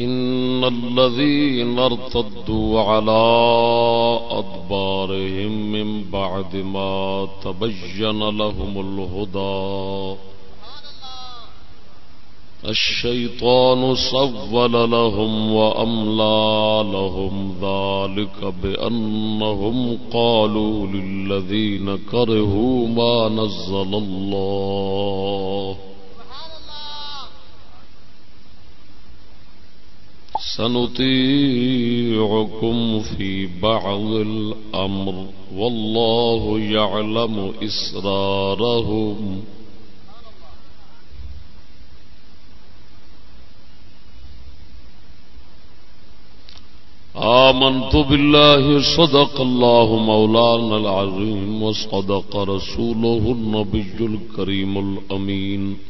إن الذين ارتدوا على أدبارهم من بعد ما تبين لهم الهدى. الشيطان صول لهم وأملى لهم ذلك بأنهم قالوا للذين كرهوا ما نزل الله. سنطيعكم في بعض الأمر والله يعلم إسرارهم. آمنت بالله، صدق الله مولانا العظيم، وصدق رسوله النبي الكريم الأمين.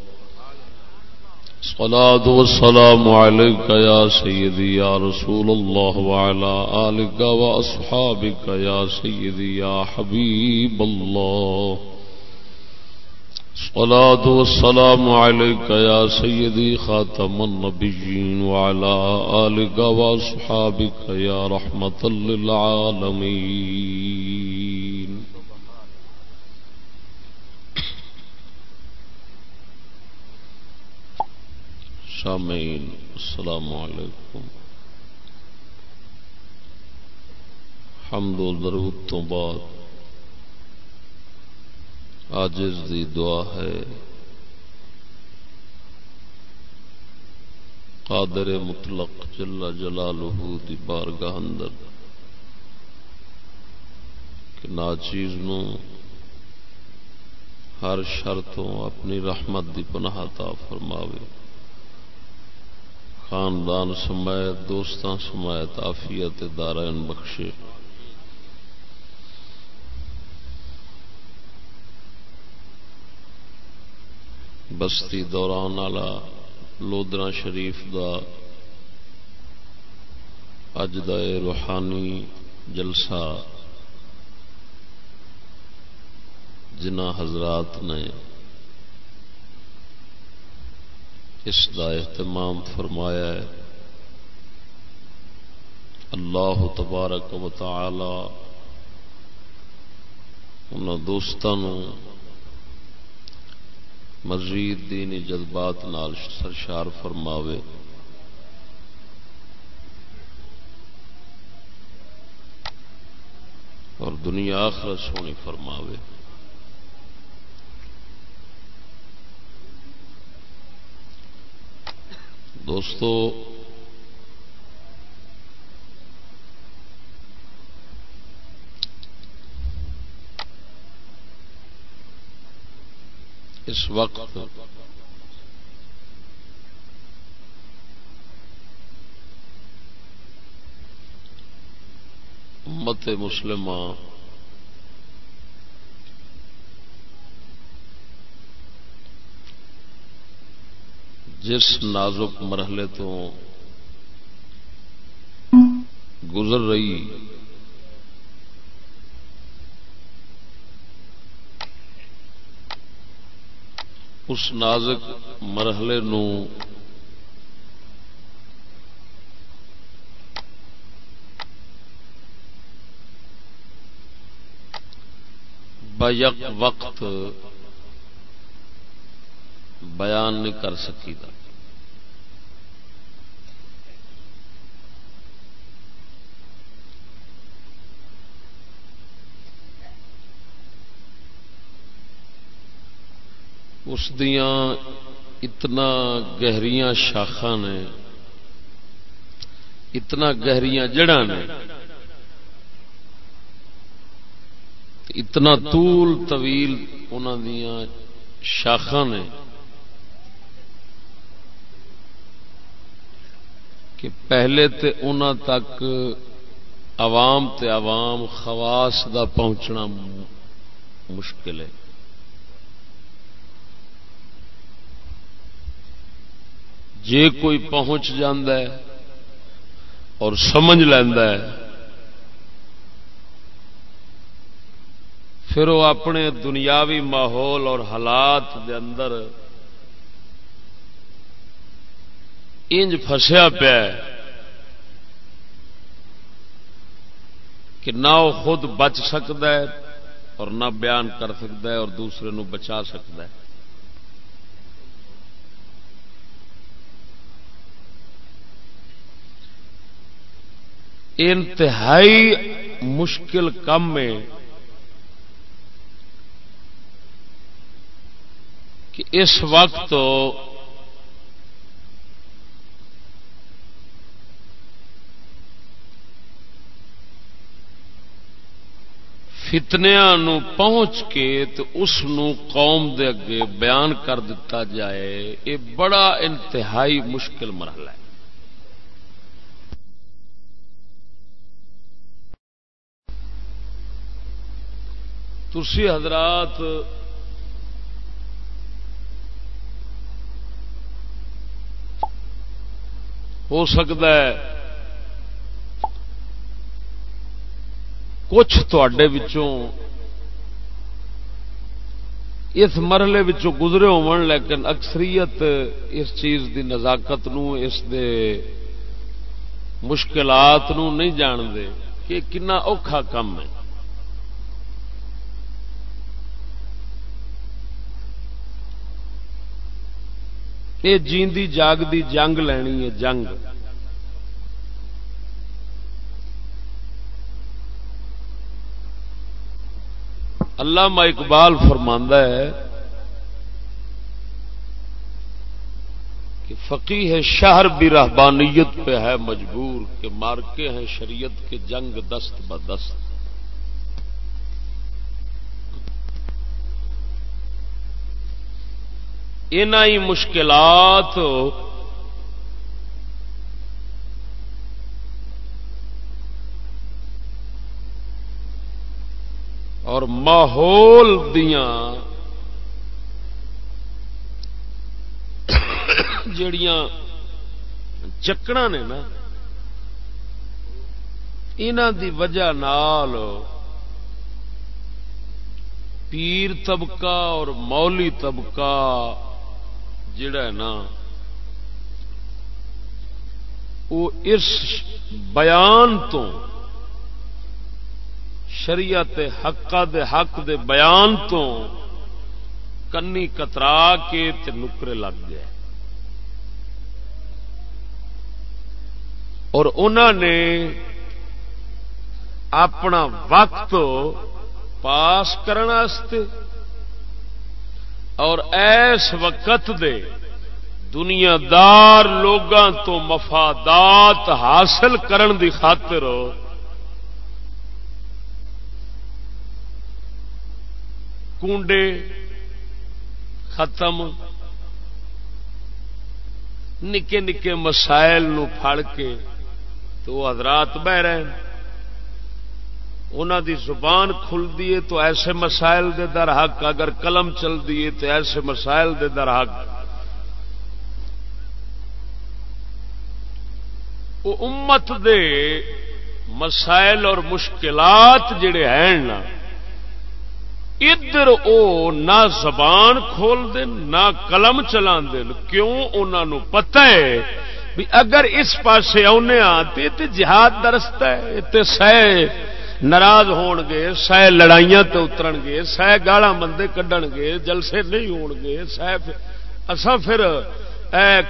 صلاة والسلام عليك يا سيدي يا رسول الله وعلى آلك وأصحابك يا سيدي يا حبيب الله. صلاة والسلام عليك يا سيدي خاتم النبيين وعلى آلك وأصحابك يا رحمة للعالمين. سامعین السلام علیکم. حمد و درود تو بعد آجز دی دعا ہے. قادر مطلق جل جلالہ دی بارگاہ اندر کہ ناچیز نو ہر شرطوں اپنی رحمت دی پناہ تا فرماوے. خاندان سمیت دوستان سمیت آفیت دارائن بخشے۔ بستی دوران والا لودرا شریف دا اج دا روحانی جلسہ جنہ حضرات نے اس کا اہتمام فرمایا ہے۔ اللہ تبارک و تعالی ان دوستوں مزید دینی جذبات نال سرشار فرماوے۔ اور دنیا آخرت سونی فرماوے۔ دوستو اس وقت امت مسلمہ جس نازک مرحلے تو گزر رہی اس نازک مرحلے نو بیک وقت بیان نہیں کر سکی گا اس دیاں اتنا گہریاں شاخا نے، اتنا گہریاں جڑا نے، اتنا طول طویل انہوں دیا شاخا نے کہ پہلے تے انہوں تک عوام تے عوام خواص دا پہنچنا مشکل ہے۔ جے کوئی پہنچ ہے اور سمجھ لینا پھر وہ اپنے دنیاوی ماحول اور حالات دے اندر انج فسیا پیا کہ نہ وہ خود بچ سکتا ہے اور نہ بیان کر سکتا ہے اور دوسرے نو بچا سکتا ہے۔ انتہائی مشکل کم ہے کہ اس وقت فتنیا پہنچ کے تو اس قوم دے اگے بیان کر دیتا جائے یہ بڑا انتہائی مشکل مرحلہ ہے۔ تسی حضرات، ہو سکتا ہے کچھ تڈے اس مرحلے گزرے ہو لیکن اکثریت اس چیز دی نزاکت نو، اس دے مشکلات نو نہیں جانتے کہ کنا اوکھا کم ہے۔ یہ جیندی جاگتی جنگ لینی ہے، جنگ۔ اللہ اقبال فرماندہ ہے کہ فقی ہے شہر بھی رہبانیت پہ ہے مجبور کہ مارکے ہیں شریعت کے جنگ دست بدست۔ ان مشکلات اور ماحول دیا جڑیاں چکنا نے نا انہ دی وجہ نال پیر طبقہ اور مولی طبقہ جڑا ہے نا وہ اس بیان تو شریعت حقا دے حق دے بیان تو کنی کترا کے تے نکرے لگ گئے۔ اور انہوں نے اپنا وقت پاس کرنے اور ایس وقت دے دنیا دار لوگوں تو مفادات حاصل کرن دی خاطر کنڈے ختم، نکے نکے مسائل نو پھڑ کے تو حضرات بہ رہے ہیں۔ دی زبان کھل دیے تو ایسے مسائل دے در حق، اگر قلم چل دیے تو ایسے مسائل دے در حق۔ وہ امت دے مسائل اور مشکلات جڑے ہیں نا ادھر او نہ زبان کھول دین نہ قلم چلا دین کیوں انہوں پتہ ہے بھی اگر اس پاسے آنے آتے تو جہاد درست ہے سہ ناراض ہون گے، سہ لڑائیاں تے اترن گے، سہ گالا بندے کڈن گے، جلسے نہیں ہون گے، سہ اساں پھر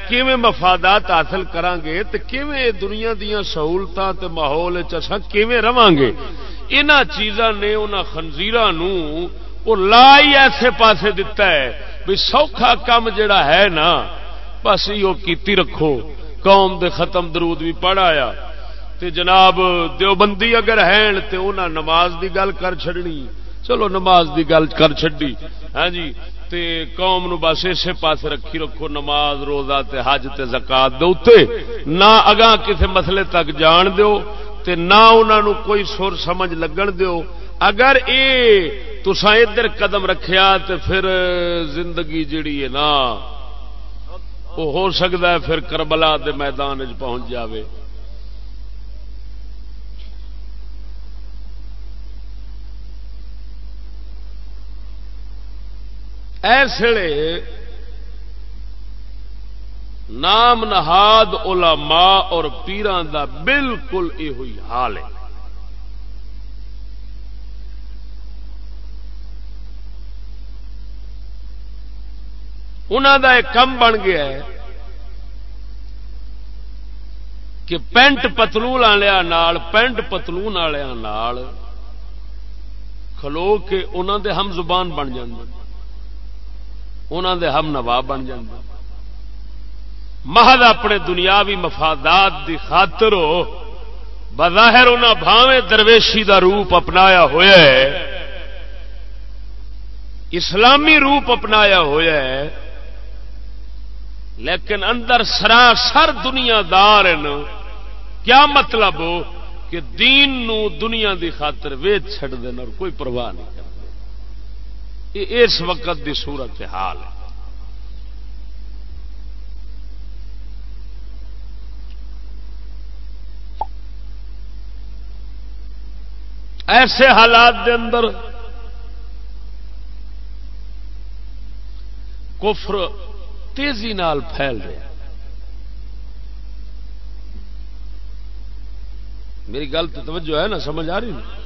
کیویں مفادات حاصل کران گے تے کیویں دنیا دیاں سہولتاں تے ماحول وچ اساں کیویں رواں گے؟ انہاں چیزاں نے انہاں خنزیراں نو، او لا ہی ایسے پاسے دتا ہے بھی سوکھا کام جڑا ہے نا، بس یہ کیتی رکھو۔ قوم دے ختم درود بھی پڑھایا تے جناب دیوبندی اگر ہیں تے انہاں نماز دی گل کر چھڑنی۔ چلو نماز دی گل کر چھڈی ہاں جی تے قوم نو بس اسے پاس رکھی رکھو، نماز، روزہ تے حج تے زکات دے اوتے۔ نہ اگاں کسے مسئلے تک جان دیو۔ تے نہ انہاں نو کوئی سر سمجھ لگن دیو۔ اگر اے تساں ادھر قدم رکھیا تے پھر زندگی جڑی ہے نا وہ ہو سکتا ہے پھر کربلا دے میدان پہنچ جاوے۔ ایسے نام نہاد علماء اور پیران دا بالکل یہ ہوئی حال ہے۔ انہوں دا ایک کم بن گیا ہے کہ پینٹ پتلون والوں پینٹ پتلون والوں کھلو کے انہوں دے ہم زبان بن جاندے انہوں دے ہم نواب بن جائیں محض اپنے دنیاوی مفادات دی خاطر ہو بظاہر انہیں بھاوے درویشی دا روپ اپنایا ہوا ہے۔ اسلامی روپ اپنایا ہوا ہے۔ لیکن اندر سراسر دنیا دار کیا مطلب ہو کہ دین نو دنیا دی خاطر ویچ چڈ دینا اور کوئی پرواہ نہیں کرنا اس وقت دی صورت حال ہے۔ ایسے حالات دے اندر کفر تیزی نال پھیل رہا میری گل تو توجہ ہے نا، سمجھ آ رہی نا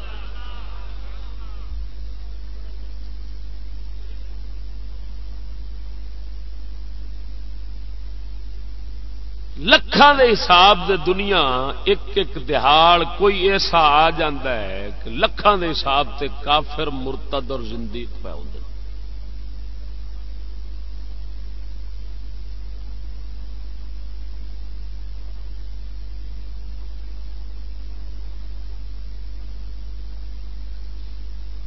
لکھان دے حساب دے دنیا ایک ایک دہاڑ کوئی ایسا آ ہے کہ لکھان دے حساب سے کافر مرتد اور زندگی پہ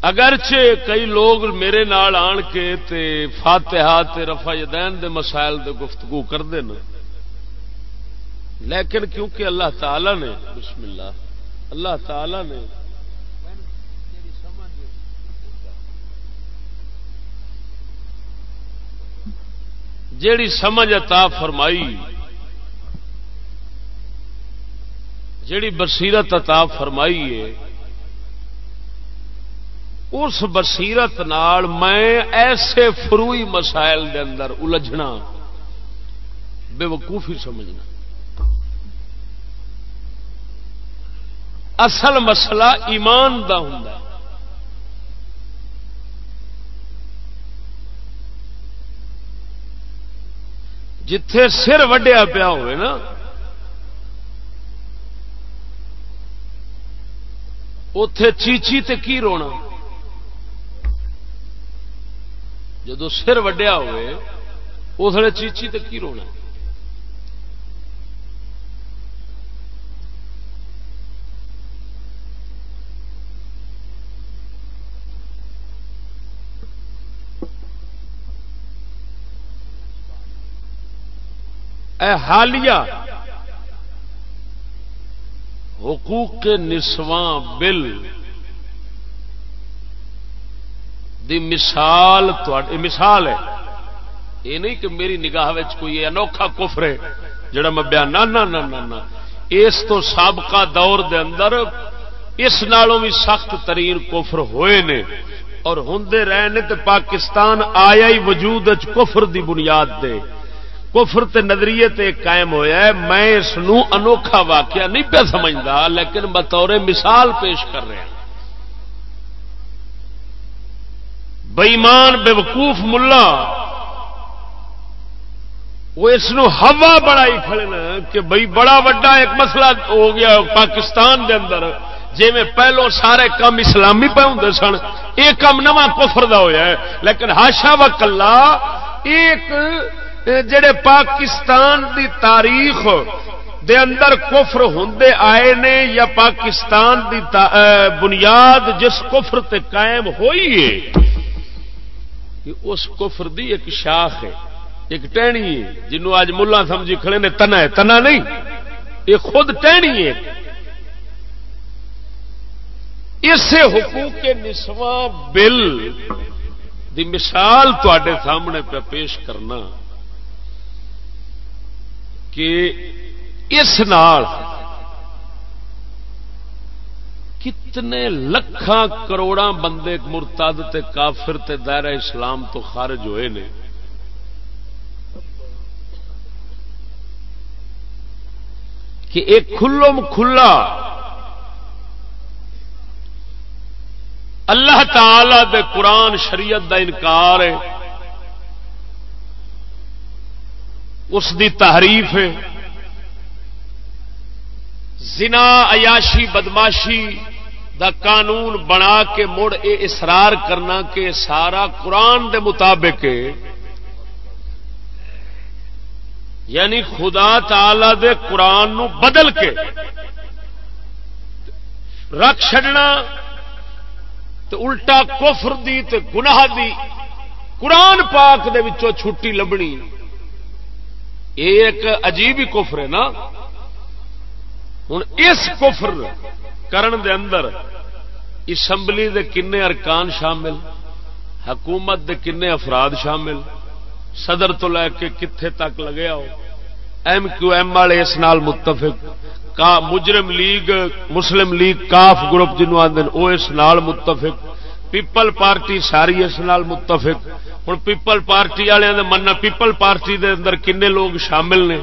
اگرچہ کئی لوگ میرے نال آن کے تے فاتحہ تے رفا یدین دے مسائل دے گفتگو کرتے ہیں لیکن کیونکہ اللہ تعالی نے بسم اللہ اللہ تعالی نے جیڑی سمجھ عطا فرمائی، جیڑی بصیرت عطا فرمائی ہے، اس بصیرت نال میں ایسے فروئی مسائل دے اندر الجھنا، بے وقوفی سمجھنا۔ اصل مسئلہ ایمان دا ہوں جتھے سر وڈیا پیا ہوئے نا اتے چیچی تے کی رونا؟ جدو سر وڈیا ہوئے اس چیچی تے کی رونا؟ اے حالیہ، حقوق نسواں بل دی مثال مثال ہے۔ یہ نہیں کہ میری نگاہ کوئی انوکھا کفر ہے جڑا میں بیان نہ نہ اس تو سابقہ دور دے اندر اس نالوں بھی سخت ترین کفر ہوئے نے۔ اور ہوں رہے تو پاکستان آیا ہی وجود کفر دی بنیاد دے۔ کفر تے نظریے تے قائم ہویا ہے، میں اس نو انوکھا واقعہ نہیں پہ سمجھتا، لیکن بطور مثال پیش کر رہا بئیمان بے وقوف ملا، وہ اس ہوا بڑائی کھڑے کہ بھائی بڑا وڈا ایک مسئلہ ہو گیا پاکستان دے اندر۔ جی میں پہلو سارے کام اسلامی پہ ہوں سن یہ کام نواں کفر دا ہویا ہے، لیکن ہاشا و کلا ایک جڑے پاکستان دی تاریخ دے اندر کفر ہندے آئے نے یا پاکستان دی بنیاد جس کفر تے قائم ہوئی ہے اس کفر دی ایک شاخ ہے، ایک ٹہنی ہے جنوں آج ملا سمجھی کھڑے نے، تنا ہے، تنا نہیں، یہ خود ٹہنی ہے۔ اسے حقوق نسواں بل دی مثال تے سامنے پہ پیش کرنا۔ کہ اس نال کتنے لکھاں کروڑا بندے مرتد تے کافر تے دائرہ اسلام تو خارج ہوئے نے۔ کہ ایک کھلو کھلا اللہ تعالی دے قرآن شریعت دا انکار ہے۔ اس دی تحریف ہے۔ زنا، عیاشی، بدماشی دا قانون بنا کے مڑ اے اسرار کرنا کہ سارا قرآن دے مطابق یعنی خدا تعالی دے قرآن نو بدل کے۔ رکھ چڈنا تو الٹا کفر دی تے گناہ دی۔ قرآن پاک دے وچوں چھٹی لبنی۔ یہ ایک عجیب ہی کفر ہے نا۔ ہوں اس کفر کرن دے اندر اسمبلی دے کنے ارکان شامل، حکومت دے کنے افراد شامل، صدر تو لے کے کتنے تک لگیا ہو ایم کیو ایم والے اس نال متفق، کا مجرم لیگ، مسلم لیگ، کاف گروپ جنوب آدھے وہ اس نال متفق، پیپل پارٹی ساری اس نال متفق۔ ہوں پیپل پارٹی والے مننا پیپل پارٹی دے اندر کنے لوگ شامل نے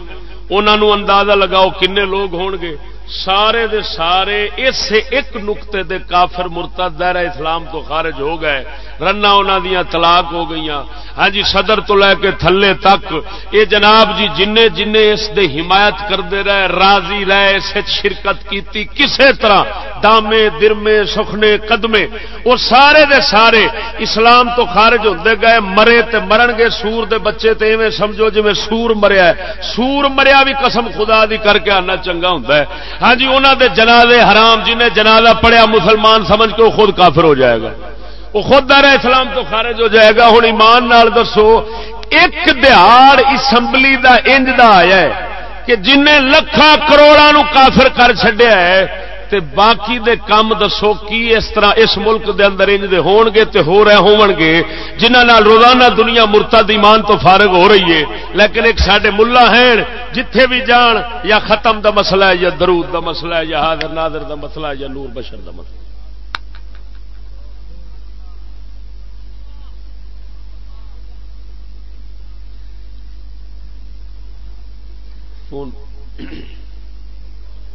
انہوں اندازہ لگاؤ کنے لوگ ہون گے سارے دے سارے اس ایک نقطے دے کافر مرتد دائرہ اسلام تو خارج ہو گئے۔ رنا انہوں دیا طلاق ہو گئی ہاں جی صدر تو لے کے تھلے تک۔ یہ جناب جی جن جن اس دے حمایت کرتے رہے، راضی رہے، اس شرکت کیتی کسے طرح۔ دامے، درمے، سخنے، قدمے۔ وہ سارے دے سارے اسلام تو خارج ہوتے گئے، مرے تے مرن گے۔ سور دے بچے تے ایویں سمجھو جی سور مریا ہے۔ سور مریا بھی قسم خدا دی کر کے آنا چنگا ہوں ہاں جی انہوں دے جنازے حرام، جنہیں جنازہ پڑھیا مسلمان سمجھ کے وہ خود کافر ہو جائے گا۔ وہ خود دار اسلام تو خارج ہو جائے گا۔ ہوں ایمان نال دسو، ایک دہاڑ اسمبلی دا انج دا آیا ہے کہ جن لکھا کروڑا نو کافر کر چڈیا ہے تے باقی دے کام دسو کی اس طرح اس ملک دے اندر انج دے ہون گے تے ہو رہے ہون گے جنہ نال روزانہ دنیا مرتد ایمان تو فارغ ہو رہی ہے۔ لیکن ایک ساڈے ملا ہیں، جتھے بھی جان، یا ختم دا مسئلہ ہے، یا درود دا مسئلہ ہے، یا حاضر ناظر دا مسئلہ ہے، یا نور بشر دا مسئلہ فون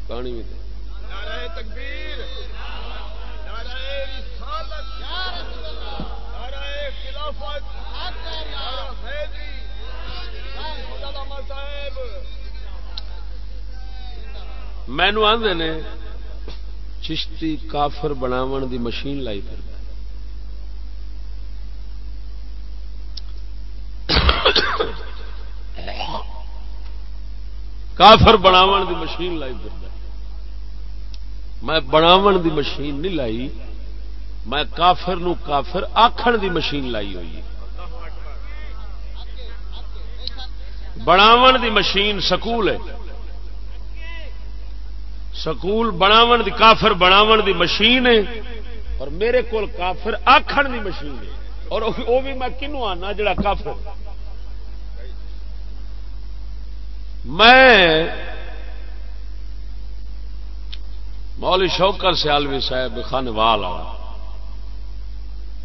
پانی بھی مینو آدھے نے چشتی کافر بناو دی مشین لائی پھر۔ کافر بناو دی مشین لائی پھر۔ میں بناو دی مشین نہیں لائی، میں کافر نو کافر آخر دی مشین لائی ہوئی بناو دی مشین سکول ہے۔ سکول بناو دی کافر بناو دی مشین ہے اور میرے کول کافر آخر دی مشین ہے۔ اور وہ بھی میں کنو آنا جڑا کافر؟ میں مولی شوکر سیالوی صاحب خان وال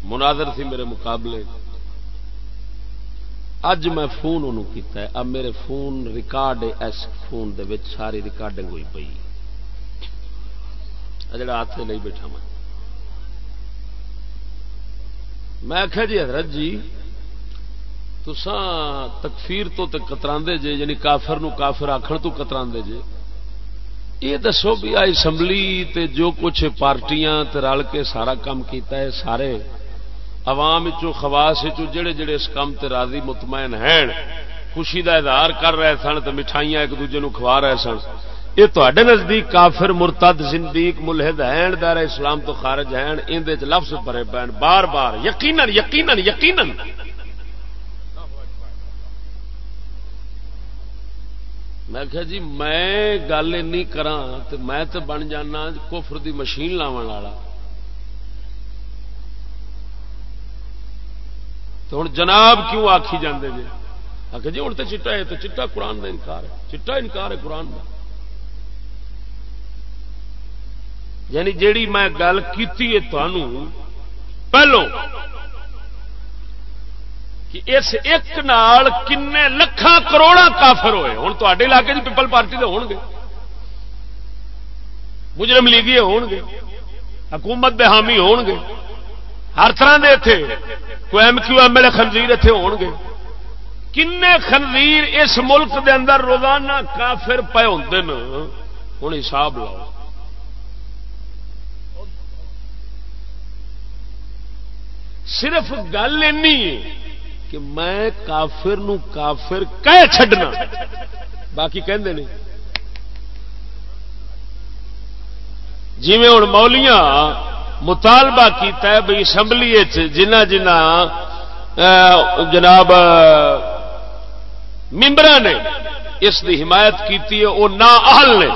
مناظر تھی میرے مقابلے۔ اج میں فون انہوں کیتا ہے۔ اب میرے فون ریکارڈ ایس فون دے وچ ساری ریکارڈنگ ہوئی پئی۔ جڑا ہاتھ نہیں بیٹھا میں۔ میں آخیا جی حضرت جی تسان تکفیر تو کترا جے یعنی کافر نو کافر آخر تو کترا جے۔ یہ دسو بھی اسمبلی تے جو کچھ پارٹیاں تے رل کے سارا کام کیتا ہے، سارے عوام خواس جڑے جڑے اس کام تے راضی مطمئن ہیں، خوشی دا اظہار کر رہے سن تو مٹھائیاں ایک دوجے نو کھوا رہے سن۔ یہ تے نزدیک کافر، مرتد، زندیق، ملحد ہیں، دار اسلام تو خارج ہیں اندر لفظ بھرے پین، بار بار، یقیناً یقیناً یقیناً۔ میں کہ جی میں گل این کرا تو میں تو بن جانا کفر دی مشین لاو والا۔ تو ہوں جناب کیوں آخی جاندے جی آخر جی ہوں تو چٹا ہے تو چٹا قرآن کا انکار ہے۔ چٹا انکار ہے قرآن کا یعنی جیڑی میں گل کی پہلو کہ اس ایک نال کنے لکھان کروڑا کافر ہوئے۔ ہوں تے علاقے کی پیپل پارٹی کے ہون گے مجرم لیگی ہون گے حکومت دے حامی ہون گے ہر طرح دے تھے کوئی M Q M L A خنزیر اتنے ہون گے کنے خنزیر اس ملک دے اندر روزانہ کافر پے ہوتے ہیں ہوں حساب لاؤ۔ صرف گل ہے کہ میں کافر نو کافر کہہ چھڈنا۔ باقی کہندے نہیں۔ جی ہوں مولیاں مطالبہ کیتا ہے بھائی اسمبلی جنہ جنہ جناب ممبر نے اس کی حمایت کی وہ نا اہل نے۔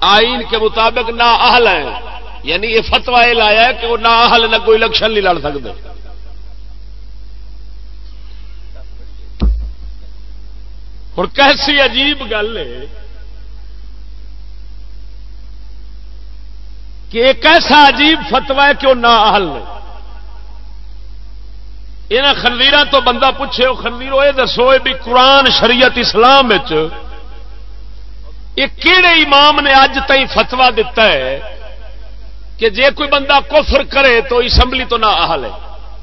آئین کے مطابق نا اہل ہیں۔ یعنی یہ فتوا یہ لایا کہ وہ نا اہل نہ کوئی الیکشن نہیں لڑ سکتے۔ ہوں کیسی عجیب گل ہے کہ ایک ایسا عجیب فتوا ہے کہ وہ نہ حل یہاں خنویر تو بندہ پوچھے وہ خنویر یہ دسو بھی قرآن شریعت اسلام یہ کہڑے امام نے اج تھی فتوا دتا ہے کہ جے کوئی بندہ کفر کرے تو اسمبلی تو نہ اہل ہے۔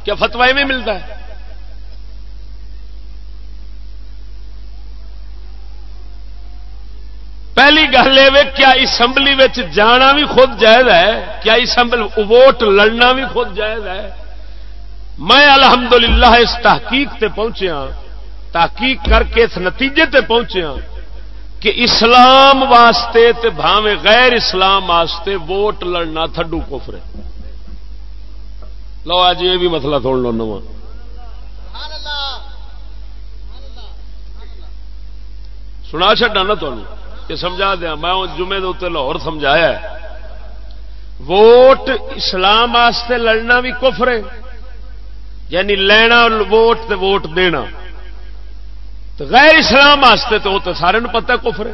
کیا فتوا میں ملتا ہے؟ پہلی گل یہ کیا اسمبلی جانا بھی خود جائز ہے؟ کیا اسمبلی ووٹ لڑنا بھی خود جائز ہے؟ میں الحمدللہ اس تحقیق تے پہنچیا ہاں۔ تحقیق کر کے اس نتیجے تے پہنچیا ہاں کہ اسلام واسطے تے بھاوے غیر اسلام واسطے ووٹ لڑنا تھڈو کفر لو، آج یہ بھی مسئلہ تھوڑ لو نو سنا چڈا نا تمہیں یہ سمجھا دیا، میں جمعے دے لاہور سمجھایا ووٹ اسلام واسطے لڑنا بھی کفر ہے۔ یعنی لینا ووٹ تے ووٹ دینا۔ تو غیر اسلام واسطے تو وہ تو سارے پتا کفر ہے۔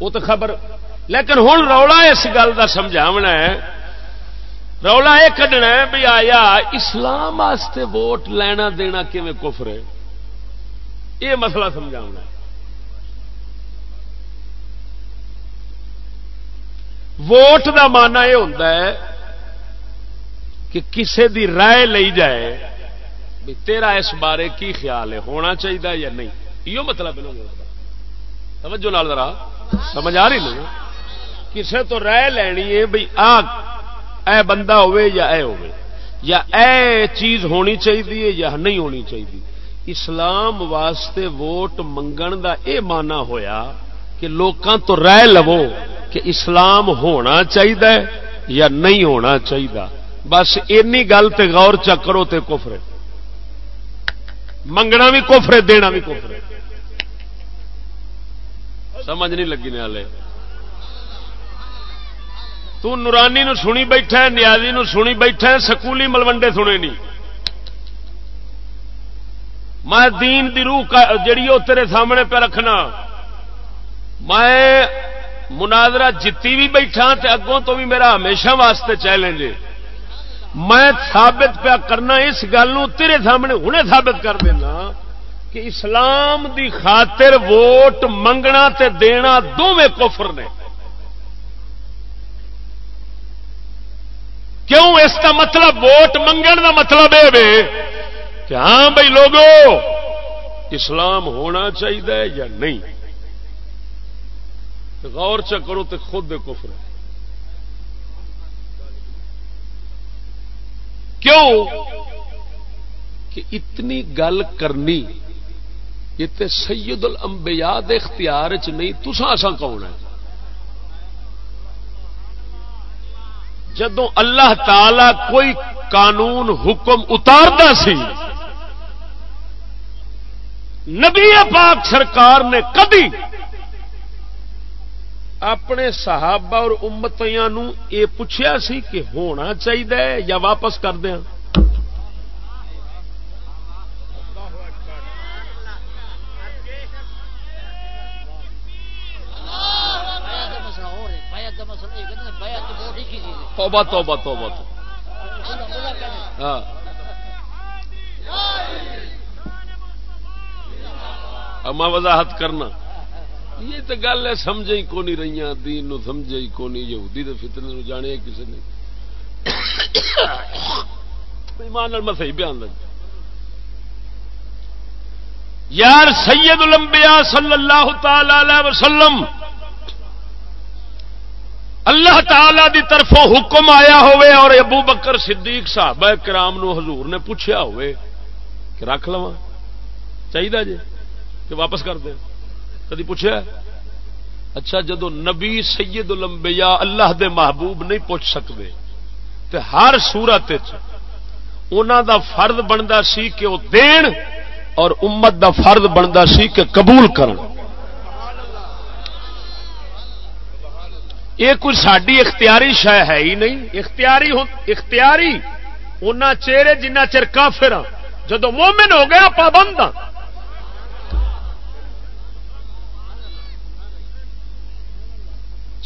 وہ تو خبر۔ لیکن ہوں رولا اس گل کا سمجھاونا ہے۔ رولا یہ کھڈنا ہے بھی آیا، اسلام واسطے ووٹ لینا دینا کفر ہے؟ یہ مسئلہ سمجھاونا ہے۔ ووٹ دا مانا یہ ہوتا ہے کہ کسے دی رائے لئی جائے بھی تیرا اس بارے کی خیال ہے، ہونا چاہیے یا نہیں؟ یہ مطلب توجہ نال ذرا، سمجھ آ رہی نہیں؟ کسے تو رائے لینی ہے بھائی آ، اے بندہ ہوئے یا اے ہوئے یا اے چیز ہونی چاہیے یا نہیں ہونی چاہیے اسلام واسطے ووٹ منگن دا اے مانا ہویا کہ لوکاں تو رائے لو کہ اسلام ہونا چاہیے یا نہیں ہونا چاہیے؟ بس اینی گل تے غور چکرو تے کفر منگنا بھی کوفر دینا بھی کوفر سمجھ نہیں لگی نے تو نورانی نو سنی بیٹھا ہے، نیازی نو سنی بیٹھا ہے، سکولی ملوڈے سنے نہیں۔ میں دین دی روح جڑی وہ تیرے سامنے پہ رکھنا۔ میں مناظرہ جتی بھی بیٹھا تے اگوں تو بھی میرا ہمیشہ واسطے چیلنج میں ثابت پیا کرنا اس گل تیرے سامنے ہنے ثابت کر دینا کہ اسلام دی خاطر ووٹ منگنا تے دینا دونوں کفر نے۔ کیوں اس کا مطلب ووٹ منگن کا مطلب یہ کہ ہاں بھائی لوگو، اسلام ہونا چاہیے یا نہیں؟ غور کرو تو خود کفر ہے۔ کیوں؟ کہ اتنی گل کرنی یہ تے سید الانبیاء دے اختیار چ نہیں تسا اسا کون ہے جدو اللہ تعالی کوئی قانون، حکم اتارتا سی، نبی پاک سرکار نے کدی اپنے صحابہ اور امتیاں نو اے پوچھیا سی کہ ہونا چاہیے یا واپس کر دیا؟ توبہ توبہ توبہ۔ ہاں۔ اما وضاحت کرنا۔ یہ تو گل ہے سمجھ ہی کونی رہی دین نو سمجھ ہی کونی، یہودی دے فتنے نو جانے کسی نے۔ ایمان میں صحیح بیان لگ یار سید الانبیاء صلی اللہ تعالی علیہ وسلم، اللہ تعالی دی طرفوں حکم آیا ہوئے اور ابو بکر صدیق صاحب کرام نو حضور نے پوچھا ہوئے کہ رکھ لوا چاہیے جی کہ واپس کر دیں؟ کدی پوچھا اچھا جدو نبی سید الانبیاء اللہ دے محبوب نہیں پوچھ سکتے تو ہر سورت دا فرد بنتا سی کہ وہ دین اور امت دا فرد بنتا سی کہ قبول کرن۔ یہ کوئی ساری اختیاری شہ ہے ہی نہیں۔ اختیاری اختیاری ان چہرے جنہ چر کافر ہاں۔ جدو مومن ہو گیا، پابند ہاں۔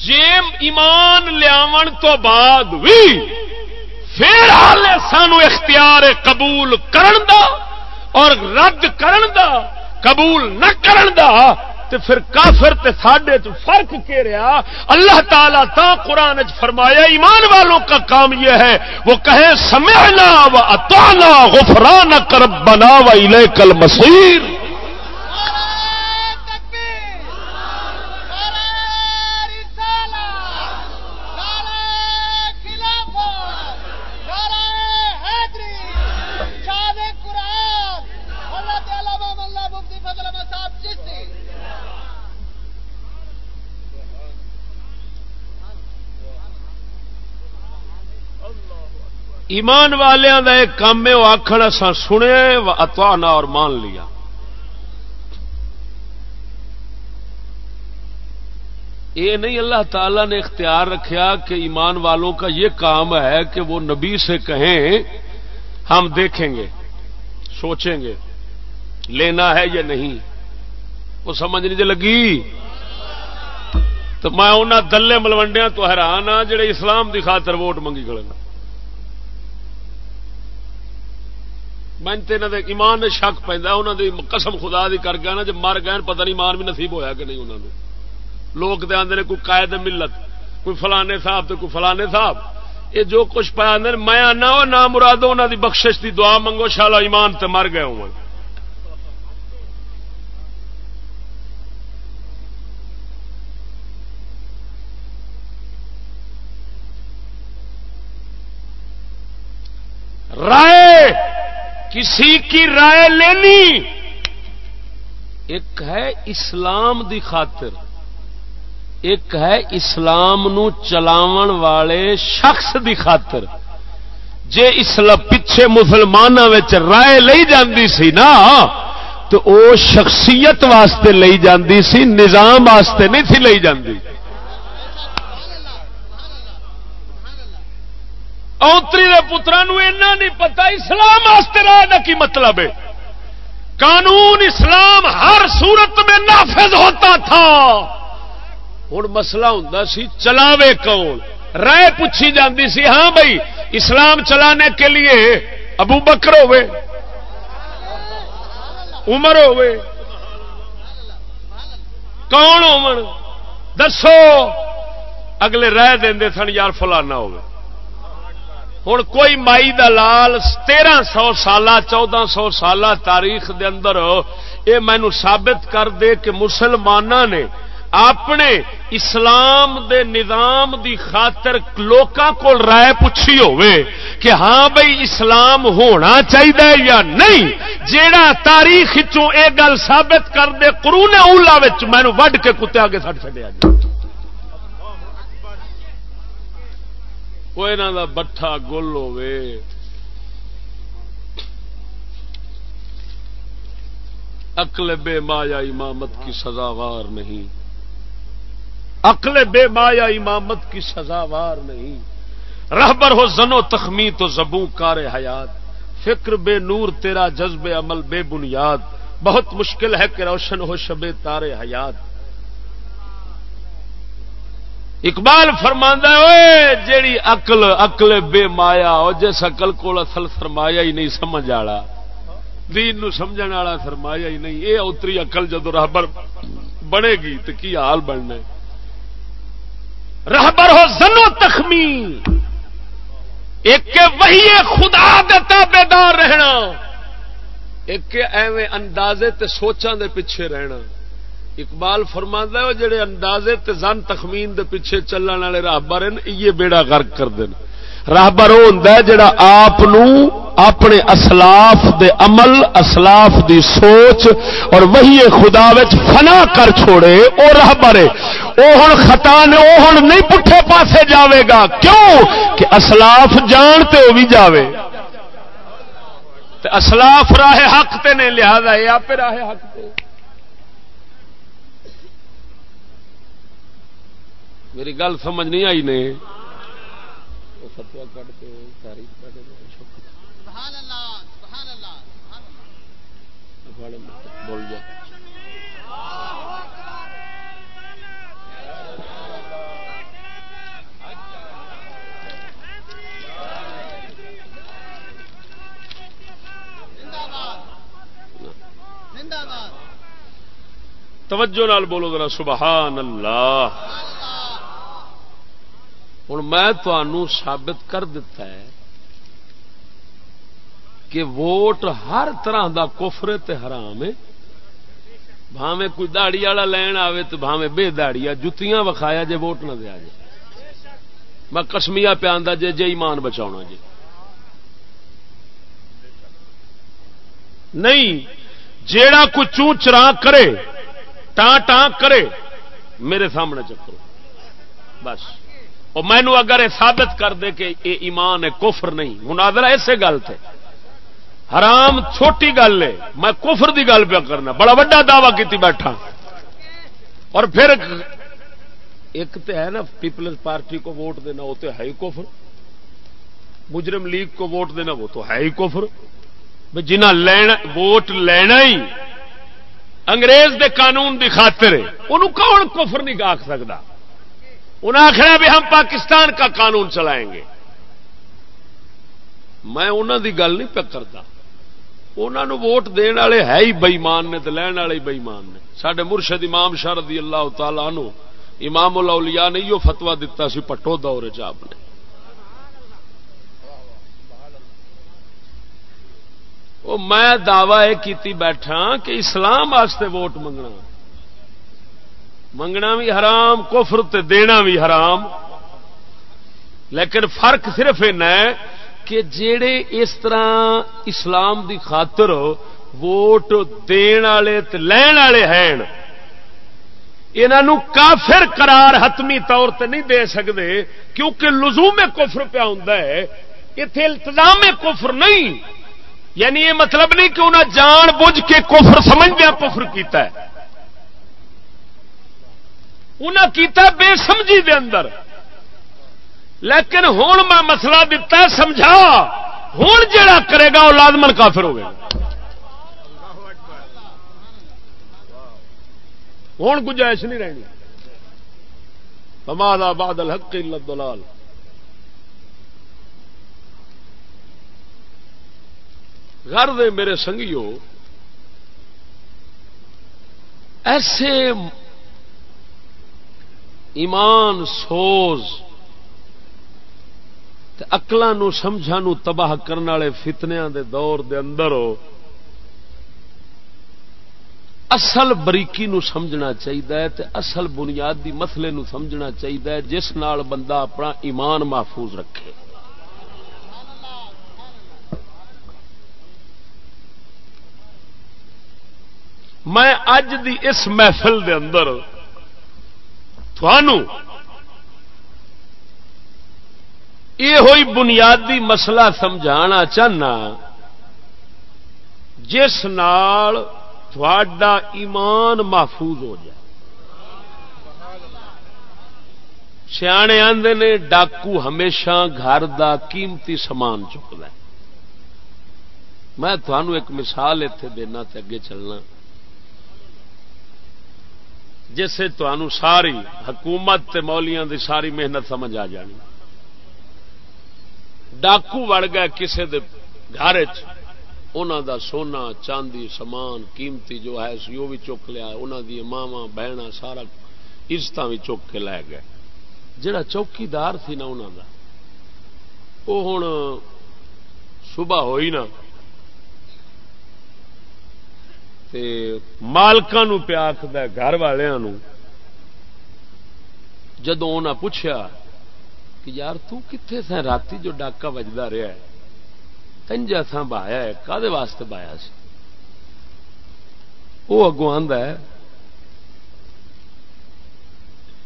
جیم ایمان لیا تو بعد بھی پھر حال سانو اختیار قبول کرن دا اور رد کرن دا، قبول نہ کرن دا، تے پھر کافر تے ساڈے تو فرق کے رہا؟ اللہ تعالیٰ تا قرآن فرمایا، ایمان والوں کا کام یہ ہے، وہ کہے، سمعنا و اطعنا غفرانک ربنا و الیک المصیر۔ ایمان والوں کا ایک کام ہے، وہ آخر اصا سنے اتوانا اور مان لیا۔ یہ نہیں، اللہ تعالی نے اختیار رکھا کہ ایمان والوں کا یہ کام ہے کہ وہ نبی سے کہیں، ہم دیکھیں گے، سوچیں گے، لینا ہے یا نہیں۔ وہ سمجھ نہیں لگی؟ تو میں انہوں دلے ملوڈیا تو حیران ہاں جڑے اسلام دی خاطر ووٹ منگی کریں من ایمان شک پہ انہوں نے قسم خدا دی کر گیا نا جب مر گئے، پتہ نہیں مان بھی نصیب ہویا کہ نہیں انہوں نے لوگ تو آدھے کوئی قائد ملت، کوئی فلانے صاحب تو کوئی فلانے صاحب۔ یہ جو کچھ پایا میں آنا وہ نہ مرادو انہوں دی بخشش دی دعا منگو شالا ایمان تے مر گئے ہوں۔ رائے! کسی کی رائے لینی۔ ایک ہے اسلام دی خاطر۔ ایک ہے اسلام نو چلاون والے شخص دی خاطر۔ جے اسلام پچھے مسلمانوں رائے لی جاندی سی نا، تو او شخصیت واسطے لئی جاندی سی، نظام واسطے نہیں تھی لئی جاندی۔ اوتری کے پترا نہیں پتا، اسلام واسطے رہا کی مطلب ہے؟ قانون اسلام ہر صورت میں نافذ ہوتا تھا۔ ہوں مسئلہ ہوں سی، چلاوے کون؟ رائے پوچھی جاتی سی ہاں بھائی، اسلام چلانے کے لیے ابو بکر ہوئے، عمر ہوئے۔ کون ہو دسو۔ اگلے رہ دیں سن، یار فلانا ہوئے۔ ہوں کوئی مائی دلال تیرہ سو سال چودہ سو سال تاریخ دے اندر یہ مینو ثابت کر دے کہ مسلمانوں نے اپنے اسلام دے نظام دی خاطر لوکاں کو رائے پوچھی ہوئے کہ ہاں بھائی اسلام ہونا چاہیے یا نہیں؟ جیڑا تاریخ چوں اے گل ثابت کر دے قرون اولا مینو وڈ کے کتے آگے سٹ چڈیا جائے وہ یہاں کا بٹھا گل ہوے اقل بے مایا امامت کی سزاوار نہیں۔ اقل بے مایا امامت کی سزاوار نہیں۔ رہبر ہو زنو تخمی تو زبوں کار حیات۔ فکر بے نور تیرا جذب عمل بے بنیاد۔ بہت مشکل ہے کہ روشن ہو شبے تارے حیات۔ اقبال فرماندہ ہوئے جیڑی اقل اقل بے مایا اور جس اقل کو اصل سرمایا ہی نہیں، سمجھ آڑا۔ دین نو سمجھن والا سرمایا ہی نہیں یہ اتری اقل جدو رہبر بنے گی تو کی حال بننا رہبر ہو زنو تخمی ایک وہی خدا دیتا بیدار رہنا، ایک ایویں اندازے تے سوچاں دے پیچھے رہنا۔ اقبال فرما ہے جڑے اندازے تے زن تخمین دے پیچھے چلن والے راہبر یہ بیڑا غرق کر دین۔ راہبر وہ ہوں جڑا آپ اپنے اسلاف دے عمل، اسلاف دی سوچ اور وہی خدا وچ فنا کر چھوڑے، او راہبر ہے۔ او ہن خطا نے، او ہن نہیں پٹھے پاسے جاوے گا۔ کیوں؟ کہ اسلاف جانتے ہو بھی جاوے۔ اسلاف راہ حق تے نے، لہذا یہ آپ راہ حق تے۔ میری گل سمجھ نہیں آئی نے۔ فتوا کٹ کے تاریخ بول جا۔ توجہ نال بولو ذرا سبحان اللہ۔ ہوں میں ثابت کر دیتا ہے کہ ووٹ ہر طرح دا کفر تے حرام ہے۔ بھاوے کوئی داڑی والا لین آوے تو بھاوے بے داڑی جتیاں وکھایا جے ووٹ نہ دیا جے۔ میں کسمیا پیا جے جے ایمان بچاؤ جی نہیں، جیڑا کوئی چون چراں کرے ٹان ٹان کرے، میرے سامنے چکرو۔ بس۔ اور مینو اگر یہ ثابت کر دے کہ یہ ایمان ہے، کفر نہیں۔ مناظرہ اسی گل سے حرام چھوٹی گل ہے۔ میں کفر دی گل پہ کرنا۔ بڑا وڈا دعوی کی بیٹھا۔ اور پھر ایک تو ہے نا، پیپلز پارٹی کو ووٹ دینا، وہ تو ہے ہی کفر۔ مجرم لیگ کو ووٹ دینا، وہ تو ہے ہی کفر۔ جنہ لینا، ووٹ لینا ہی انگریز دے قانون دی خاطر ہے، انہوں کون کفر نہیں آخ سکتا انہیں آخر بھی ہم پاکستان کا قانون چلائیں گے۔ میں انہوں دی گل نہیں پہ کرتا۔ انہوں ووٹ دن والے ہے ہی بئیمان نے تو لین والے بئیمان نے۔ سڈے مرشد امام شرد اللہ تعالی نو امام الاولیاء نے یہ فتوا دتا سی پٹو دور چاپ نے۔ میں دعوی کی بیٹھا کہ اسلام واسطے ووٹ منگنا۔ منگنا بھی حرام، کفر تے دینا بھی حرام۔ لیکن فرق صرف ہے کہ جیڑے اس طرح اسلام دی خاطر ووٹ دین والے لین والے ہیں انہوں کافر قرار حتمی طور تے نہیں دے سکتے کیونکہ لزوم کفر پیا ہوں اتے التظام کفر نہیں یعنی یہ مطلب نہیں کہ انہیں جان بوجھ کے کفر سمجھ دیا کفر کیتا ہے۔ انہیں کیتا بے سمجھی دے اندر۔ لیکن ہوں میں مسئلہ دتا سمجھا۔ ہوں جڑا کرے گا وہ لازمن کافر ہو گیا ہوں گنجائش نہیں رہنی۔ ہمارا بادل حق دلال گھر دے میرے سنگیو، ایسے ایمان، سوز اقلوں سمجھا تباہ کرنے والے فتنیا دے دور دے اندر ہو۔ اصل بریکی نو سمجھنا چاہیے اصل بنیادی مسلے نو سمجھنا چاہیے جس نال بندہ اپنا ایمان محفوظ رکھے۔ میں اج دی اس محفل دے اندر تھانوں یہ ہوئی بنیادی مسئلہ سمجھانا چاہنا، جس نال تھوڑا ایمان محفوظ ہو جائے۔ سیانے آدھے نے ڈاکو ہمیشہ گھر دا قیمتی سامان چکتا ہے۔ میں تھانوں ایک مثال اتے دینا تے اگے چلنا۔ جس سے تمہوں ساری حکومت تے مولیاں دی ساری محنت سمجھ آ جانی۔ ڈاکو وڑ گئے کسی گھر دا سونا، چاندی، سامان، قیمتی جو ہے وہ بھی چک لیا۔ انہوں دی ماوا بہن سارا عزت بھی چک کے لے گئے۔ جڑا چوکیدار سی نا انہوں دا، وہ ہوں صبح ہوئی نا مالکوں پیا آخد گھر والوں جدو انہیں پوچھا کہ یار تتے سا رات جو ڈاکا بجتا رہا ہے؟ کنجا تھان بایا ہے کدے واسطے بایا سی؟ وہ اگوں ہے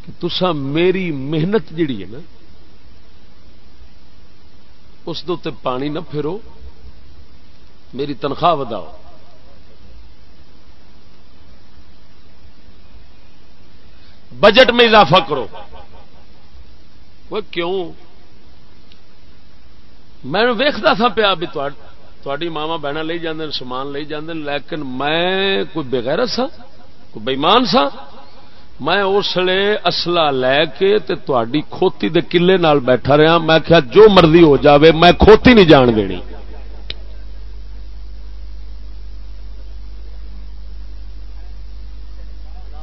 کہ تسا میری محنت جڑی ہے نا، اس پانی نہ پھرو میری تنخواہ وداؤ۔ بجٹ میں اضافہ کرو۔ وہ کیوں؟ میں ویختا تھا پیا بھی تھوڑی ماوا بہن لے جاندے سامان لے جاندے لیکن میں کوئی بغیر سا کوئی بےمان سا میں اس لیے اصلا لے کے تے تھی کھوتی دے کلے نال بیٹھا رہا میں کیا جو مرضی ہو جاوے، میں کھوتی نہیں جان دینی۔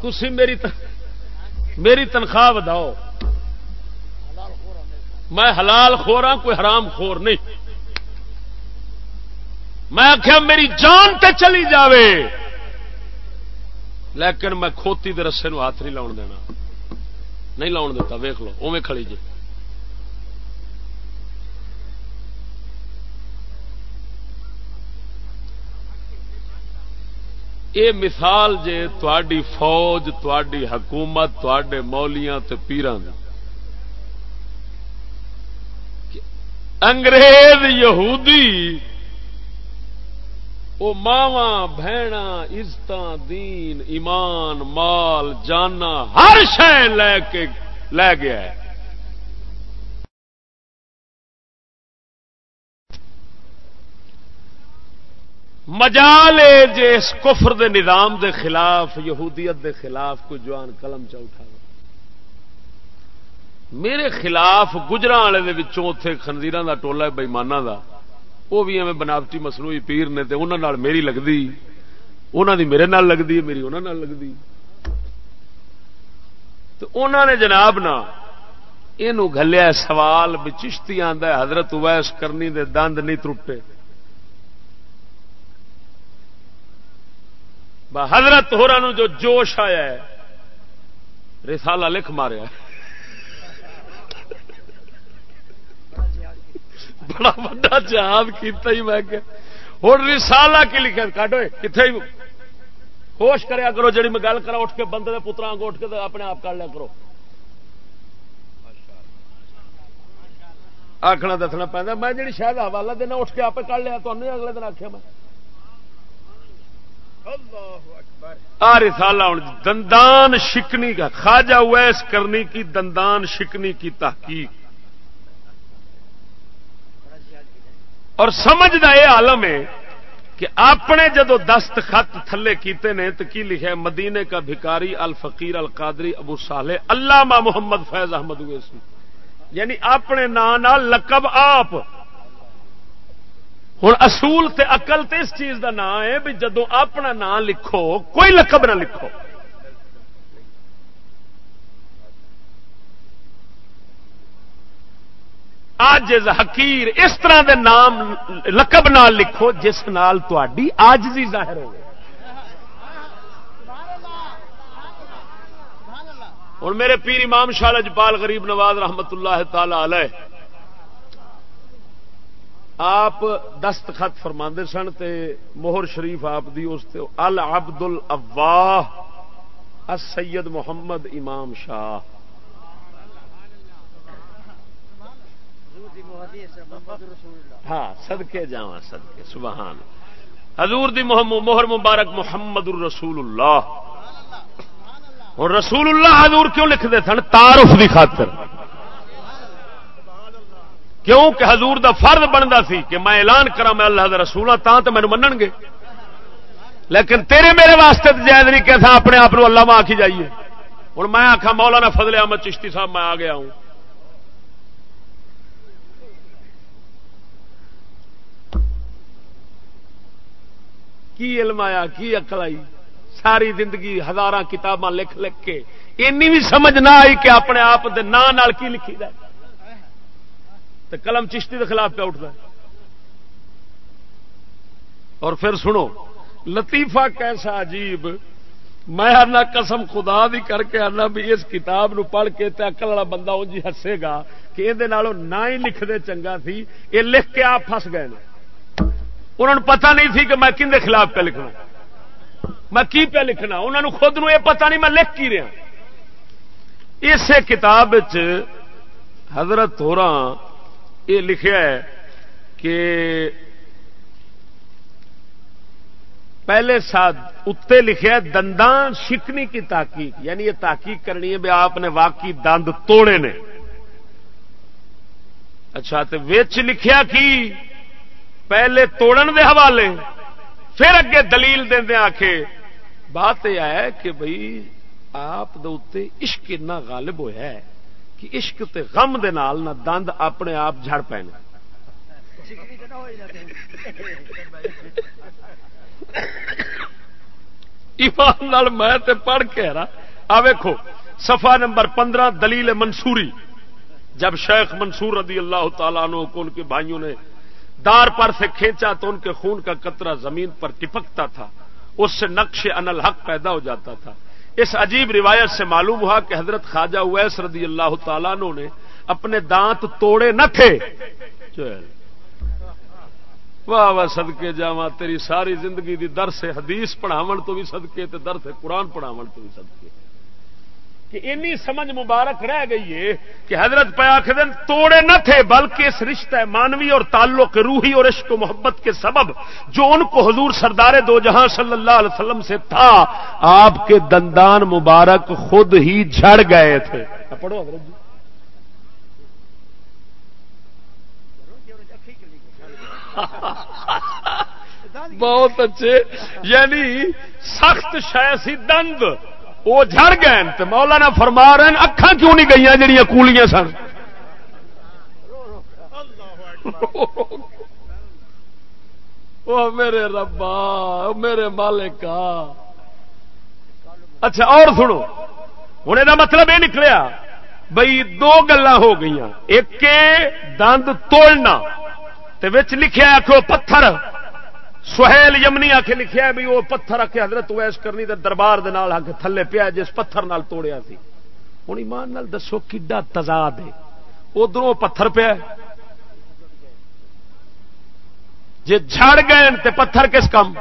تھی میری میری تنخواہ بداؤ میں حلال خور ہاں کوئی حرام خور نہیں۔ میں آخیا میری جان تے چلی جاوے۔ لیکن میں کھوتی دے رسے ہاتھ نہیں لاؤ دینا۔ نہیں لاؤ دیتا ویخ لو اوے کھڑی جی۔ یہ مثال جے تھی فوج تھی حکومت تے مولیاں تے پیران انگریز، یہودی وہ ماوا بہن عزت دین، ایمان، مال جانا ہر شہ لے کے، لے گیا ہے۔ مجالے جس کفر دے نظام دے خلاف، یہودیت دے خلاف کوئی جوان قلم چا اٹھا میرے خلاف گجرا والے اتے خنزیر کا ٹولا بئیمانہ کا وہ بھی ایویں بناوٹی مصنوعی پیر نے تے انہوں میری لگتی انہوں دی میرے نال لگتی میری انہوں لگتی تو انہوں نے جناب نا یہ گلیا سوال بھی چشتی آدھا حضرت ویس کرنی دے دند نہیں ترٹے۔ حضرت ہورا جو جوش آیا ہے، رسالہ لکھ ماریا بڑا وا جہاد کیتا ہی میں ہوں رسالہ کی لکھا کٹو کتنے ہوش کریا کرو جی میں گل کرا اٹھ کے بندے پترا اٹھ کے اپنے آپ کر لیا کرو۔ آخنا دسنا پہنا میں جی شاید حوالہ دینا، اٹھ کے آپ کر لیا تمہیں اگلے دن آخیا میں۔ آ رسالہ ہوں، دندان شکنی کا، خواجہ ویس کرنی کی دندان شکنی کی تحقیق۔ اور سمجھنا یہ عالم ہے کہ اپنے جدو دست خط تھلے کیتے نے، تو کی لکھے مدینے کا بھکاری الفقیر القادری ابو صالح، علامہ محمد فیض احمد ویسی یعنی اپنے نام لقب آپ۔ ہوں اصول تے اقل تے اس چیز دا نام ہے بھی جدو اپنا نام لکھو، کوئی لقب نہ لکھو۔ آج حکیر اس طرح دے نام، لقب نال لکھو جس نال تھی آجزی ظاہر ہو ہوں میرے پیر امام شاہ جپال غریب نواز رحمت اللہ تعالی علیہ آپ دستخط فرما سن تے موہر شریف آپ دی اس تے ال عبد الواہ سید محمد امام شاہ۔ ہاں سدکے جا سدکے سبحان۔ حضور دی موہر مبارک محمد الرسول اللہ اور رسول اللہ حضور کیوں لکھتے سن؟ تارف دی خاطر۔ کیوں کہ حضور دا فرد بنتا سی کہ میں اعلان کرا میں اللہ رسول ہوں تا تو مینو منن گے۔ لیکن تیرے میرے واسطے جائز نہیں کہ اپنے آپ اللہ میں آخی جائیے۔ ہوں میں آخا مولانا فضل احمد چشتی صاحب، میں آ گیا ہوں۔ کی علم آیا، کی اقل آئی؟ ساری زندگی ہزار کتاباں لکھ لکھ کے، اینی بھی سمجھ نہ آئی کہ اپنے آپ کے نام کی لکھی جائے۔ تو قلم چشتی کے خلاف پہ اٹھتا اور پھر سنو، لطیفہ کیسا عجیب۔ میں آنا قسم خدا دی کر کے آنا بھی اس کتاب نو پڑھ کے اکل والا بندہ جی ہسے گا کہ یہ نہ ہی لکھتے چنگا تھی یہ لکھ کے آپ فس گئے انہوں نے پتا نہیں تھی کہ میں کھے خلاف پہ لکھنا۔ میں کی پہ لکھنا؟ انہوں نے خود نو یہ پتا نہیں میں لکھ کی رہا۔ اسے کتاب حضرت ہو رہا یہ لکھا ہے کہ پہلے ساتھ اتنے لکھا دندان شکنی کی تحقیق یعنی یہ تحقیق کرنی ہے بھی آپ نے واقعی دند توڑے نے۔ اچھا تو وچ لکھیا کی؟ پہلے توڑن دے حوالے، پھر اگے دلیل دے آ کے بات یہ ہے کہ بھائی آپ عشق اتنا غالب ہوا ہے۔ کہ عشق تے غم دے نال نہ دند اپنے آپ جڑ پے ایمان میں تے پڑھ کے آ ویکھو، صفحہ نمبر پندرہ، دلیل منصوری۔ جب شیخ منصور رضی اللہ تعالیٰ عنہ کو ان کے بھائیوں نے دار پر سے کھینچا تو ان کے خون کا قطرہ زمین پر ٹپکتا تھا، اس سے نقش ان الحق پیدا ہو جاتا تھا۔ اس عجیب روایت سے معلوم ہوا کہ حضرت خواجہ اویس رضی اللہ تعالیٰ نے اپنے دانت توڑے نہ تھے۔ واہ واہ سدکے جاوا تیری ساری زندگی دی درس حدیث پڑھاو تو بھی سدکے درس قرآن پڑھاو تو بھی سدکے کہ اینی سمجھ مبارک رہ گئی ہے کہ حضرت پیا دن توڑے نہ تھے، بلکہ اس رشتہ مانوی اور تعلق روحی اور عشق و محبت کے سبب جو ان کو حضور سردار دو جہاں صلی اللہ علیہ وسلم سے تھا، آپ کے دندان مبارک خود ہی جھڑ گئے تھے۔ پڑھو حضرت جی۔ بہت اچھے یعنی سخت شہ دند۔ وہ جڑ گئے تو مولا فرما رہے ہیں اکھان کیوں نہیں گئی جہیا کولیاں سن؟ میرے ربا، میرے مالک اچھا اور سنو۔ ہوں یہ مطلب یہ نکلیا بئی دو گلا ہو گئی ایک دند توڑنا لکھا آخو پتھر۔ سہیل یمنی آ کے لکھا بھی وہ پتھر آ کے حضرت ویس کرنی دے دربار دے نال آ کے تھلے پیا جس پتھر نال توڑیا سی۔ ہوں ایمان نال دسو کڈا تزاد ہے۔ ادھر پتھر پیا جی جھڑ گئے تے پتھر کس کام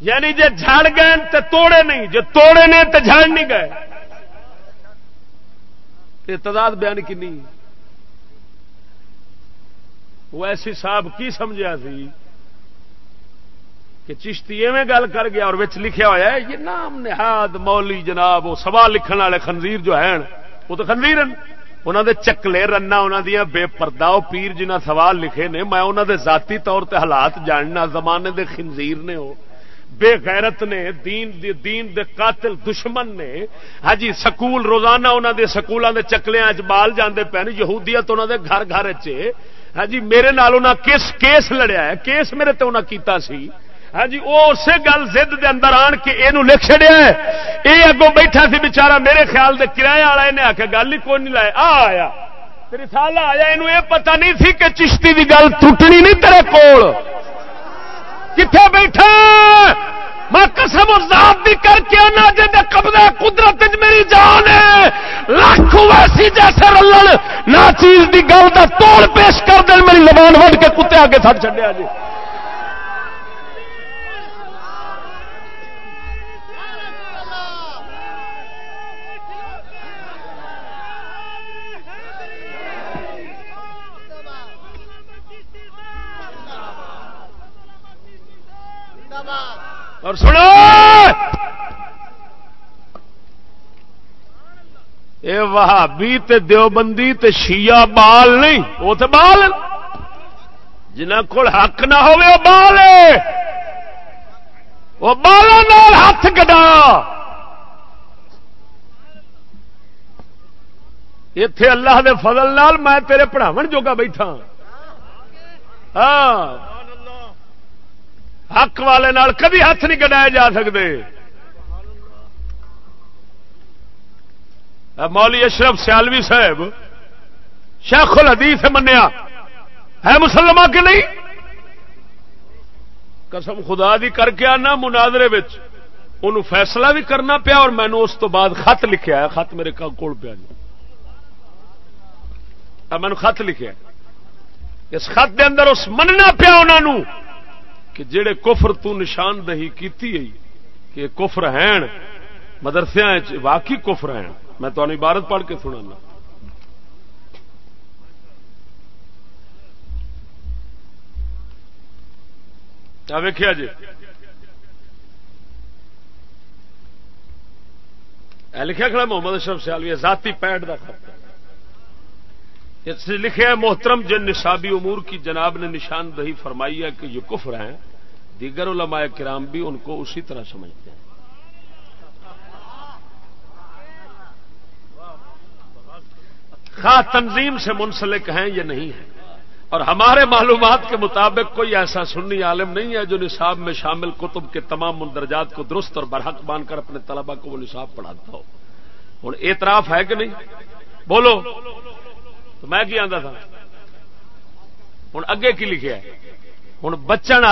یعنی جی جھڑ گئے تے توڑے نہیں جی توڑے نے تے جھڑ نہیں گئے۔ تزاد بیان کنی وہ ایسی صاحب کی سمجھا سی کہ چشتی ایویں گل کر گیا اور وچ لکھیا ہوا ہے، یہ نام نہاد مولی جناب، وہ سوال لکھن والے خنزیر جو ہیں، وہ تو خنزیر ہیں۔ انہوں دے چکلے رنا انہوں دیا بے پردہ پیر جنہ سوال لکھے نے، میں انہوں دے ذاتی طور تے حالات جاننا، زمانے دے خنزیر نے ہو بے غیرت نے، دین دے دین دے قاتل دشمن نے۔ ہاں جی سکول، روزانہ انہوں دے سکولوں دے چکلے بال جاندے پے یہودیت انہوں دے گھر گھر چ ہاں جی میرے نال انہوں کس کیس لڑیا ہے؟ کیس میرے تے انہوں کیتا سی۔ ہاں جی وہ اسی گل زد دے اندر آن کے یہ لکھ چڑیا ہے۔ یہ اگوں بیٹھا سی بچارا میرے خیال دے کرایہ والا انہیں آخیا گل ہی کوئی نہیں لایا آ آیا۔ تیری سال آیا یہ پتا نہیں سی کہ چشتی کی گل ٹوٹنی نہیں تیرے کول۔ کتنے بیٹھا؟ میں قسم ذات بھی کر کے آنا جی قبضہ قدرت میری جان ہے۔ لاکھ ویسی جیسے رلن نہ چیز دی گل کا توڑ پیش کر دین، میری زبان وڈ کے کتے آگے سر چڈیا جی اور سنو! اے وہابی تے دیوبندی تے شیعہ بال نہیں، وہ تو بال جنہ کو حق نہ ہوئے، وہ بال وہ بال ہاتھ گڈا اتے اللہ دے فضل نال میں تیرے پڑھاو جوگا بیٹھا۔ ہاں۔ حق والے نال کبھی ہاتھ نہیں کٹائے جا سکتے۔ مولی اشرف سیالوی صاحب، شیخ الحدیث منیا۔ ہے مسلمان کے نہیں؟ قسم خدا دی کر کے آنا مناظرے ان فیصلہ بھی کرنا پیا اور مینو اس تو بعد خط لکھا ہے۔ خط میرے کول پیا جی۔ مینو خط لکھا اس خط دے اندر اس مننا پیا انہوں کہ جڑے کفر تو نشاندہی کیتی ہے، کہ کفر ہیں مدرسے واقعی کفر ہیں۔ میں تو عبارت پڑھ کے سنا ویخیا جی۔ لکھا کھڑا محمد اشرف سیالوی ذاتی پیڈ کا خط لکھے ہے محترم جن نصابی امور کی جناب نے نشاندہی فرمائی ہے کہ یہ کفر ہیں، دیگر علماء کرام بھی ان کو اسی طرح سمجھتے ہیں۔ خواہ تنظیم سے منسلک ہیں یا نہیں ہیں، اور ہمارے معلومات کے مطابق کوئی ایسا سنی عالم نہیں ہے جو نصاب میں شامل کتب کے تمام مندرجات کو درست اور برحق مان کر اپنے طلبا کو وہ نصاب پڑھاتا ہو۔ ہوں، اعتراف ہے کہ نہیں؟ بولو۔ تو میں کیا آتا تھا؟ ہوں اگے کی لکھا ہوں بچن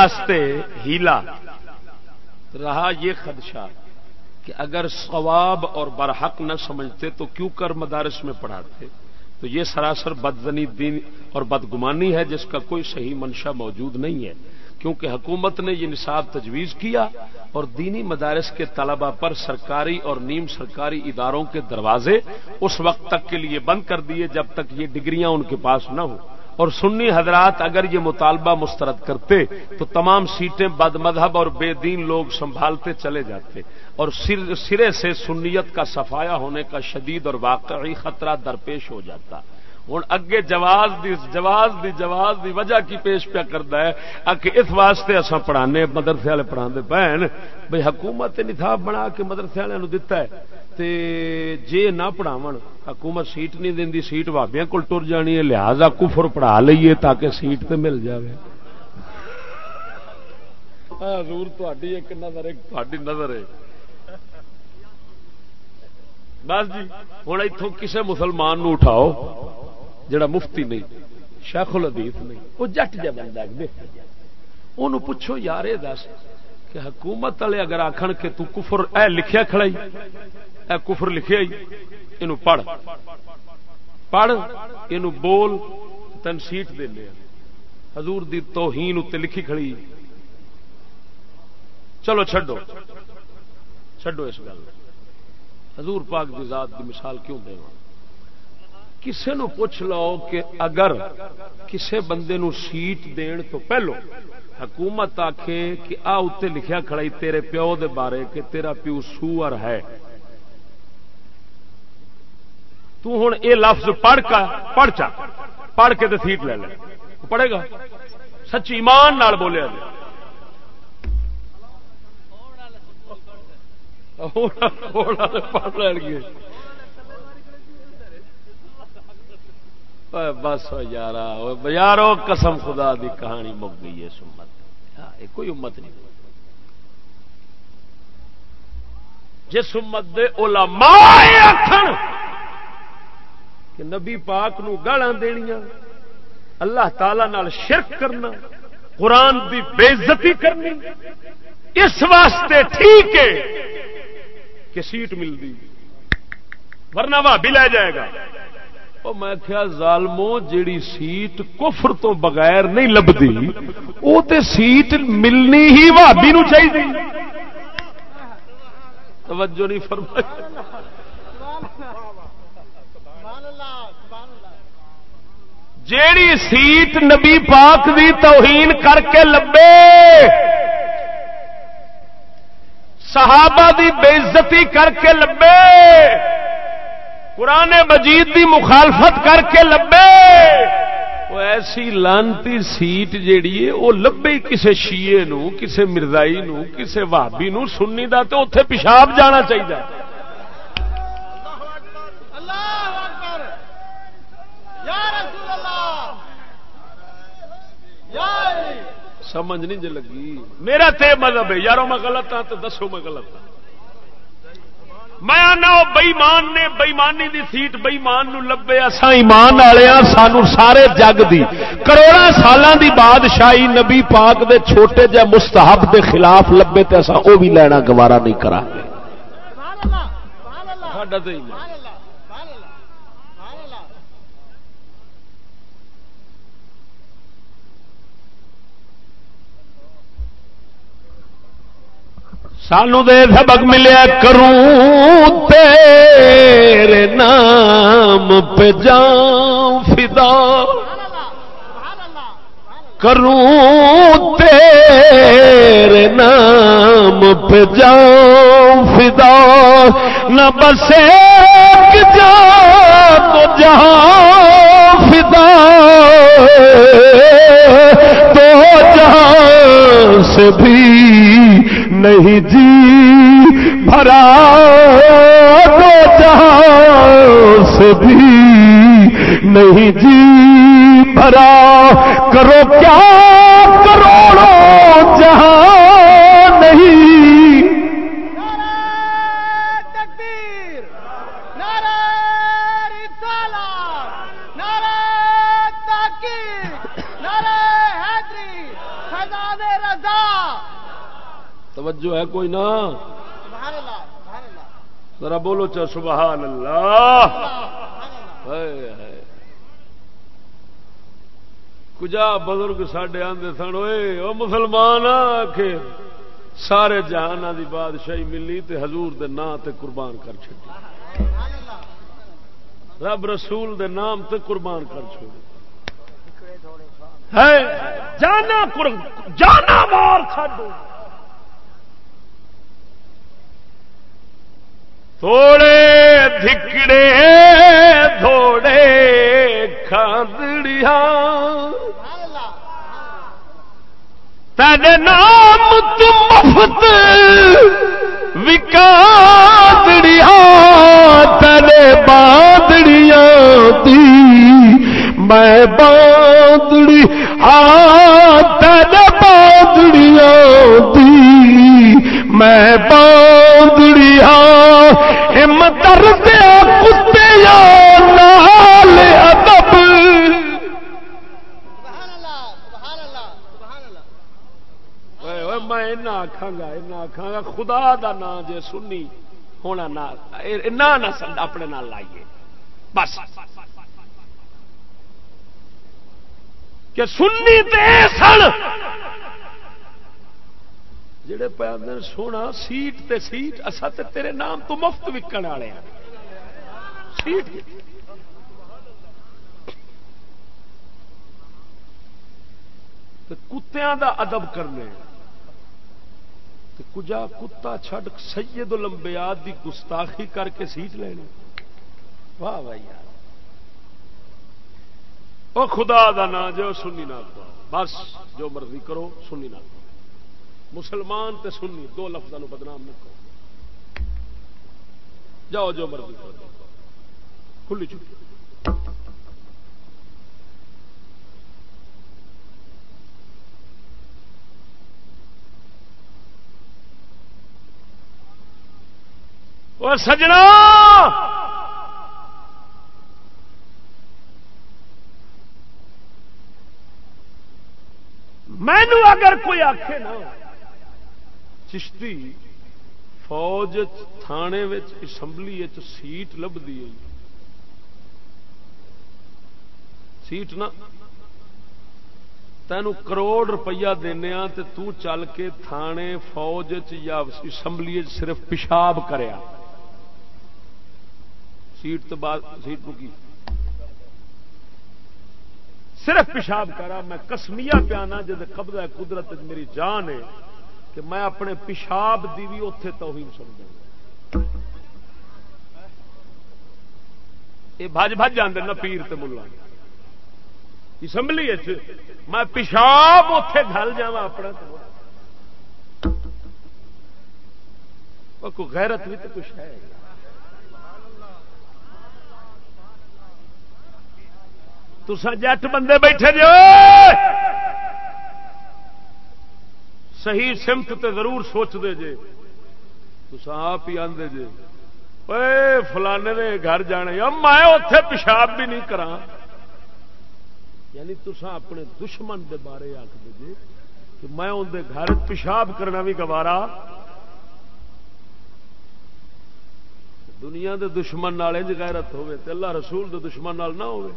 ہیلا۔ رہا یہ خدشہ کہ اگر ثواب اور برحق نہ سمجھتے تو کیوں کر مدارس میں پڑھاتے؟ تو یہ سراسر بدزنی دین اور بدگمانی ہے جس کا کوئی صحیح منشا موجود نہیں ہے۔ کیونکہ حکومت نے یہ نصاب تجویز کیا اور دینی مدارس کے طلبہ پر سرکاری اور نیم سرکاری اداروں کے دروازے اس وقت تک کے لیے بند کر دیے جب تک یہ ڈگریاں ان کے پاس نہ ہوں۔ اور سنی حضرات، اگر یہ مطالبہ مسترد کرتے تو تمام سیٹیں بد مذہب اور بے دین لوگ سنبھالتے چلے جاتے۔ اور سرے سے سنیت کا صفایا ہونے کا شدید اور واقعی خطرہ درپیش ہو جاتا۔ ہوں اگے جواز دی جواز دی جواز دی وجہ کی پیش پیا کرتا ہے؟ کہ اس واسطے اصا پڑھانے مدرسے والے پڑھا پہن بھائی حکومت نصاب بنا کے مدرسے والوں دتا ہے، تے جے نہ پڑھاو حکومت سیٹ نہیں دینی، سیٹ بابیا کول ٹر جانی ہے، لہذا کفر پڑھا لیے تاکہ سیٹ تے مل جائے حضور تھی ایک نظر ہے نظر ہے۔ بس جی ہوں اتوں کسی مسلمان نو اٹھاؤ۔ جڑا مفتی نہیں، شیخ الحدیث نہیں، وہ جٹ جا بندہ پوچھو، یار یہ دس کہ حکومت والے اگر آخر کہ تو کفر، اے لکھیا کھڑائی اے کفر لکھیا یہ پڑھ۔ پڑھ یہ بول تین سیٹ دے حضور دی توہین اتنے لکھی کھڑی۔ چلو چھڈو۔ چھڈو اس گل۔ حضور پاک دی ذات دی مثال کیوں دے ہاں؟ کسے نو پوچھ لو کہ اگر کسے بندے نو سیٹ دین تو پہلو حکومت آکھے کہ آ اتنے لکھیا کھڑائی تیرے پیو دے بارے کہ تیرا پیو سور ہے۔ تو ہوں یہ لفظ پڑھ کا، پڑھ چا، پڑھ کے تو سیٹ لے لے۔ پڑھے گا؟ سچی ایمان نال بولیا پڑھ لین گے بس یار یارو قسم خدا دی کہانی مک گئی ہے سمت کوئی امت نہیں جس امت دے علماء آخر کہ نبی پاک نو گالاں دنیا اللہ تعالی نال شرک کرنا قرآن دی بےزتی کرنی اس واسطے ٹھیک ہے کہ سیٹ ملتی ورنہ وہ بھی لے جائے گا میں کیا ظالمو جیڑی سیٹ کفر تو بغیر نہیں لبتی وہ تے سیٹ ملنی ہی بھابی نو چاہیے توجہ نہیں فرمائی۔ جیڑی سیٹ نبی پاک دی توہین کر کے لبے، صحابہ دی بےزتی کر کے لبے۔ قرآن مجید دی مخالفت کر کے لبے۔ وہ ایسی لانتی سیٹ جیڑی ہے، وہ لبے کسے شیے نو، کسے مرزائی نو، کسے وابی نو سننی دا تو اتے پیشاب جانا چاہیے سمجھ نہیں جی لگی۔ میرا تے مذہب ہے، یارو میں غلط ہاں تو دسو میں غلط ہوں میں آنا بئیمان نے بئیمانی دی سیٹ بئیمان نو لبے اسا ایمان والے ہاں سانو سارے جگ دی۔ کروڑا سالاں دی بادشاہی نبی پاک دے چھوٹے جے مستحب دے خلاف لبے تے اسا او بھی لینا گوارا نہیں کرا۔ سبحان اللہ۔ سبحان اللہ۔ سانو دے سبق ملیا کروں، تیرے نام پہ جاؤں فدا کروں، تیرے نام پہ جاؤں فدا نہ بس ایک جا تو جہاں فدا، تو جہاں سے بھی نہیں جی بھرا دو جہاں سے بھی نہیں جی بھرا کرو کیا کروڑوں جہاں توجہ ہے کوئی نہ ذرا بولو چا سبحان اللہ۔ کجا بزرگ سڈے آدھے سن ہوئے وہ مسلمان آخے سارے جہان دی بادشاہی ملی تے حضور دے نام تے قربان کر چکی رب رسول دے نام تے قربان کر چھوڑی۔ جانا جانا مار کھڈو۔ تھوڑے دھکڑے تھوڑے کھاندڑیا تیرے نام تم مفت وکاندڑیا تیرے باندڑیاں دی میں باندڑی آ تیرے باندڑیاں دی میں باندڑیا متر دیا کتے نال ادب۔ میں آخا گا آخا گا، خدا دا نام جے سنی، ہونا نہ اپنے نال لائیے۔ بس۔ کہ سنی تے سن۔ جڑے پہ سونا، سیٹ تے سیٹ اصا تے تیرے نام تو مفت وکن والے ہیں۔ سیٹ۔ کتیاں دا ادب کرنے۔ کجا کتا چھڈ سید لمبیات دی گستاخی کر کے سیٹ لینی واہ بھائی وہ او خدا دا نا جو سنی نہ بس جو مرضی کرو، سنی نہ مسلمان تے سنی، دو لفظوں بدنام نہ کرو۔ جاؤ جو مرضی کرو۔ کھلی چھٹی۔ اور سجنا! مینو اگر کوئی آخ نا چشتی فوج تھانے اسمبلی سیٹ لبھی سیٹ نا تینوں کروڑ روپیہ دینا تو چل کے تھانے فوج یا اسمبلی صرف پیشاب کریا۔ سیٹ تو بعد، سیٹ کی؟ صرف پیشاب کرا، میں کسمیا پیانا جب قبضہ قدرت میری جان ہے۔ کہ میں اپنے پیشاب دی بھی اتے توہین سمجھا۔ یہ بج بج جانے نا پیر تے ملا۔ اسمبلی میں پیشاب اتے گل جا اپنا کوئی غیرت بھی تو کچھ ہے۔ تسا جٹ بندے بیٹھے جو صحیح سمت تے ضرور سوچتے جے۔ تسا آپ ہی آدھے جے۔ اے فلانے دے گھر جانے میں اتے پیشاب بھی نہیں کرا یعنی تسا اپنے دشمن دے بارے آخ دے کہ میں اندر گھر پیشاب کرنا بھی گوارا۔ دنیا دے دشمن نال انج غیرت ہوے تے اللہ رسول دے دشمن نال نہ ہوے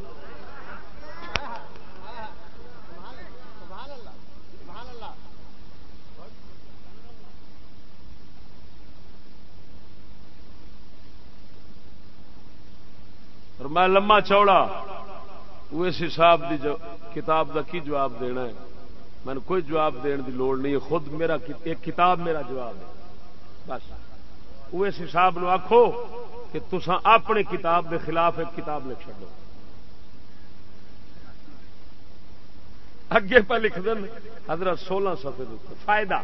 اور میں لما چوڑا وہ اس حساب دی جو کتاب دا کی جواب دینا ہے؟ میں نے کوئی جواب دین دی لوڑ نہیں خود میرا ایک کتاب میرا جواب ہے۔ بس۔ وہ اس حساب نو آخو کہ تسا اپنی کتاب دے خلاف ایک کتاب لکھ چڑو اگے پہ لکھ دیں حضرت سولہ سفے فائدہ۔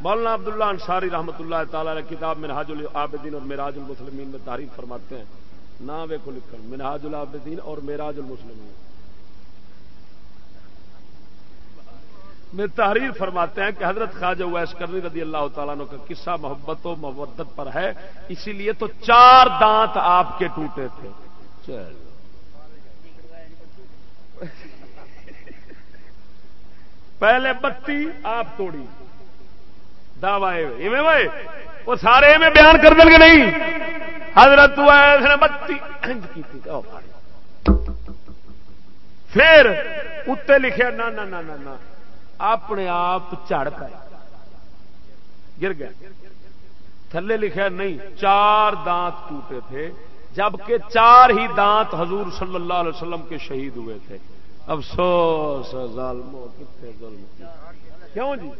مولانا عبداللہ انصاری رحمت اللہ تعالی کتاب میں حاج العابدین اور میراج المسلمین میں تعریف فرماتے ہیں۔ نہ ویکو لکھن منہاج العابدین اور میراج المسلمین۔ میں تحریر فرماتے ہیں کہ حضرت خواجہ ویس کرنی رضی اللہ تعالیٰ کا قصہ محبت و مبت پر ہے، اسی لیے تو چار دانت آپ کے ٹوٹے تھے۔ چل پہلے بتی آپ توڑی۔ دعوی وہ سارے میں بیان کر دیں گے نہیں؟ حضرت بتی پھر اتنے لکھے نہ نہ اپنے آپ چڑ کر گر گیا۔ تھلے لکھا نہیں، چار دانت ٹوٹے تھے، جبکہ چار ہی دانت حضور صلی اللہ علیہ وسلم کے شہید ہوئے تھے۔ افسوس ظالمو کتنے ظلم کیوں جی؟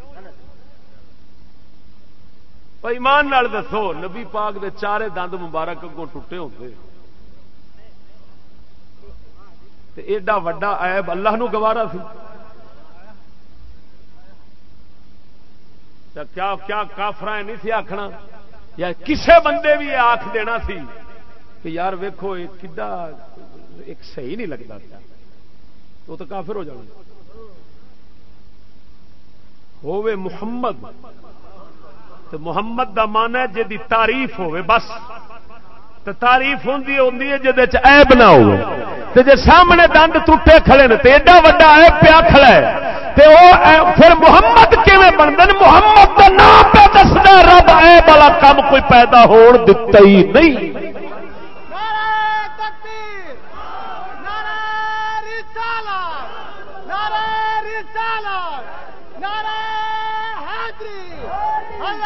ایمان نال دسو نبی پاک دے چارے دند مبارک اگوں ٹوٹے ہوتے ایڈا وڈا عیب اللہ نو گوارا سی کیا کیا کافر نہیں سی آخنا یا کسے بندے بھی آخ دینا سی کہ یار ویکو کدا ایک صحیح نہیں لگتا پیا تو تو کافر ہو جانا ہووے محمد تو محمد دا مان ہے جی تعریف ہوے بس۔ تو تعریف ہوں جی ایب نہ ہو جی سامنے دند ٹوٹے کھڑے نے تو ایڈا وا ایب پیا کھڑا ہے۔ تے او پھر محمد کیویں بنتے محمد کا نام پہ دسنا رب ایب والا کام کوئی پیدا ہون دتا ہی نہیں۔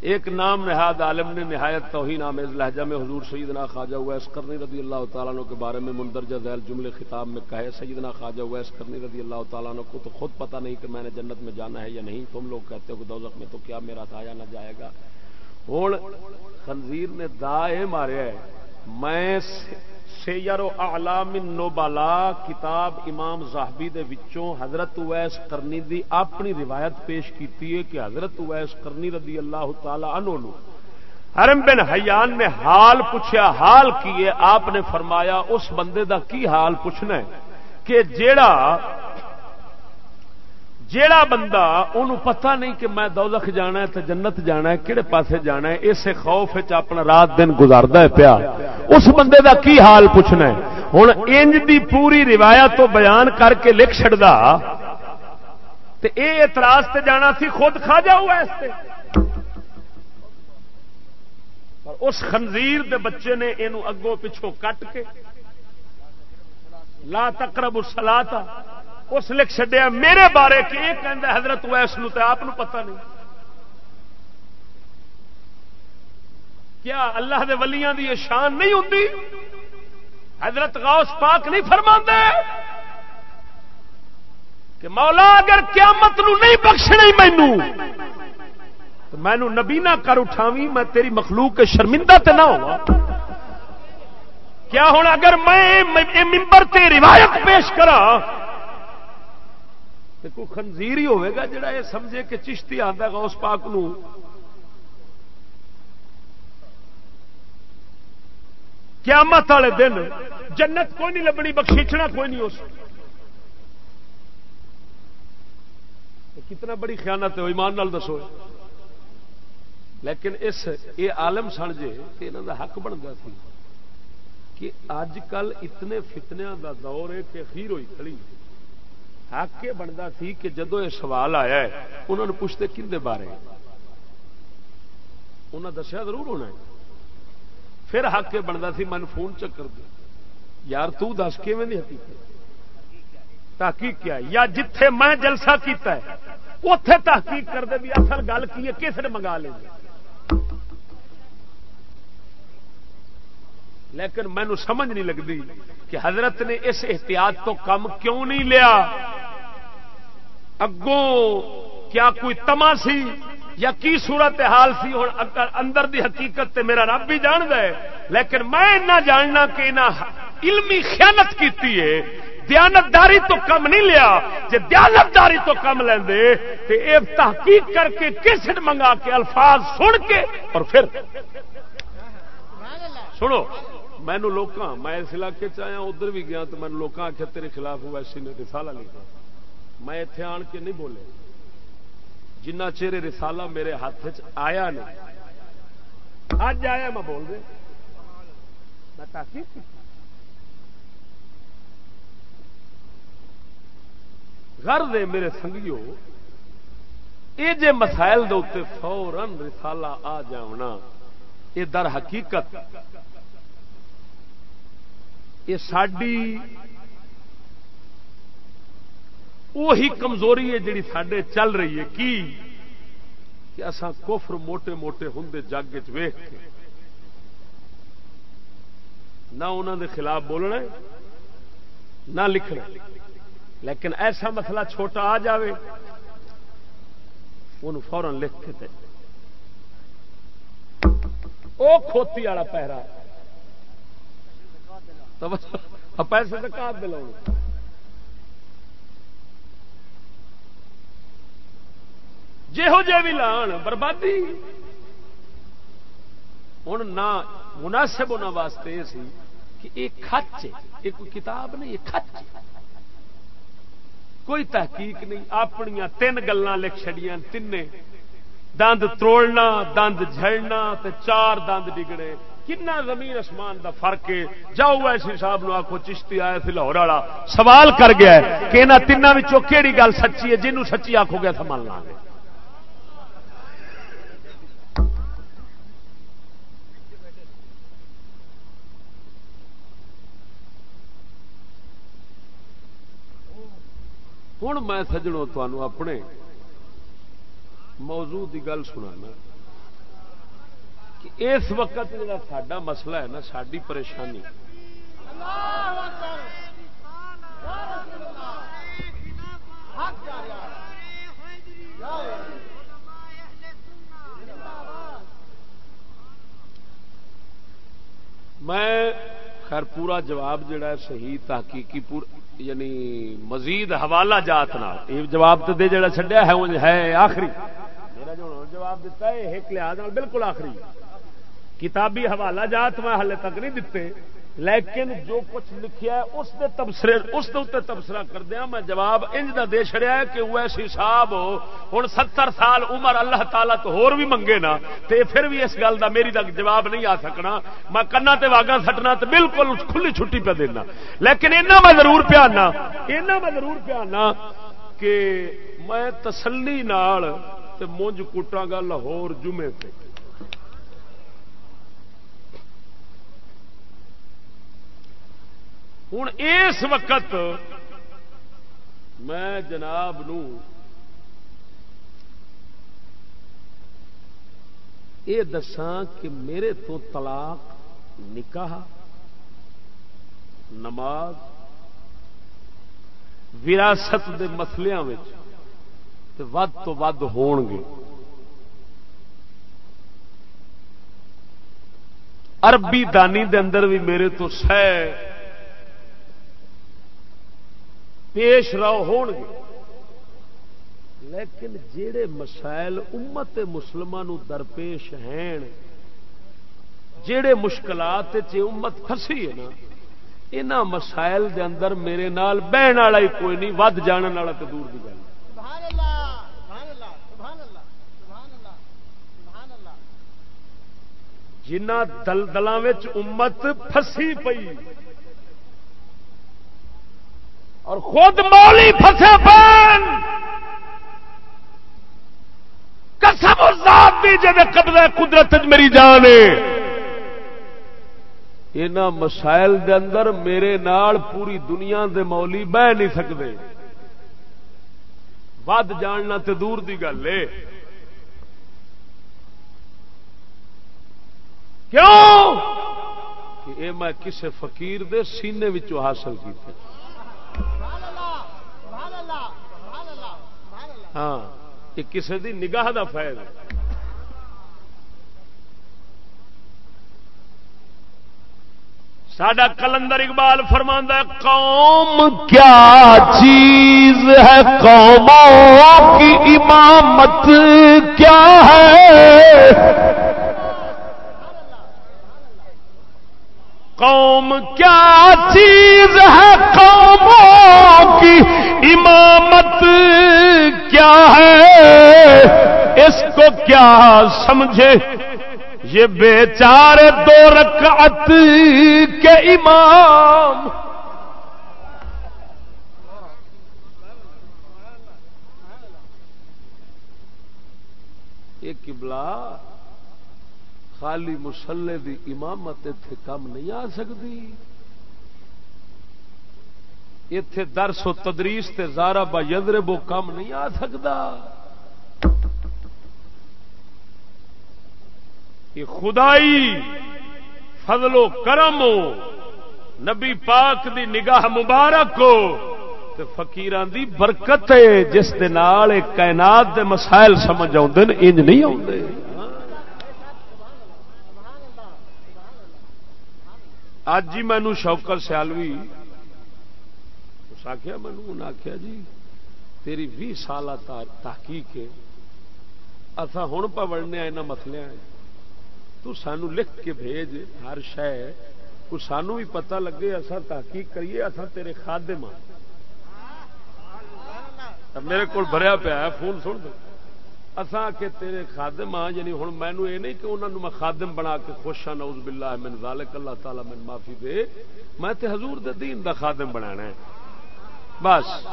ایک نام نہاد عالم نے نہایت توہین آمیز لہجہ میں حضور سیدنا خواجہ ویس کرنی رضی اللہ تعالیٰ عنہ کے بارے میں مندرجہ ذیل جملے خطاب میں کہے، سیدنا خواجہ ویس کرنی رضی اللہ تعالیٰ عنہ کو تو خود پتہ نہیں کہ میں نے جنت میں جانا ہے یا نہیں، تم لوگ کہتے ہو کہ دوزخ میں تو کیا میرا تھا نہ جائے گا۔ ہوں خنزیر نے دا مارے میں سیر و اعلام نوبالا کتاب امام زاہبی دے وچوں حضرت اویس کرنی دی اپنی روایت پیش کیتی ہے کہ حضرت اویس کرنی رضی اللہ تعالی عنہ نو حرم بن حیان نے حال پوچھا، حال کیے آپ نے فرمایا، اس بندے دا کی حال پوچھنا ہے؟ کہ جیڑا جیڑا بندہ ان پتہ نہیں کہ میں دوزخ جانا ہے تو جنت جانا ہے کہڑے پاسے جانا ہے، اسے خوف اپنا رات دن گزارتا ہے پیا۔ اس بندے دا کی حال پوچھنا ہے؟ ہوں انج دی پوری روایت تو بیان کر کے لکھ چڑا اے اعتراض تے جانا سی، خود کھا جاؤ ایسے اس خنزیر دے بچے نے یہ اگوں پچھوں کٹ کے، لا تقرب الصلاۃ اس لکھ چڈیا میرے بارے کہ یہ حضرت ویس نو آپ پتہ نہیں۔ کیا اللہ دے ولیاں دی شان نہیں ہوں حضرت غوث پاک نہیں فرما کہ مولا اگر قیامت نو نہیں بخشنا مینو تو مینو نبی نہ کر اٹھاوی، میں تیری مخلوق کے شرمندہ تے نہ ہوا۔ کیا ہوں اگر میں ممبر تے روایت پیش کرا کوئی خنزیر ہی ہوئے گا جڑا یہ سمجھے کہ چشتی آتا گا اس پاک نو۔ قیامت والے دن جنت کوئی نہیں لبنی، بخشیچنا کوئی نہیں اس۔ کتنا بڑی خیانت ہے، ایمان نال دسو۔ لیکن اس، یہ عالم سن کہ یہاں کا حق بنتا سی۔ کہ اج کل اتنے فتنیا کا دور ہے کہ خیر ہوئی کھڑی۔ حق یہ بنتا سی کہ جدو یہ سوال آیا ہے، انہوں نے پوچھتے کھے بارے؟ انہیں دسیا ضرور ہونا ہے۔ پھر حق یہ بنتا سی من فون چکر دے یار، تو تس کی حقیقت؟ تحقیق کیا؟ یا جتھے میں جلسہ کیتا ہے اتے تحقیق کر دے بھی اصل گل کی ہے کس نے منگا لیں لیکن مینو سمجھ نہیں لگتی کہ حضرت نے اس احتیاط تو کم کیوں نہیں لیا؟ اگوں کیا کوئی تما سی یا کی صورت حال سی؟ ہوں اندر دی حقیقت تے میرا رب بھی جان دے لیکن میں جاننا کہ علمی خیانت کیتی ہے، دیانتداری تو کم نہیں لیا۔ جی دیانتداری تو کم لے تحقیق کر کے کسٹ منگا کے الفاظ سن کے اور پھر۔ سنو۔ مینو لوگ میں اس علاقے چیا ادھر بھی گیا تو مینو لوگ آخیا تیرے خلاف ویسی نے رسالہ لکھا۔ میں اتے آن کے نہیں بولے۔ جنہ چہرے رسالہ میرے ہاتھ آیا نہیں اج آیا میں بول رہے۔ میں تاکہ گھر دے میرے سنگیو یہ جے مسائل دے فورن رسالہ آ جانا یہ در حقیقت یہ ساری وہی کمزوری ہے جی سڈے چل رہی ہے۔ کی؟ کہ اصا کفر موٹے موٹے ہوں جگ ویخ کے نہ انہوں دے خلاف بولنا نہ لکھنا لیکن ایسا مسئلہ چھوٹا آ جائے ان فورن لکھ کے وہ کھوتی والا پہرا۔ پیسے تو کا دلاؤ جہو جہ بھی لان، بربادی۔ ہوں نہ مناسب انہوں واسطے یہ سی کہ یہ خچ یہ کوئی کتاب نہیں، یہ خچ کوئی تحقیق نہیں اپنی تین گلان لکھ چڑیا تین دند تروڑنا دند جھڑنا تے چار دند ڈگڑے کنا زمین اسمان دا فرق ہے، جاؤ ایسی صاحب نو آخو چشتی آیا تھی لاہور والا، سوال کر گیا کہ یہاں تینوں کہڑی گل سچی ہے جنوں سچی آخو گیا سنبھال لا گے۔ ہوں میں سجڑوں تمہوں اپنے موضوع کی گل سنا کہ اس وقت جا سا مسئلہ ہے نا ساری پریشانی۔ میں خیر پورا جواب جڑا ہے صحیح تحقیقی پور یعنی مزید حوالہ جات نہ یہ جواب تو دے جڑا چڈیا ہے ہے آخری۔ میرا جو جواب دیتا ہے، ایک لحاظ بالکل آخری۔ کتابی حوالہ جات میں ہلے تک نہیں دیتے لیکن جو کچھ لکھیا ہے، اس دے تبصرے، اس دے اتنے تبصرہ کر دیا میں جواب انج دا دے چھڑیا ہے کہ ویسی صاحب ہوں ستر سال عمر اللہ تعالی تو ہور بھی منگے نا، تے پھر بھی اس گل دا میری تک جواب نہیں آ سکنا۔ میں کنا تے واگا سٹنا تے بالکل کھلی چھٹی پہ دینا۔ لیکن اینا میں ضرور پیانا، اینا میں ضرور پیانا کہ میں تسلی نال تے مونج کٹاں گا لاہور جمعے پہ ہوں اس وقت میں جناب نو یہ دساں کہ میرے تو طلاق نکاح، نماز، وراثت کے مسلیاں ود تو ود ہون گے۔ عربی دانی دے اندر بھی میرے تو سہ پیش رو ہون گے۔ لیکن جڑے مسائل امت مسلمان درپیش ہیں جڑے مشکلات امت فسی ہے نا یہاں مسائل دے اندر میرے نال بہن والا ہی کوئی نہیں ود جان والا تو دور کی گل۔ جنہ دلدل امت فسی پئی اور خود مولی پھسے پان کسم ذات دی جے قبضہ قدرت میری جان ان مسائل دے اندر میرے نال پوری دنیا دے مولی بہ نہیں سکتے ود جاننا تے دور دی گل ہے۔ کیوں؟ کہ اے میں کسے فقیر دے سینے وچوں حاصل کیتے ہاں یہ کسی دی نگاہ دا فائد سڈا کلندر اقبال فرماندہ قوم کیا چیز ہے؟ قوموں کی امامت کیا ہے؟ قوم کیا چیز ہے قوموں کی؟ امامت کیا ہے؟ اس کو کیا سمجھے؟ یہ بیچارے دو رکعت کے امام۔ ایک قبلہ خالی مسلے دی امامت اتے کم نہیں آ سکتی۔ اتے درس و تدریس تے زارا با یدر بو کم نہیں آ سکتا۔ یہ خدائی فضل و کرم ہو نبی پاک دی نگاہ مبارک ہو فقیران دی برکت ہے، جس دے نال کائنات دے مسائل سمجھ آتے انج نہیں آتے اج ہی مینو شوکر سیالوی۔ اس آخیا مینو انہیں آخیا جی تیری بھی سال تحقیق اصا ہوں پڑھنے یہاں مسلیا تو سانو لکھ کے بھیج، ہر شہ کو سانو بھی پتہ لگے اصا تحقیق کریے اصا تیرے خادم ہاں۔ میرے کو بھریا پیا فون سن دو۔ اساں کہ تیرے خادم ہاں یعنی ہوں مینو یہ نہیں کہ انہوں نے میں خادم بنا کے خوش ہاں نوز باللہ من ذالک، اللہ تعالی من معافی دے۔ میں تے حضور دے دین دا خادم بنانا ہے۔ بس۔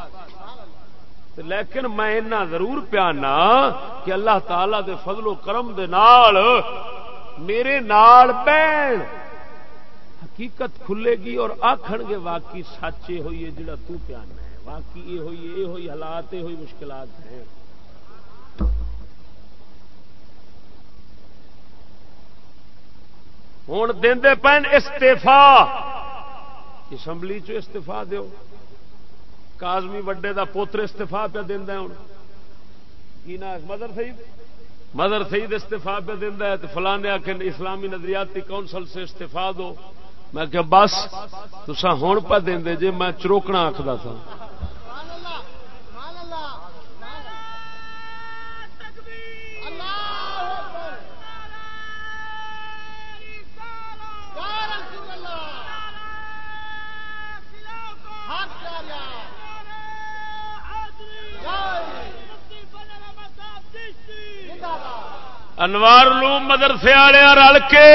لیکن میں اتنا ضرور پیانا کہ اللہ تعالی دے فضل و کرم دے نال میرے نال بین حقیقت کھلے گی اور آخر گے واقعی سچے ہوئی ہے جڑا تو پیانا ہے۔ باقی یہ ہوئی یہ ہوئی حالات، یہ ہوئی مشکلات ہیں۔ ہوں دے پین اسمبلی استفا دیو۔ کازمی وڈے دا پوتر استفا پہ دینا ہوں کی نا مدر سعید؟ مدر سعید استفا پہ دینا ہے تو فلانے آ کے اسلامی نظریاتی کونسل سے استفا دو۔ میں کہ بس تسا ہوں پہ دے جی میں چروکنا آخر تھا انوار لو مدرسے والے رل کے،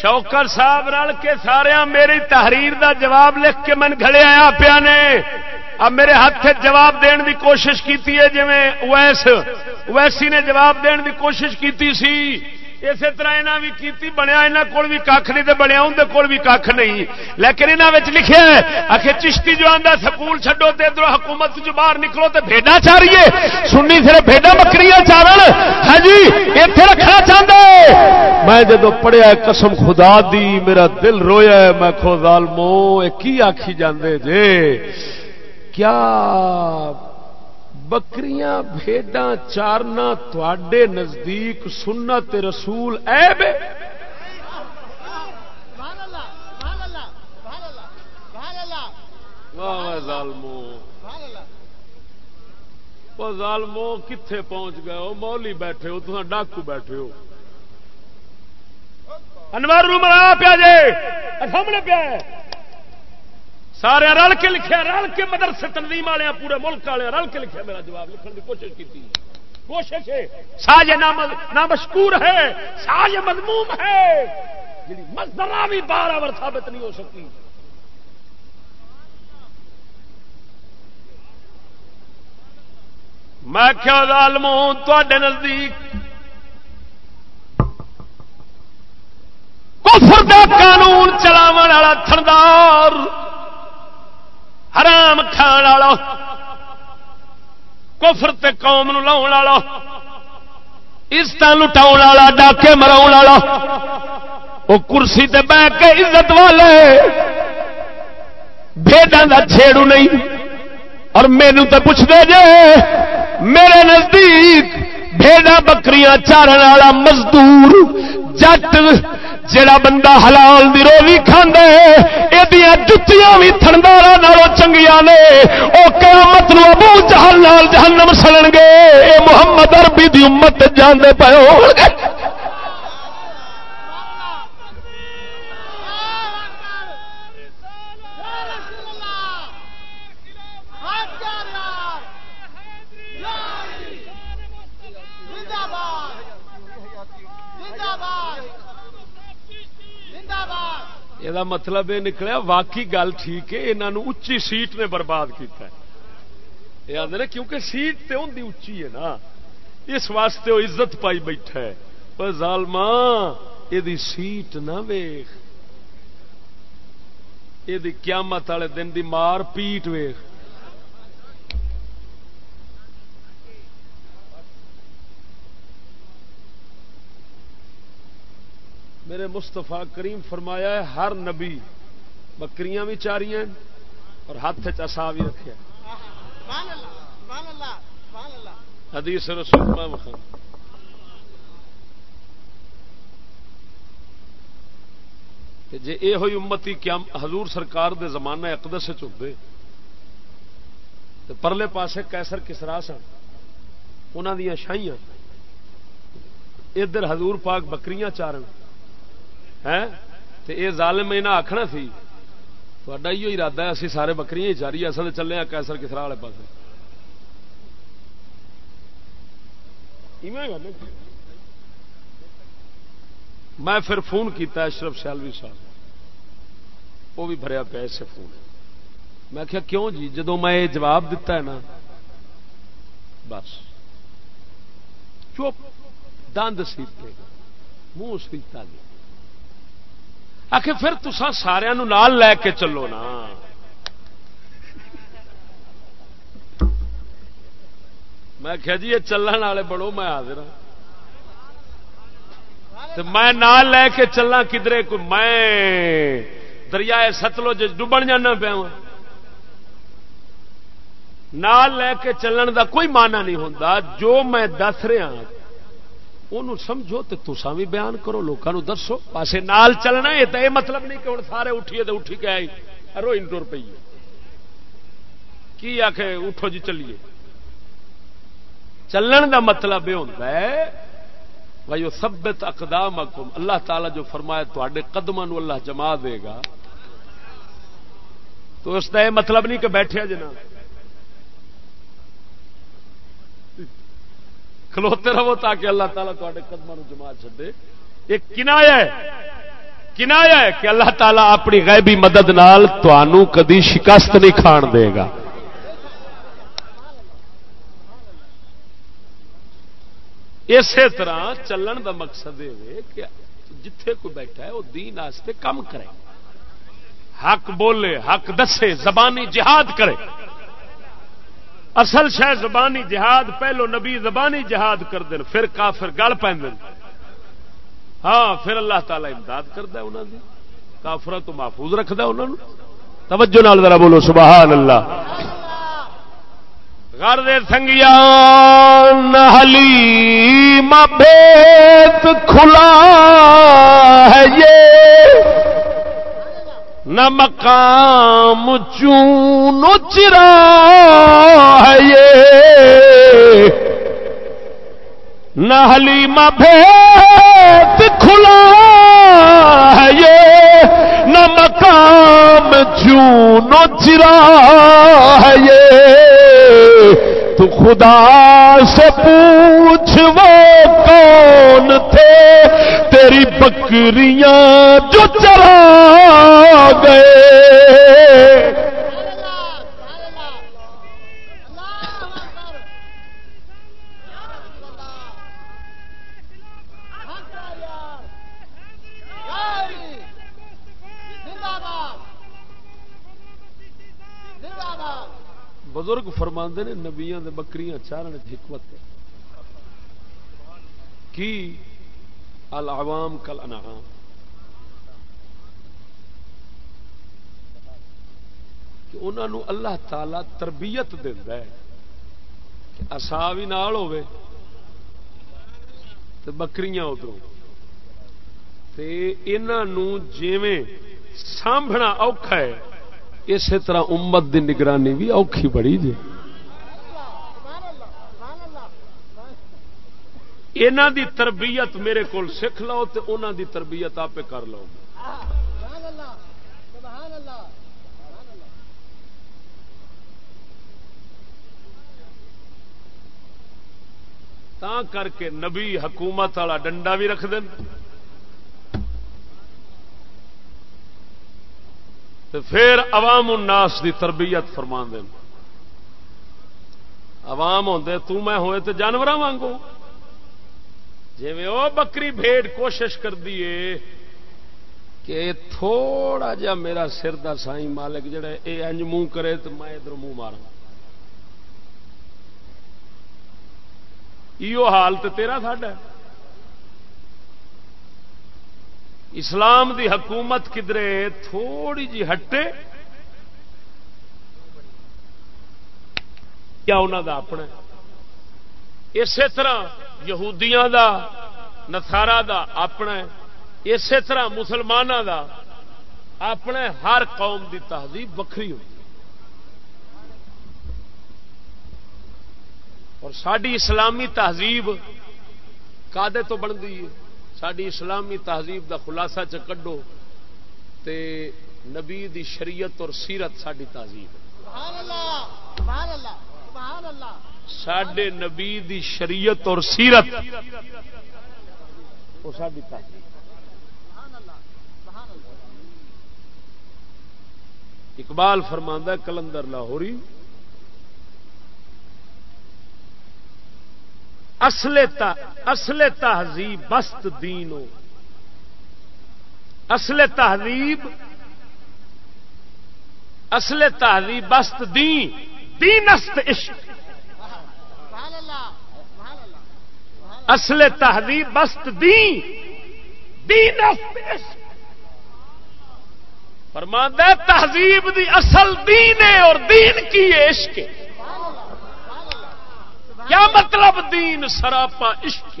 شوکر صاحب رل کے سارے میری تحریر دا جواب لکھ کے من گھڑے آیا پیا نے۔ اب میرے ہاتھ جواب دین دی کوشش کی جی اویس، اویسی نے جواب دین دی کوشش کی سی۔ اسی طرح یہاں بھی کیتی بنیا یہاں کول بھی کھ نہیں تو بنیا اندر کول بھی کھ نہیں۔ لیکن یہاں لکھے آخر چشتی جو آتا سکول چڈو تو ادھر حکومت جو باہر نکلو تو بھیڈا چاریے۔ سنی پھر بھیڈا بکری چارن ہاں جی اتنے رکھنا چاہتے میں جدو پڑھیا قسم خدا دی، میرا دل رویا میں خود آلمو کی آخی جاندے جے؟ کیا بکریاں بھیڈاں چارنا تھوڑے نزدیک سنت رسول ایب ظالمو۔ کتنے پہنچ گئے ہو؟ مولی بیٹھے ہو تو ڈاکو بیٹھے ہو۔ انوار پیا جے سامنے پیا سارے رل کے لکھے، رل کے مدرسے تنظیم والے، پورے ملک والے رل کے لکھے، میرا جواب لکھنے کی کوشش کی کوشش ہے۔ ساج نہ مشکور ہے، ساج مضموم ہے۔ مزدرا بھی بارہ ثابت نہیں ہو سکتی میں کیا ظالم تے نزدیک۔ کفر دا قانون چلاو والا تھندار۔ حرام کھان والا، کفر تے قوم نو لاؤ والا عزت لٹاؤ والا، ڈاکے مراؤ والا وہ کرسی تے بہ کے عزت والے بےڈا کا چھیڑو نہیں، اور مینو تو پوچھتے جے، میرے نزدیک بھیڑا بکریاں چارن والا مزدور جٹ جڑا بندہ حلال دی روزی کھانا یہ جتیاں بھی تھندار چنگیا نے۔ وہ قیامت نو ابو جہل نال جہنم سڑن گے۔ اے محمد اربی دی امت جانے پے گے۔ یہ مطلب یہ نکلیا واقعی گل ٹھیک ہے یہاں اچھی سیٹ نے برباد کیا یہ آدھے کیونکہ سیٹ تو ان اچھی ہے نا اس واسطے وہ عزت پائی بیٹھا ہے پر ظالما یہ سیٹ نہ ویخ یہ قیامت والے دن دی مار پیٹ ویخ میرے مستفا کریم فرمایا ہے، ہر نبی بکریاں بھی چاریاں اور ہاتھ چسا بھی رکھے حدیث رسول میں جی یہ ہوئی امتی کیا حضور سرکار دے زمانہ اقدس چکے تو پرلے پاسے کیسر کسرا سن انہوں دیا شاہیاں، ادھر حضور پاک بکریاں چارن یہ ظالم یہ آخنا سی تا ہی ارادہ ہے اسی سارے بکری چاری اصل چلے کیسر کسرا والے پاس میں پھر فون کیتا اشرف سیالوی صاحب۔ وہ بھی بھریا پیا اسے فون۔ میں کیا کیوں جی؟ جدو میں یہ جواب دیتا ہے نا، بس۔ چپ دند سیتے، منہ سیتا گیا آخ پھر تسا سارا نال لے کے چلو نا۔ میں کہ جی یہ چلن والے بڑو میں حاضر ہوں میں لے کے چلا کدرے کوئی میں دریائے ستلج ڈبن جانا پیا ہاں۔ لے کے چلن دا کوئی مانا نہیں ہوتا جو میں دس رہا ہاں، ان سمجھو تو تسا بھی بیان کرو لوگوں دسو، پاسے نال چلنا یہ تو یہ مطلب نہیں کہ ہوں سارے اٹھیے تو اٹھی کے آئی روئن ٹور پی کی آخ اٹھو جی چلیے۔ چلن دا مطلب یہ ہوتا ہے بھائی سبت اقدام اللہ تعالی جو فرمایا تے قدم اللہ جما دے گا۔ تو اس کا یہ مطلب نہیں کہ بیٹھے جنا کھلوتے رہو تاکہ اللہ تعالیٰ تے قدم جما چڈے یہ کنایا ہے کنایا ہے کہ اللہ تعالیٰ اپنی غیبی مدد نال کدی شکست نہیں کھان دے گا۔ اسی طرح چلن دا مقصد یہ کہ جتھے کوئی بیٹھا ہے، وہ دین آستے کم کرے۔ حق بولے، حق دسے، زبانی جہاد کرے۔ اصل شہ زبانی جہاد، پہلو نبی زبانی جہاد کر دین پھر کافر گل پہ ہاں پھر اللہ تعالی امداد کرتا انہوں نے کافر تو محفوظ رکھتا انہوں نے توجہ نال ذرا بولو، سبحان اللہ۔ گھر دے سنگیا نلی بیت کھلا ہے یہ۔ نہ مقام چون چرا ہے یہ۔ نہ حلیمہ بیت کھلا ہے نہ مقام چون چرا ہے یہ۔ تو خدا سے پوچھ وہ کون تھے؟ تیری بکریاں جو چلا گئے۔ بزرگ فرما نے نبیا بکریاں چارن حکمت ہے کی؟ العوام کل انعام کہ انہوں اللہ تعالی تربیت ہے۔ کہ اصا بھی نال ہوے تو بکریاں ادھر جیویں سانبھنا اوکھا ہے۔ اسی طرح امت دی نگرانی بھی اوکھی بڑی جی۔ انہ دی تربیت میرے کو سکھ لو تو انہ دی تربیت آپ کر لو۔ تا کر کے نبی حکومت والا ڈنڈا بھی رکھ دیں تو پھر عوام الناس دی تربیت فرما دین۔ عوام ہوندے، تو میں ہوئے تو جانور وانگو جی وہ بکری بھیڑ کوشش کر دیے کہ تھوڑا جا میرا سر دا سائی مالک جڑا اے انج منہ کرے تو میں ادھر منہ مارا ایو حال تو تیرا ساڈا ہے۔ اسلام دی حکومت کدرے تھوڑی جی ہٹے کیا انہوں دا اپنا اسی طرح یہودیاں دا نسارا دا اپنا اسی طرح مسلمانوں دا اپنے ہر قوم دی تہذیب وکری ہوتی اور ساری اسلامی تہذیب کادے تو بنتی ہے؟ ساری اسلامی تہذیب دا خلاصہ چ کڈو تے نبی دی شریعت اور سیرت ساری تہذیب سڈے نبی دی شریعت اور سیرت۔ اقبال فرماندہ کلندر لاہوری اصل اصل تہذیب بست دینو اصل تہذیب اصل تہذیب بست دین۔ دین است عشق۔ اصل تہذیب بست دین۔ دین فرماندہ تہذیب دی اصل دین ہے اور دین کی عشق کیا مطلب دین سراپا عشق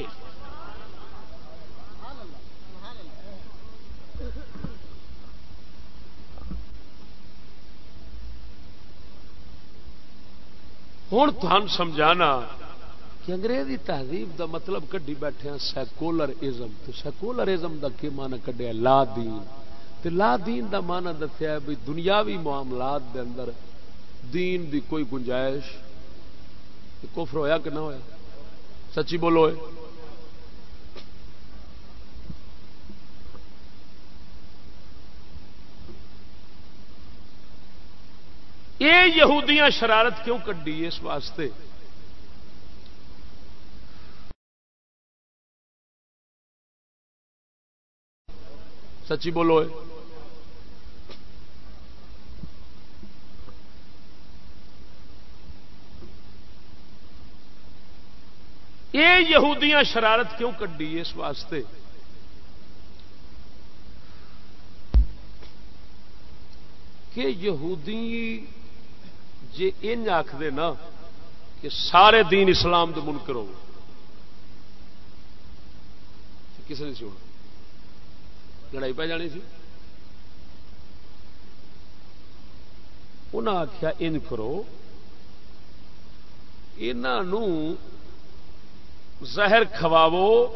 ہوں تم سمجھانا کہ انگریزی تہذیب دا مطلب کڈی بیٹھے ہیں سیکولر ازم تو سیکولر ازم کا کی مان کڈیا لا دین. تے لا دین دا مانا دسیا بھی دنیاوی معاملات دے اندر دین دی کوئی گنجائش کفر ہویا کہ نہ ہویا؟ سچی بولو یہ یہودیاں شرارت کیوں کڈی اس واسطے؟ سچی بولو یہ یہودیاں شرارت کیوں کڈی اس واسطے؟ کہ یہودی جی ان آخر نا کہ سارے دین اسلام دے منکر ہو کسی نے سونا لڑائی پہ جانی سی۔ انہیں آخیا ان کرو۔ انہوں زہر کھواو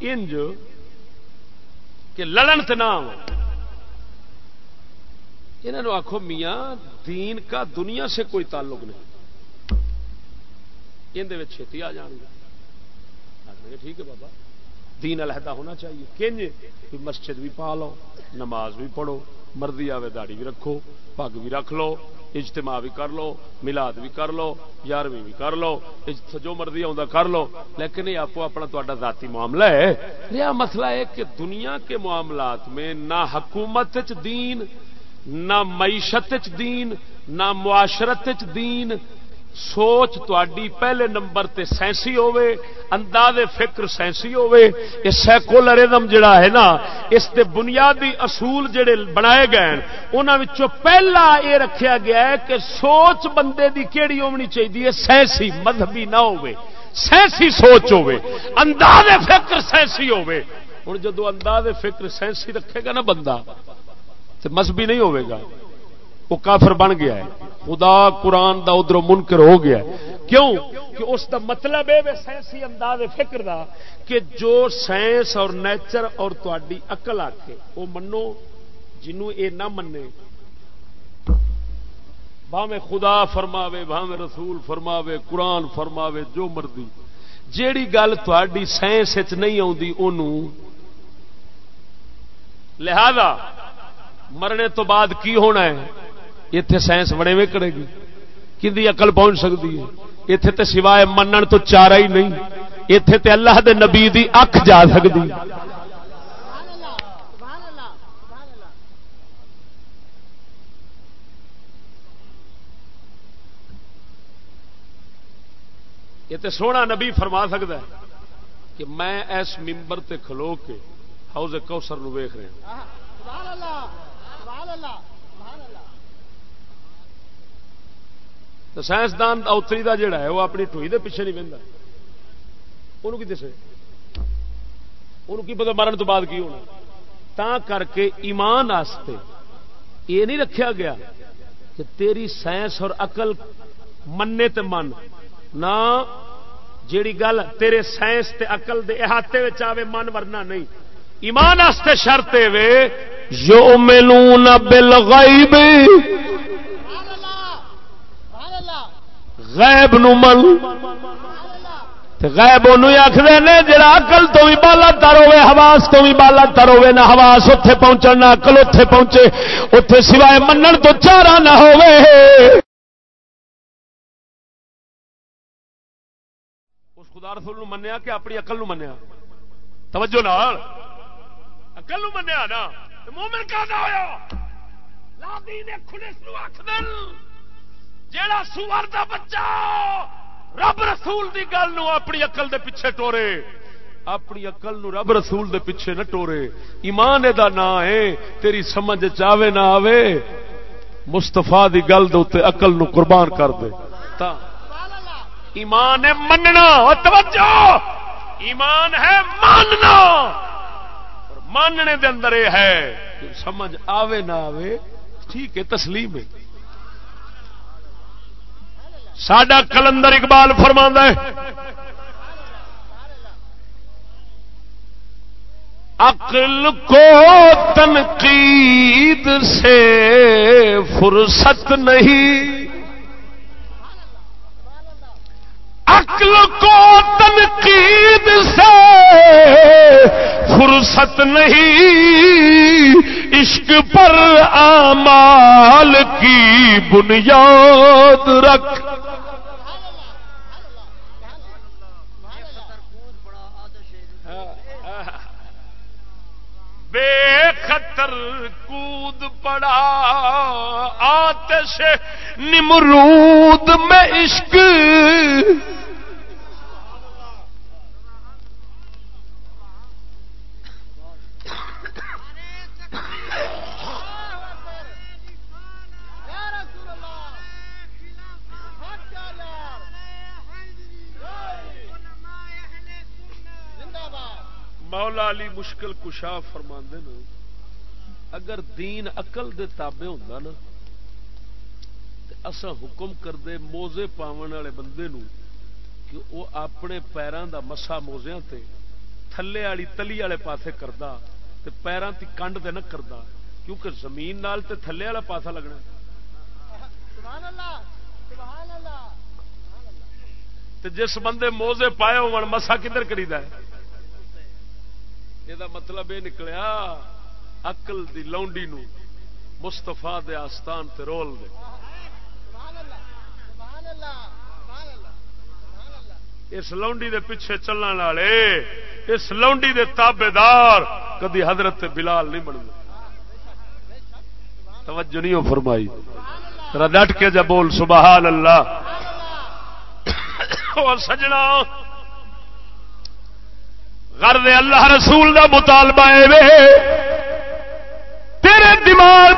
انج کہ لڑن تو نہ انہوں آخو میاں، دین کا دنیا سے کوئی تعلق نہیں۔ اندر چھتی آ جان گے ٹھیک ہے بابا، دین علیحدہ ہونا چاہیے۔ کنج مسجد بھی پا لو، نماز بھی پڑھو۔ مرضی آوے داڑی بھی رکھو، پگ بھی رکھ لو، اجتماع بھی کر لو، ملاد بھی کر لو، یارویں بھی کر لو جو مرضی آ کر لو۔ لیکن یہ آپ اپنا تا ذاتی معاملہ ہے۔ یہ مسئلہ ہے کہ دنیا کے معاملات میں نہ حکومت دین، نہ معیشت دین، نہ معاشرت دین سوچ تھی پہلے نمبر تے سینسی ہوے انداز فکر سینسی ہوے یہ سیکولرزم جڑا ہے نا، اس دے بنیادی اصول جڑے بنائے گئے انہوں پہلا یہ رکھیا گیا ہے کہ سوچ بندے دی کیڑی ہونی چاہیے سینسی مذہبی نہ ہوے سینسی سوچ ہوے انداز فکر سینسی ہوے ہوں جدو انداز فکر سینسی رکھے گا نا بندہ تو مذہبی نہیں ہوے گا، وہ کافر بن گیا ہے۔ خدا قرآن دا ادھر منکر ہو گیا کیوں؟ کہ اس دا مطلب ہے سائنسی انداز فکر دا کہ جو سائنس اور نیچر اور تاری اقل آکے وہ منو جنوں اے نہ منے۔ بھاوے خدا فرماوے بھاوے رسول فرماوے، قرآن فرماوے، جو مرضی۔ جیڑی گل تاری سائنس نہیں آتی لہذا مرنے تو بعد کی ہونا ہے؟ اتے سائنس بڑے میں کرے گی۔ کہ اقل پہنچ سکتی ہے۔ اتے تو سوائے منن تو چارا ہی نہیں۔ اتے تے اللہ دے نبی دی اکھ جا سکتی یہ تو سونا نبی فرما سکتا ہے کہ میں اس ممبر تے کھلو کے ہاؤز کوسر ویخ رہا تو سائنسدان اوتری کا جڑا ہے، وہ اپنی ٹوئی دے پیچھے نہیں بہتا انہوں کی دسے؟ انہوں کی پتا مرن تو بعد کی ہونا؟ تا کر کے ایمان آستے یہ نہیں رکھا گیا کہ تیری سائنس اور اقل مننے تے من۔ نہ جیڑی گل تیرے سائنس تے اقل دے احاطے آوے من ورنا نہیں۔ ایمان آستے شرط وے جو ملون بالغیب۔ غیب نو من. غیب ان آخر نے، جڑا اکل تو بھی بالا تر ہوے حواس تو بھی بالا تر ہوے نہ حواس اتے پہنچن، نہ اکل اتے پہنچے اتے سوائے منن تو چارا نہ ہوے اس خدا رسول منیا کہ اپنی اقل نو منیا؟ توجہ نال۔ اقل نو منیا نا مومن کا ہوا لا دین کھلے سو آخ جیڑا سور دا بچہ، رب رسول دی گل اپنی اقل دے پیچھے ٹورے۔ اپنی اقل نو رب رسول دے پیچھے نہ ٹورے۔ ایمان دا نا ہے، تیری سمجھ چاہے نہ آوے۔ مستفا دی گل دے اقل نو قربان کر دے۔ تا۔ ایمان ہے مننا توجہ۔ ایمان ہے ماننا۔ ماننے دے اندر یہ ہے سمجھ آوے نہ آوے۔ ٹھیک ہے، تسلیم ہے۔ سڈا کلندر اقبال فرما ہے، عقل کو تنقید سے فرصت نہیں۔ عقل کو تنقید سے فرصت نہیں۔ عشق پر آمال کی بنیاد رکھ۔ بے خطر کود پڑا آتش نمرود میں عشق مولا علی مشکل کشا فرما اگر دین اقل دے تابے ہوں نا اصا حکم کرتے موزے پاون والے بندے نو کہ وہ اپنے پیروں دا مسا موزیا تے تھلے والی تلی والے پاسے کرتا پیروں کی کنڈ دے نہ کرتا کیونکہ زمین نال تے تھلے والا پاسا لگنا جس بندے موزے پائے ہو مسا کدھر کری ہے؟ یہ مطلب یہ نکلیا اقل دی لونڈی نو مستفا دے آستان تے رول دے اس لونڈی دے پیچھے چلنے والے اس لونڈی دے تابے دار کدی حضرت بلال نہیں بن توجہ نہیں ہو فرمائی ڈٹ کے جب بول سبحان اللہ اور سجنا غرض اللہ رسول دا مطالبہ ہے تیرے دماغ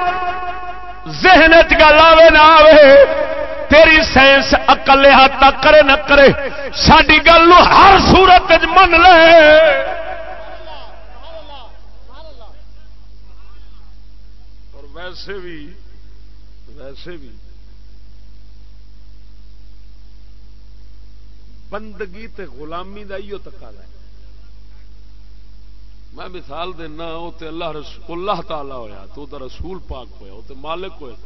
ذہن گل آئے نہ آئے تیری سائنس اکلے ہاتھ تک کرے نہ کرے۔ ساری گل ہر صورت من لے۔ اور ویسے بھی ویسے بھی بندگی تے غلامی کا ہی تکالا ہے۔ میں مثال دینا، وہ تے اللہ رسول اللہ تعالی ہویا، تو دا رسول پاک ہویا، وہ تے مالک ہویا۔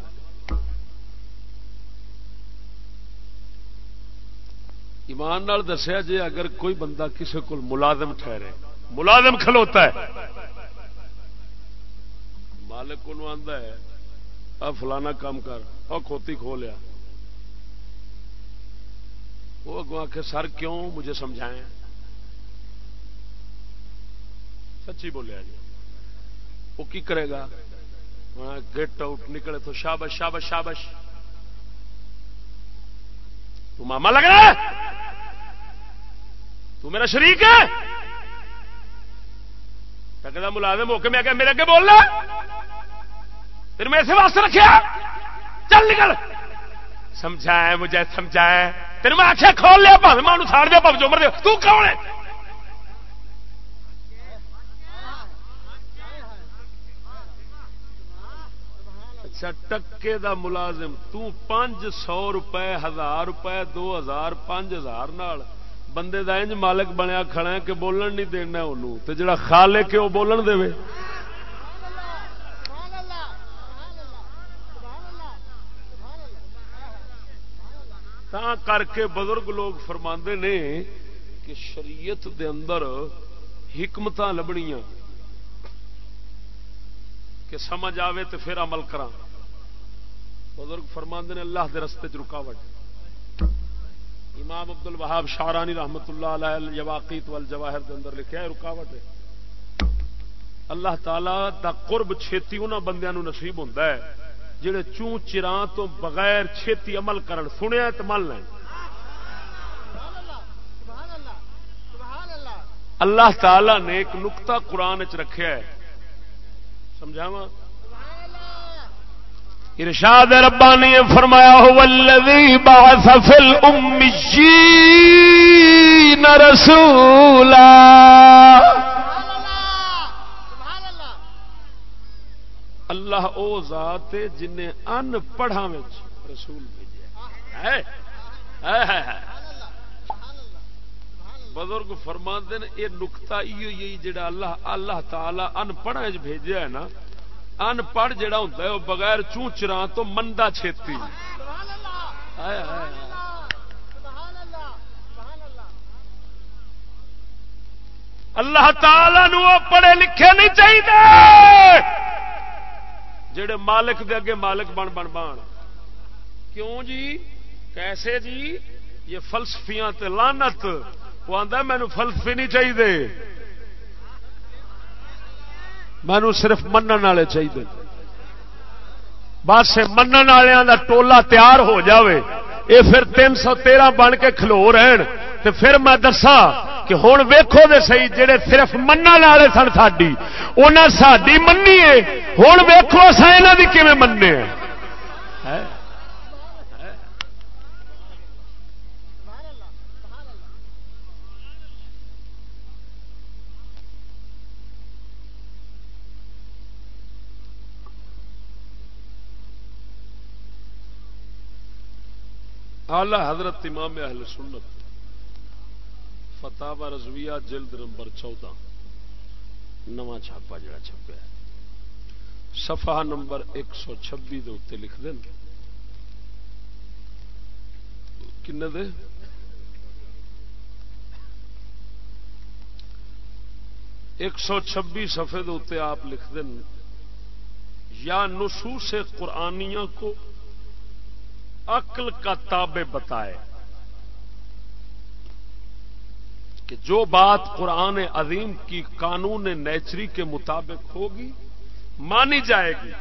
ایمان نال دسیا جی اگر کوئی بندہ کسی کو ملازم ٹھہرے، ملازم کھلوتا ہے۔ مالک کو آدھا ہے، آ فلانا کام کر اور کھوتی کھو لیا وہ اگوں آ کے سر کیوں مجھے سمجھائیں سچی بولیا جی۔ وہ کی کرے گا؟ گیٹ آؤٹ نکلے تو شابش شابش شابش۔ تو ماما لگ رہا تو میرا شریک ہے؟ ٹکتا ملازم ہو کے میں کہ میرے اگے بول رہا پھر میں اسے واسطے رکھا چل نکل۔ سمجھائے مجھے سمجھائے تین میں آخیا کھول لیا پاس مانو ساڑ دیا پاس جو مر دیا تو کون ہے؟ اچھا ٹکے دا ملازم، تو پانچ سو روپے، ہزار روپے، دو ہزار، پانچ ہزار نال بندے دا انج مالک بنیا کھڑا ہے کہ بولن نہیں دینا انہوں، تے جڑا خالے کے وہ بولن دے وے۔ تا کر کے بزرگ لوگ فرما نے کہ شریعت دے اندر حکمت لبنیاں، کہ سمجھ آوے تو پھر عمل کرا بزرگ فرماند نے اللہ دے رستے رکاوٹ۔ امام ابدل وہاب شارانی رحمت اللہ علیہ الواقیت والجواہر دے اندر لکھا ہے، رکاوٹ ہے۔ اللہ تعالی دا قرب چھتی انہاں بندیاں نصیب ہوندا ہے، جڑے چوں چراں تو بغیر چھتی عمل کرن۔ سنیا تو مان لیں اللہ تعالی نے ایک نقطہ قرآن چ رکھا ہے۔ سمجھاوا ارشاد ربانی فرمایا هو الذي بعث في الاميين رسولا. اللہ او ذات ہے جن ان پڑھا رسول بھیجا بزرگ فرما دین یہ نکتا جڑا اللہ اللہ تعالی ان پڑھا بھیجا ہے نا ان پڑھ جڑا ہوتا ہے، وہ بغیر چونچرا تو مندا چھتی۔ اللہ تعالی نو پڑھے لکھے نہیں چاہیے جڑے مالک دے اگے مالک بن بن بن۔ کیوں جی؟ کیسے جی؟ یہ فلسفیاں تے لانت وہ آتا مینو فلسفی نہیں چاہیے مینو صرف منن والے چاہیے۔ بس من والوں کا ٹولا تیار ہو جاوے۔ اے پھر تین سو تیرہ بن کے کھلو رہن۔ تے پھر میں دسا کہ ہوں ویکو دے سی جڑے صرف من والے سن ساڈی۔ انہیں ساری منی ہے۔ ہوں ویکو اصا یہاں کی کھے مننے آلہ حضرت امام اہل سنت فتح رضویہ جلد نمبر چودہ۔ نواں چھاپا جڑا چھپیا سفا نمبر ایک سو چھبی لکھ دیں کن دے؟ ایک سو چھبی سفے دے آپ لکھ دیں یا نسو سے قرآنیاں کو عقل کا تابع بتائے کہ جو بات قرآن عظیم کی قانون نیچری کے مطابق ہوگی، مانی جائے گی،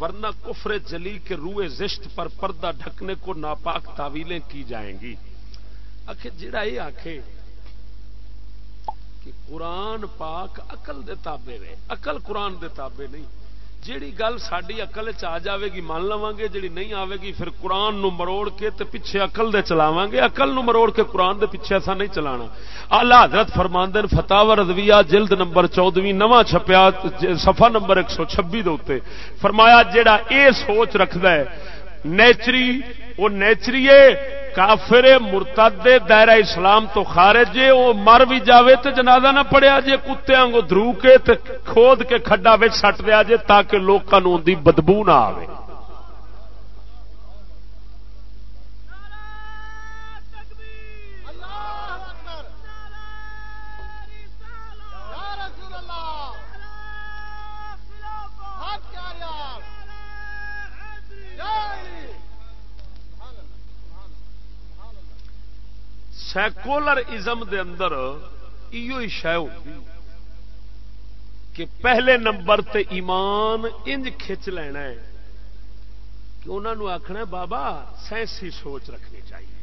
ورنہ کفر جلی کے روئے زشت پر پردہ ڈھکنے کو ناپاک تعویلیں کی جائیں گی۔ آخر جڑا یہ آخ کہ قرآن پاک اقل دے تابے رہے اقل قرآن دے تابے نہیں۔ جیڑی گل ساری اقل چ جاوے گی مان لوا گے جیڑی نہیں آئے گی پھر قرآن نو مروڑ کے تے پیچھے اقل دے چلاواں گے اقل نو مروڑ کے قرآن دے پیچھے ایسا نہیں چلانا۔ آلہ حضرت فرماندن فتح رضویہ جلد نمبر چودویں، نواں چھپیا، صفحہ نمبر ایک سو چھبی دے فرمایا، جیڑا اے سوچ رکھد ہے، نیچری، وہ نیچری کافر مرتد دائرہ اسلام تو خارج جے وہ مر بھی جاوے تو جنازہ نہ پڑیا جے، کتے آنگو درو کے تے کھود کے کھڈا وچ سٹ دیا جے تاکہ لوگوں دی بدبو نہ آوے۔ سیکولر ازم دے اندر ایو شہ کہ پہلے نمبر تے ایمان انج کھچ لینا ہے کہ انہوں نے آخنا بابا، سائنسی سوچ رکھنی چاہیے۔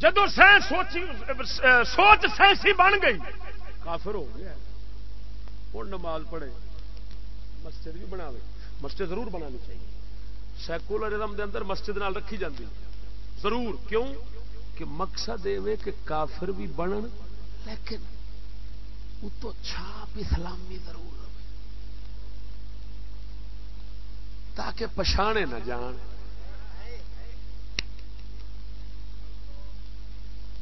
جدو سوچ سائنسی بن گئی، کافر ہو گیا۔ ہوں نماز پڑھے، مسجد بھی بنا مسجد ضرور بنانی چاہیے۔ سیکولرزم دے اندر مسجد نال رکھی جاتی ضرور۔ کیوں؟ کہ مقصد یہ کہ کافر بھی بنن، لیکن اتو چھاپ اسلامی ضرور تاکہ پچھانے نہ جان۔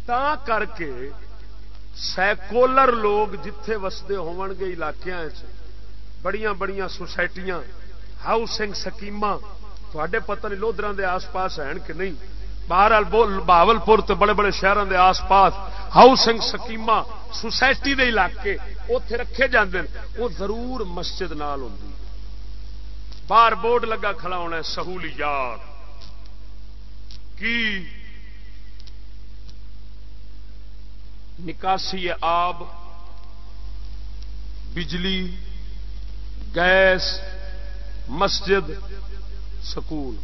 تا کر کے سیکولر لوگ جتھے وسدے ہون گے علاقے بڑیاں بڑیاں سوسائٹیاں ہاؤسنگ سکیم تھے پتہ نہیں لودرا دے آس پاس ہیں کہ نہیں باہر بہاول پور بڑے بڑے شہروں دے آس پاس ہاؤسنگ سکیم سوسائٹی دے علاقے اتے رکھے جاندے وہ ضرور مسجد نال ہوں باہر بورڈ لگا کھڑا ہونا سہولیات کی نکاسی آب بجلی گیس مسجد، سکول۔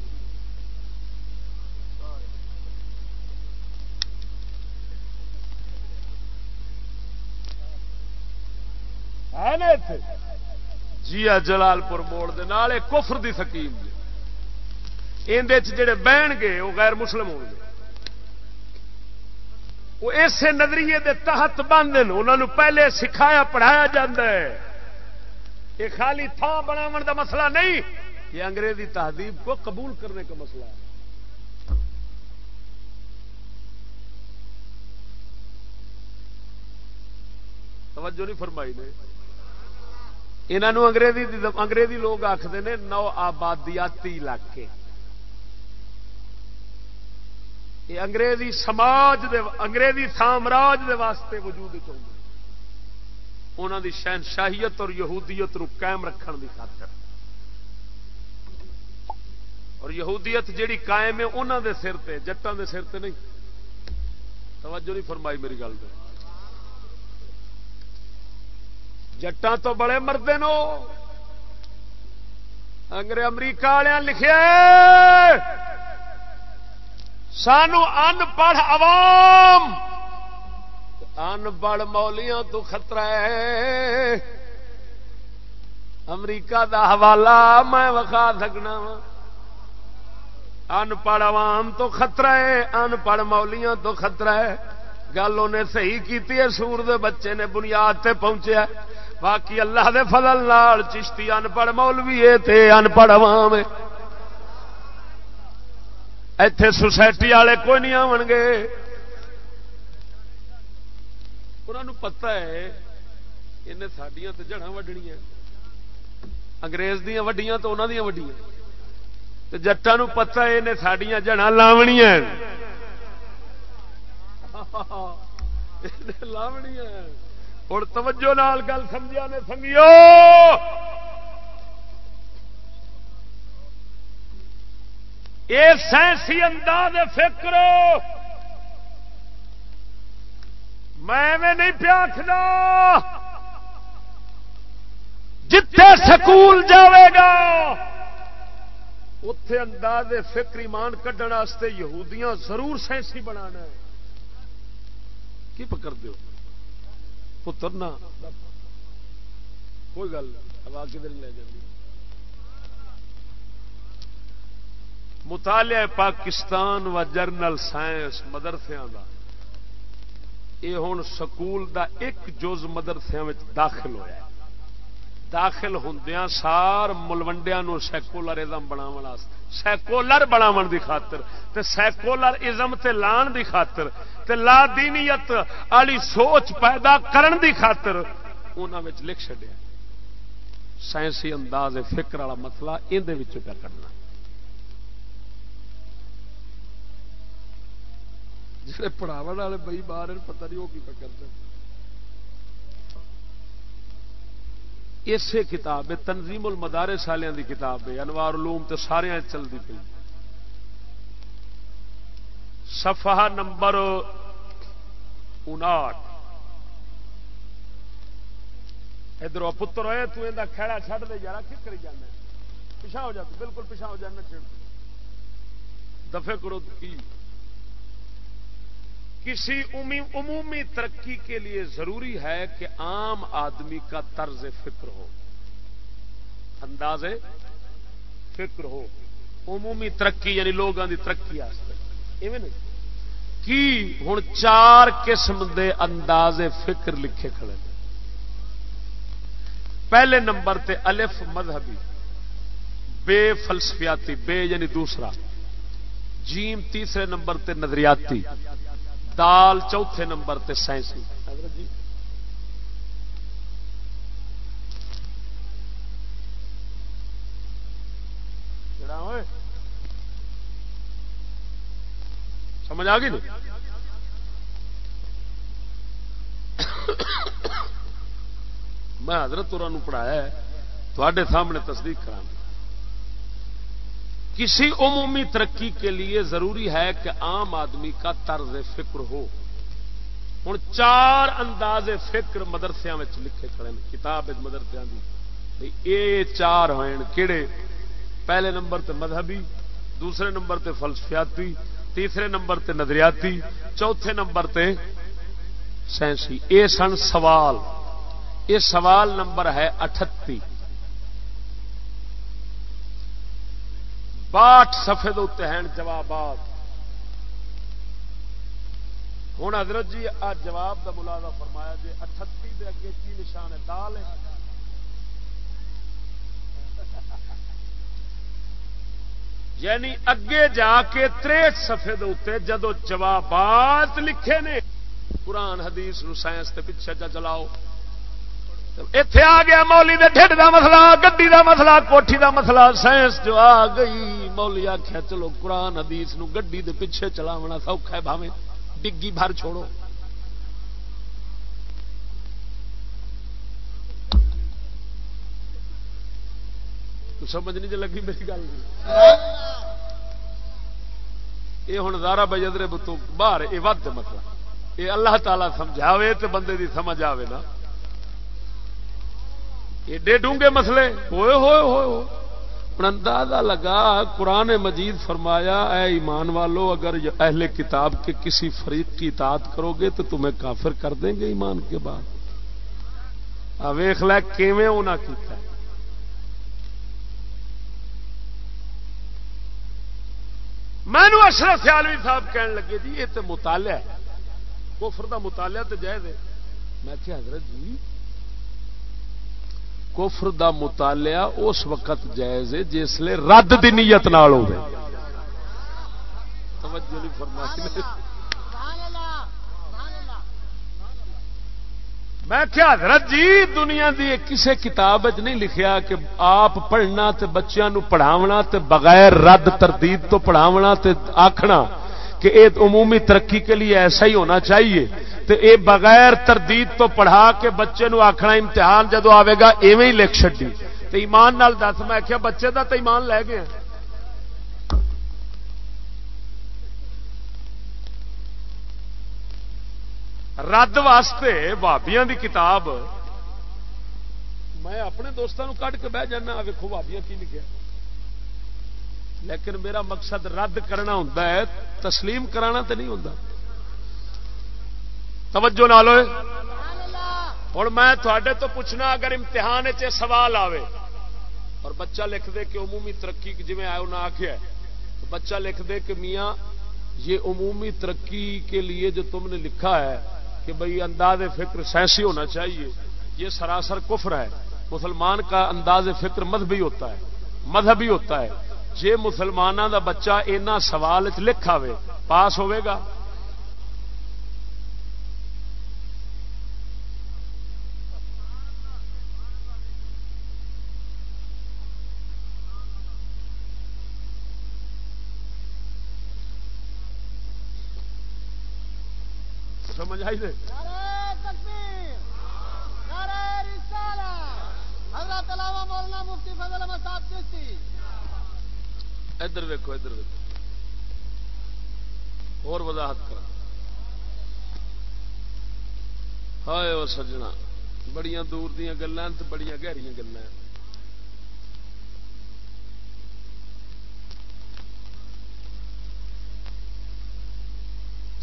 جیا جلال پور موڑ دے کفر دی سکیم اندر جڑے بہن گے، وہ غیر مسلم ہو گئے وہ اسے نظریے دے تحت بند انہوں پہلے سکھایا، پڑھایا جاندہ ہے۔ یہ خالی تھان بناو دا مسئلہ نہیں یہ انگریزی تہذیب کو قبول کرنے کا مسئلہ ہے۔ توجہ نہیں فرمائی نے۔ انہوں انگریزی انگریزی لوگ آخر نے نو آبادیاتی علاقے۔ یہ انگریزی سماج دے انگریزی سامراج دے واسطے وجود چاہیے۔ انہوں دی شہنشاہیت اور یہودیت رو قائم رکھن دی خاطر۔ اور یہودیت جیڑی قائم ہے انہوں دے سر تے جٹان دے سر تے نہیں۔ توجہ نہیں فرمائی میری گل دے۔ جٹان تو بڑے مرد نو۔ انگریز امریکہ والے لکھے سانو ان پڑھ عوام ان پڑھ مولیاں تو خطرہ ہے امریکہ دا حوالہ میں وکھا سکنا وا ان پڑھ عوام تو خطرہ ہے ان پڑھ مولیاں تو خطرہ ہے گل انہیں صحیح کی سور دے بچے نے بنیاد تے پہنچیا باقی اللہ دے فضل نال چشتی ان پڑھ مولوی ان پڑھ عوام ہے اتے سوسائٹی والے کوئی نہیں آن گے انہوں پتا ہے انہیں سڈیا تو جڑا وڈنیا انگریز دیا وڈیاں تو انہوں دیا وڈیاں جٹان پتا ہے انہیں سڈیا جڑا لاونیا لاونیا ہوں توجہ نال گل سمجھا نے سمجھو یہ سائنسی انداز فکر میں نہیں پیاکھنا۔ جتھے سکول جاوے گا۔ اتے انداز فکر ایمان کھڈن یہودیاں ضرور سائنسی بنا کی پکڑ دو پتر نہ۔ کوئی گل ہوا کدھر لے جائے مطالعہ پاکستان و جرنل سائنس مدرسے کا یہ ہوں سکول دا ایک جز مدرسے داخل ہوا داخل ہوں سار ملوڈیا سیکولرزم بنا سیکولر بناو دی خاطر تے سیکولر ازم تے لان دی خاطر تے لا دینیت والی سوچ پیدا کرن دی خاطر انہوں لکھ چڈیا سائنسی انداز فکر والا مسئلہ اندر پہ کرنا جڑے پڑھاو والے بئی باہر پتہ نہیں وہ کی کرتے اسی کتاب ہے، تنظیم المدارے سالیاں دی کتاب ہے، انوار علوم تے سارے چلتی پی صفحہ نمبر انٹھ ادھر پتر ہوئے، تو اندر کھڑا چھڈ دے یار کس کری جانا پیچھا ہو جاتا بالکل پیچھا ہو جانا چھڑ دفے کرو کی؟ کسی عمومی ترقی کے لیے ضروری ہے کہ عام آدمی کا طرز فکر ہو۔ انداز فکر ہو۔ عمومی ترقی یعنی لوگوں کی ترقی کی ہوں چار قسم دے انداز فکر لکھے کھڑے پہلے نمبر تے الف مذہبی، بے فلسفیاتی، بے یعنی دوسرا۔ جیم تیسرے نمبر تے نظریاتی۔ دال چوتھے نمبر تے سائنسی جی سمجھ آ گئی نا؟ میں حضرت پڑھایا تھوڑے سامنے تصدیق کرا کسی عمومی ترقی کے لیے ضروری ہے کہ عام آدمی کا طرز فکر ہو۔ ہوں چار انداز فکر مدرسیا لکھے کھڑے کتاب مدرسیا کی یہ چار ہوئے کہڑے پہلے نمبر تے مذہبی، دوسرے نمبر تے فلسفیاتی، تیسرے نمبر تے نظریاتی، چوتھے نمبر تے سائنسی۔ اے سن سوال یہ سوال نمبر ہے اٹھتی باٹھ سفید اتنے ہیں جوابات۔ ہوں حضرت جی آ جواب کا ملازہ فرمایا جی اٹھتی دے اگے کی نشان ہے؟ دال ہے۔ یعنی اگے جا کے تریٹ سفے اتنے جدو جوابات لکھے نے، قرآن حدیث نو سائنس کے پیچھے چا چلاؤ اتے آ گیا مولی دے ڈھڈ دا مسئلہ گڈی دا مسئلہ کوٹھی دا مسئلہ سائنس جو آ گئی مولی آخیا چلو قرآن حدیث نو گڈی دے پیچھے چلاونا سوکھا ہے بھاوے ڈگی بھر چھوڑو سمجھ نہیں لگی میری گل یہ ہوں دارا بجدرے بتوں باہر یہ ود مطلب یہ اللہ تعالی سمجھاوے تو بندے دی سمجھ آئے نا ایڈے ڈونگے مسلے ہوئے ہوئے ہوئے ہوئے۔ اندازہ لگا، قرآن مجید فرمایا، اے ایمان والو، اگر اہل کتاب کے کسی فریق کی اطاعت کرو گے تو تمہیں کافر کر دیں گے ایمان کے بعد۔ ویخ لویں انہیں کیتا ہے۔ میں اشرف سیالوی صاحب کہنے لگے جی یہ تو مطالعہ ہے۔ کفر دا مطالعہ تو جائز ہے۔ میں کہ حضرت جی کفر دا مطالعہ اس وقت جائز ہے جس رد دی نیت نال ہو میں کیا حضرت جی دنیا دی کسی کتاب نہیں لکھیا کہ آپ پڑھنا تے بچیاں نو پڑھاونا تے بغیر رد تردید تو پڑھاونا تے آکھنا۔ کہ اے عمومی ترقی کے لیے ایسا ہی ہونا چاہیے۔ تے اے بغیر تردید تو پڑھا کے بچے نو آکھنا امتحان جدو آئے گا، ایویں ہی لکھ چڈی تے ایمان نال دس، میں کیا بچے دا تو ایمان لے گیا۔ رد واسطے بابیا دی کتاب، میں اپنے دوستوں کٹ کے بہ جانا ویکو بابیا کی لکھا لیکن میرا مقصد رد کرنا ہوں تسلیم کرانا تو نہیں ہوں توجہ نہ لو ہوں میں تھوڑے تو پوچھنا، اگر امتحان چ سوال آوے، اور بچہ لکھ دے کہ عمومی ترقی جی آئے انہیں آخیا تو بچہ لکھ دے کہ میاں، یہ عمومی ترقی کے لیے جو تم نے لکھا ہے کہ بھئی انداز فکر سینسی ہونا چاہیے، یہ سراسر کفر ہے۔ مسلمان کا انداز فکر مذہبی ہوتا ہے، مذہبی ہوتا ہے۔ جی مسلمانوں دا بچہ اینا سوال لکھ آئے پاس ہوئے گا؟ سمجھ آئی دے؟ ادھر ویکو ادھر ویکو اور وضاحت کر ہائے وہ سجنا بڑی دور دیا گلیں بڑی گہری گلیں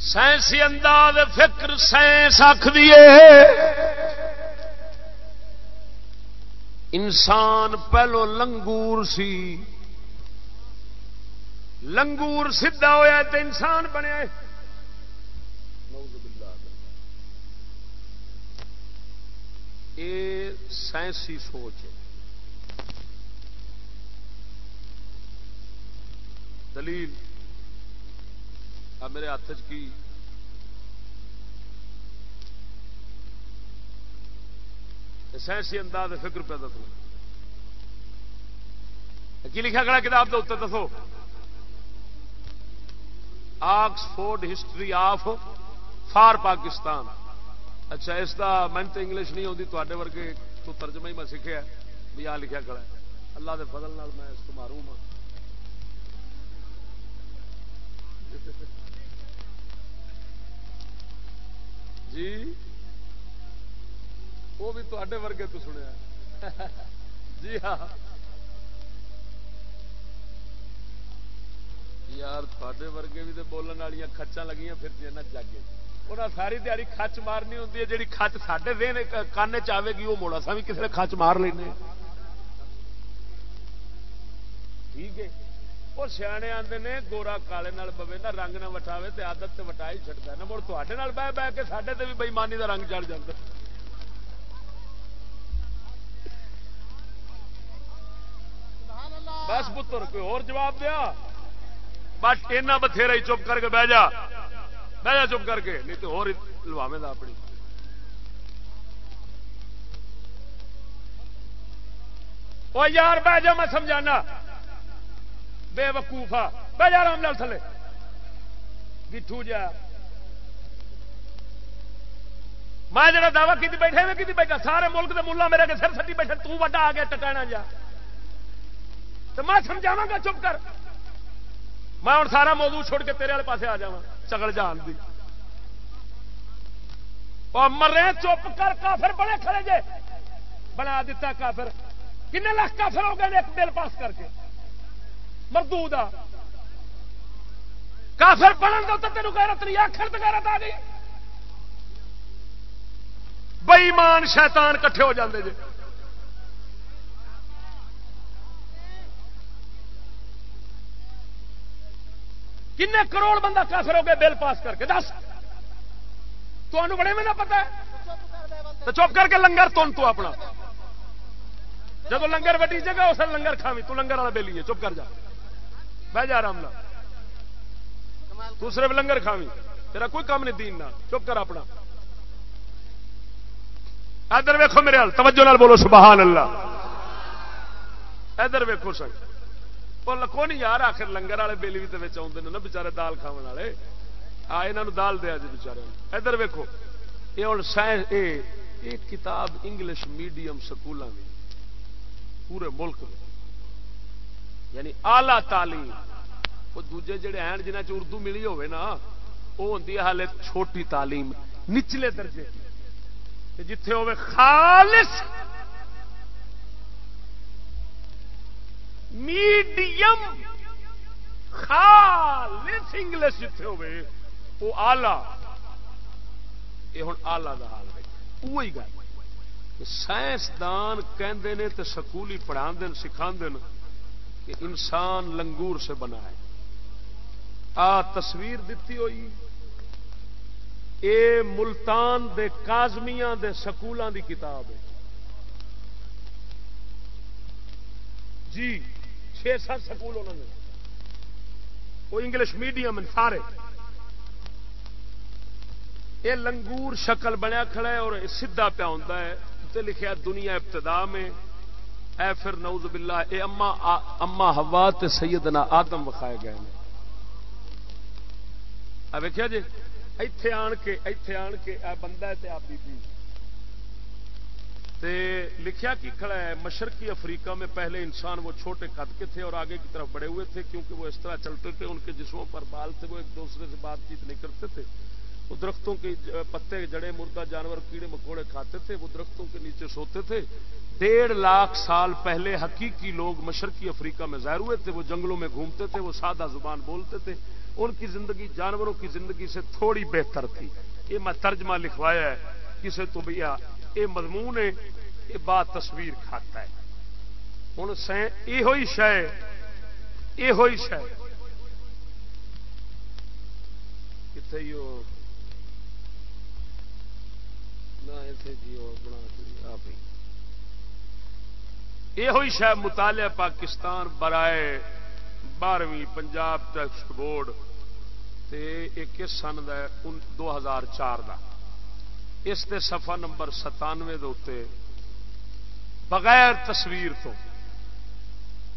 سائنسی انداز، فکر، سائنس آخ دیے انسان پہلو لنگور سی۔ لنگور سیدھا ہوا تو انسان بنے یہ سائنسی سوچ ہے۔ دلیل۔ میرے ہاتھ کی؟ سائنسی انداز فکر پہ دسو۔ کی لکھا کھڑا کتاب کے اتر دسو۔ Oxford history of for Pakistan. اچھا اس کا من تو انگلش نہیں آتی تے ورگے تو ترجمہ ہی میں سیکھا بھی آ لکھا کھڑا اللہ کے فضل نال میں اس کو ماروں ہاں۔ جی وہ بھی تے ورگے تو سنیا جی ہاں۔ یار تے ورگے بھی تو بولن والی کچا لگی پھر جاگے۔ انہیں ساری دیہی کچ مارنی ہوں جی کچ سڈے دین کان چاہے گی وہ موڑا سا بھی کسی نے کچ مار لینا ٹھیک ہے۔ وہ سیانے آتے نے، گورا کالے بوے نہ رنگ نہ وٹاوے تو آدت سے وٹا ہی چڑتا ہے مڑ تے بہ بہ کے سڈے بھی بےمانی کا رنگ چڑھ جاتا بس پتر، کوئی اور جواب دیا؟ بس اینا بتھیرا ہی چپ کر کے بہ جا۔ بہ جا چپ کر کے۔ نہیں تو اور لواوے دا اپنی۔ وہ یار بہ جا، میں سمجھانا۔ بے وقوفا بہ جا رام لال تھلے۔ گٹھو جا۔ میں جا دعوی کی بیٹھے میں کی بیٹھا۔ سارے ملک کے ملا میرے کے سر سٹی بیٹھے، تو وڈا آ گیا ٹکانا جا۔ تو میں سمجھاوا گا، چپ کر۔ میں ہوں سارا موضوع چھوڑ کے تیرے والے پاسے آ جا چکل جان دی۔ اور مرے چپ کر کافر بڑے کھڑے جے۔ بنا دیتا کافر۔ کن لاکھ کافر ہو گئے ایک بل پاس کر کے۔ مردو کافر پڑھن دو تو تینوں غیرت نہیں آخر تو غیرت آ گئی۔ بئیمان شیطان کٹھے ہو جاندے جے۔ کن کروڑ بندہ کافر ہو گیا، بل پاس کر کے۔ دس۔ تو بڑے میں نہ پتا تو چپ کر کے لنگر تن تو اپنا۔ جب لنگر وڈی جگہ اس لنگر کھاوی۔ تو لنگر والا بے ہے۔ چپ کر جا۔ بہ جا رام دوسرے بھی لنگر کھاوی۔ تیرا کوئی کام نہیں، دین نہ چپ کر اپنا۔ ادھر ویکو میرے حال، توجہ نال بولو، سبحان اللہ۔ ادھر ویکو سر۔ وہ لکھو نہیں یار آخر لنگر والے بےلی بھی تو آتے ہیں نا بچارے دال کھا والے آ یہ دال دیا جی بچارے ادھر ویکو یہ ہوں سائنس یہ کتاب انگلش میڈیم سکولوں کی پورے ملک میں یعنی آلہ تعلیم وہ دوجے جڑے ہیں جنہیں اردو ملی ہوئے نا وہ ہوں ہال چھوٹی تعلیم نچلے درجے جتھے ہوئے خالص میڈیم خالص انگلش جتھے ہوئے، وہ آلہ۔ یہ ہوں آلہ کا حال ہے۔ وہی گل۔ سائنسدان کہندے تے سکولی پڑھا دین سکھا دین کہ انسان لنگور سے بنا ہے۔ آ تصویر دیتی ہوئی۔ اے ملتان دے کازمیاں دے سکولوں دی کتاب ہے۔ جی۔ چھ سات سکول انہوں نے۔ وہ انگلش میڈیم سارے۔ یہ لنگور شکل بنیا کھڑا ہے اور سیدھا پیا ہوتا ہے۔ لکھا دنیا ابتدا میں۔ اے پھر نعوذ باللہ، اے اما اما ہوا تے سیدنا آدم وکھائے گئے ہیں۔ ویکیا جی؟ ایتھے آن کے، ایتھے آن کے اے بندہ ہے تے آپ بی بی۔ تے لکھیا کی کھڑا ہے، مشرقی افریقہ میں پہلے انسان وہ چھوٹے قد کے تھے اور آگے کی طرف بڑے ہوئے تھے کیونکہ وہ اس طرح چلتے تھے، ان کے جسموں پر بال تھے، وہ ایک دوسرے سے بات چیت نہیں کرتے تھے۔ وہ درختوں کے پتے، جڑے، مردہ، جانور، کیڑے، مکوڑے کھاتے تھے، وہ درختوں کے نیچے سوتے تھے۔ ڈیڑھ لاکھ سال پہلے حقیقی لوگ مشرقی افریقہ میں ظاہر ہوئے تھے، وہ جنگلوں میں گھومتے تھے، وہ سادہ زبان بولتے تھے۔ ان کی زندگی جانوروں کی زندگی سے تھوڑی بہتر تھی۔ یہ میں ترجمہ لکھوایا ہے، کسے تو بھیا یہ مضمون ہے یہ بات تصویر کھاتا ہے۔ ہوں یہ شہ یہ شہ کتنے یہ شاید مطالعہ پاکستان برائے بارہویں پنجاب ٹیکسٹ بورڈ ایک سن دو ہزار چار کا اس دے صفحہ نمبر ستانوے دے بغیر تصویر تو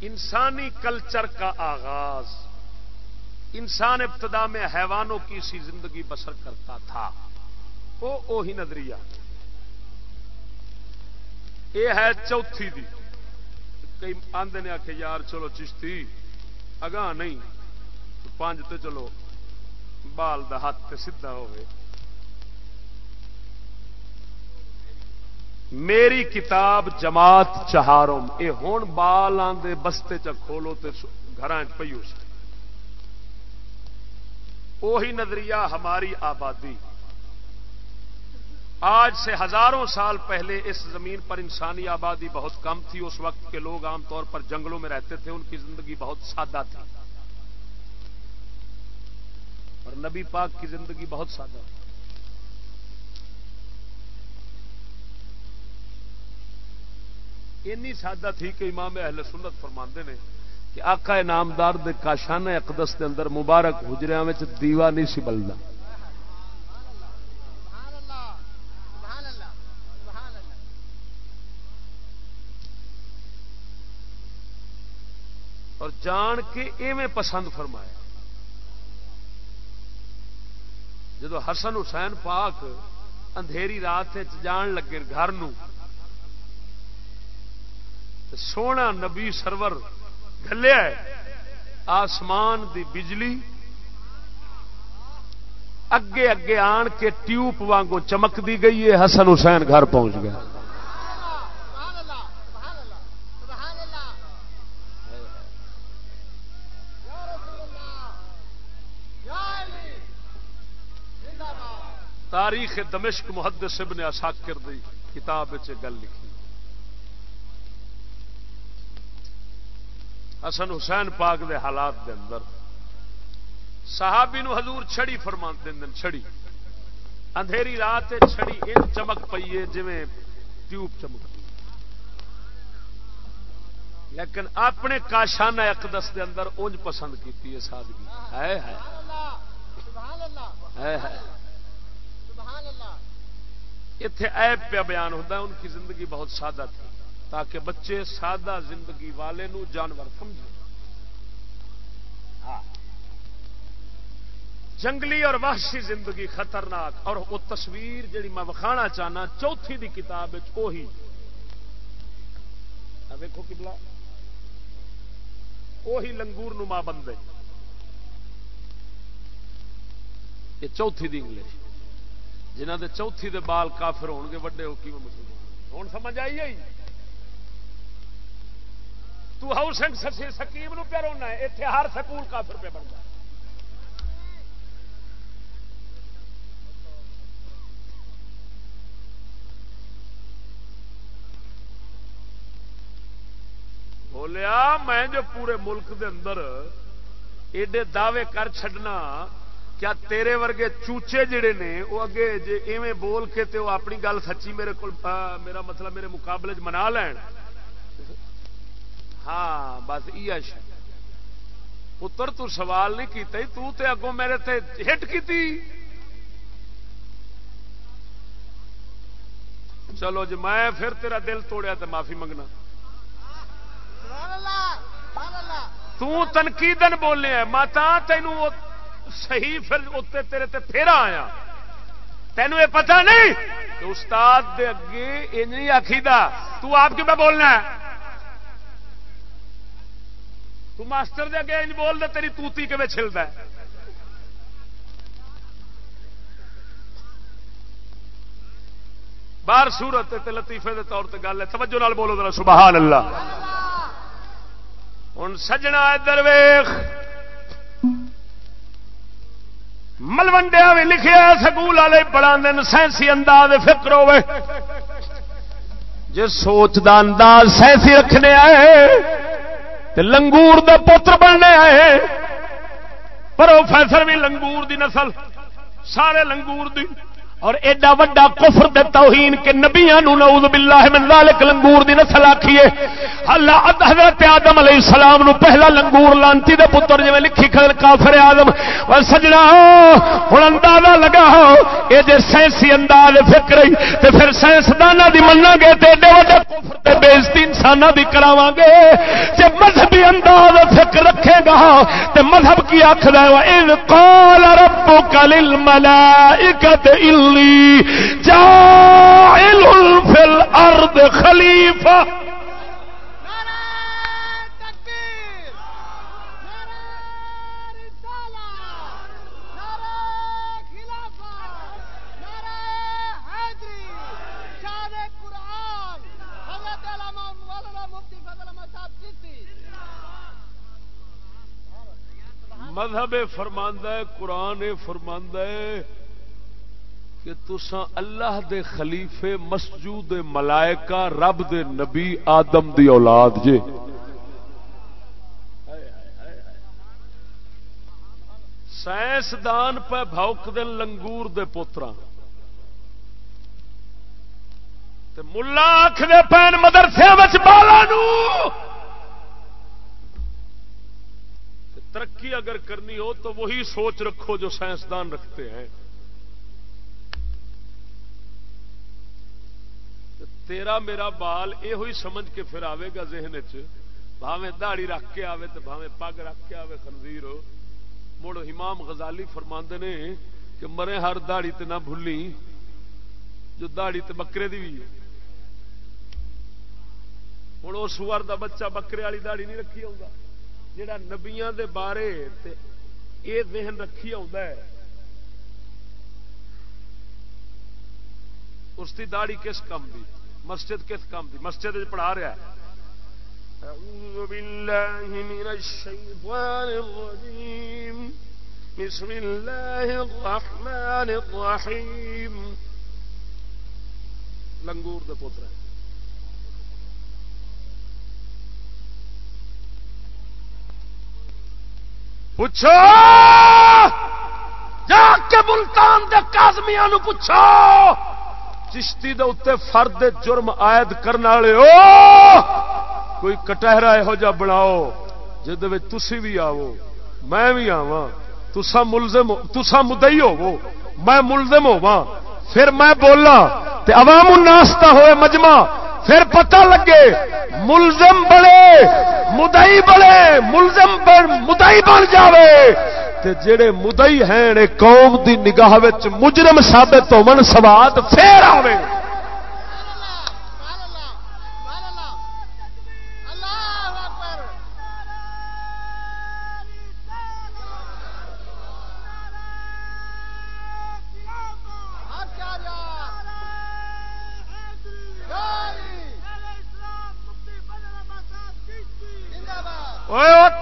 انسانی کلچر کا آغاز انسان ابتدا میں حیوانوں کی سی زندگی بسر کرتا تھا۔ وہ وہی نظریہ۔ یہ ہے چوتھی دی۔ کئی آدھے نے آخ یار چلو چشتی، اگاں نہیں پانچ تو چلو، بال دا ہاتھ سیدھا ہوئے میری کتاب جماعت چہاروں یہ ہوں بال آدھے بستے چ کھولو تو گھر پی وہی نظریہ ہماری آبادی۔ آج سے ہزاروں سال پہلے اس زمین پر انسانی آبادی بہت کم تھی۔ اس وقت کے لوگ عام طور پر جنگلوں میں رہتے تھے۔ ان کی زندگی بہت سادہ تھی۔ اور نبی پاک کی زندگی بہت سادہ تھی۔ اینی سادہ تھی کہ امام اہل سنت فرماندے نے کہ آقا نامدار دے کاشانہ اقدس دے اندر مبارک حجریا دیوا نہیں سی بلدا۔ اور جان کے ایویں پسند فرمایا۔ جدو حسن حسین پاک اندھیری رات جان لگے گھر نو سونا نبی سرور گلیا آسمان دی بجلی اگے اگے آن کے ٹیوب وانگو چمک دی گئی ہے، حسن حسین گھر پہنچ گیا۔ تاریخ دمشق محدث ابن اساکر دی کتاب گل لکھی۔ حسن حسین پاک دے حالات دے اندر۔ صحابی نو حضور چھڑی فرما دین چھڑی۔ اندھیری رات چھڑی ان چمک پی ہے جی ٹیوب چمک لیکن اپنے کاشانہ اقدس دے اندر اونج پسند کی سادگی۔ ہے اتے ایپ پہ بیان ہوتا ہے ان کی زندگی بہت سادہ تھی۔ تاکہ بچے سادہ زندگی والے نو جانور سمجھے۔ ہاں۔ جنگلی اور وحشی زندگی خطرناک اور وہ تصویر جی میں وکھانا چاہنا چوتھی دی کتاب وہی ویکو کبلا وہی لنگور نما بندے۔ یہ چوتھی دی انگلش۔ جنہ دے چوتھی دے بال کافر ہون گے وڈے ہو کی مسلمان؟ ہوں سمجھ آئی آئی تو ہاؤسنگ سکیم نو پہ رونا ہے اتنے ہر سکول کافر پہ بنتا بولیا، میں جو پورے ملک دے اندر ایڈے دعوے کر چھڈنا، کیا تیرے ورگے چوچے جڑے نے وہ اگے جی ایویں بول کے تے وہ اپنی گل سچی میرے کو میرا مطلب میرے مقابلے منا لین۔ ہاں بس یہ پتر تو سوال نہیں کیتا تو تے اگوں میرے تے ہٹ کی چلو جی میں پھر تیرا دل توڑیا تو معافی منگنا۔ تنقیدن بولے ماتا تینوں صحیح پھر اتنے تیرے تے پھیرا آیا۔ تینوں یہ پتہ نہیں؟ کہ استاد دے اگے نہیں آخیدہ تو آپ کیوں میں بولنا ہے؟ تو ماسٹر دے اگے بول دے تیری توتی کبھی چلتا ہے؟ باہر سورت تے لطیفے دے طور تے گل ہے۔ توجہ نال بولو ذرا، سبحان اللہ۔ ہوں سجنا ادھر ویخ ملوڈیا بھی لکھے سکول والے پڑھا دن سائنسی انداز فکر ہوے جی سوچ دا انداز سائنسی رکھنے آئے لنگور دا پتر بننے آئے۔ پروفیسر بھی لنگور دی نسل سارے لنگور دی۔ اور ایڈا وڈا کفر دے توہین کے نبیاں نو نعوذ باللہ من ذالک لنگور دی نسل آکھیے۔ اللہ حضرت آدم علیہ السلام نو پہلا لنگور لانتی دے پتر جویں لکھی کھل کافر آدم۔ او سجنا، ہن اندازہ لگا اے جے سائنسی انداز فکر تے پھر سائنس دانا دی مننا گے تے ایڈے وڈا کفر تے بے عزتی انساناں دی کراواں گے۔ جے مذہبی انداز فکر رکھے گا، تے مذہب کی آکھدا ہے اذ قال ربک للملائکۃ الا جاعل فی الارض خلیفہ۔ مذہب فرماندہ ہے قرآن فرماندہ ہے۔ کہ تسا اللہ دے خلیفے مسجود ملائکہ، رب دے نبی آدم دی اولاد جے۔ سائنسدان پہ بھوک دن لنگور دے پوترا ملا آخ دے پین مدرسے بالا ترقی اگر کرنی ہو تو وہی سوچ رکھو جو سائنسدان رکھتے ہیں۔ تیرا میرا بال یہ سمجھ کے پھر آئے گا ذہن چاہے دہڑی رکھ کے آئے تو بھاوے پگ رکھ کے آئے خنزیر۔ مڑ امام غزالی فرماندے نے کہ مرے ہر دہڑی تے نہ بھولی جو دہڑی تے بکرے دی بھی ہے۔ ہوں اس سور دا بچہ بکرے والی دہڑی نہیں رکھی آؤں جہاں نبیا دے بارے تے اے ذہن رکھی آؤں اس کی داڑی کس کام دی؟ مسجد کس کام دی؟ مسجد پڑھا رہا ہے۔ أعوذ بالله من الشيطان الرجيم بسم الله الرحمن الرحيم لنگور دے پوتر پوچھو! جا کے ملتان دے کازمیا پوچھو! چشتی دے اتنے فرد جرم عائد کرنے والے کوئی کٹہرا یہو جا بناؤ تسی بھی آو میں بھی آوا تسا ملزم تسا مدئی ہوو میں ملزم ہوا پھر میں بولا تے عوام الناس تا ہوئے مجمع، پھر پتہ لگے، ملزم بڑے مدئی بڑے ملزم بڑے مدئی بن جاوے تے جڑے مدئی ہیں قوم دی نگاہ مجرم ثابت ہو سواد پھر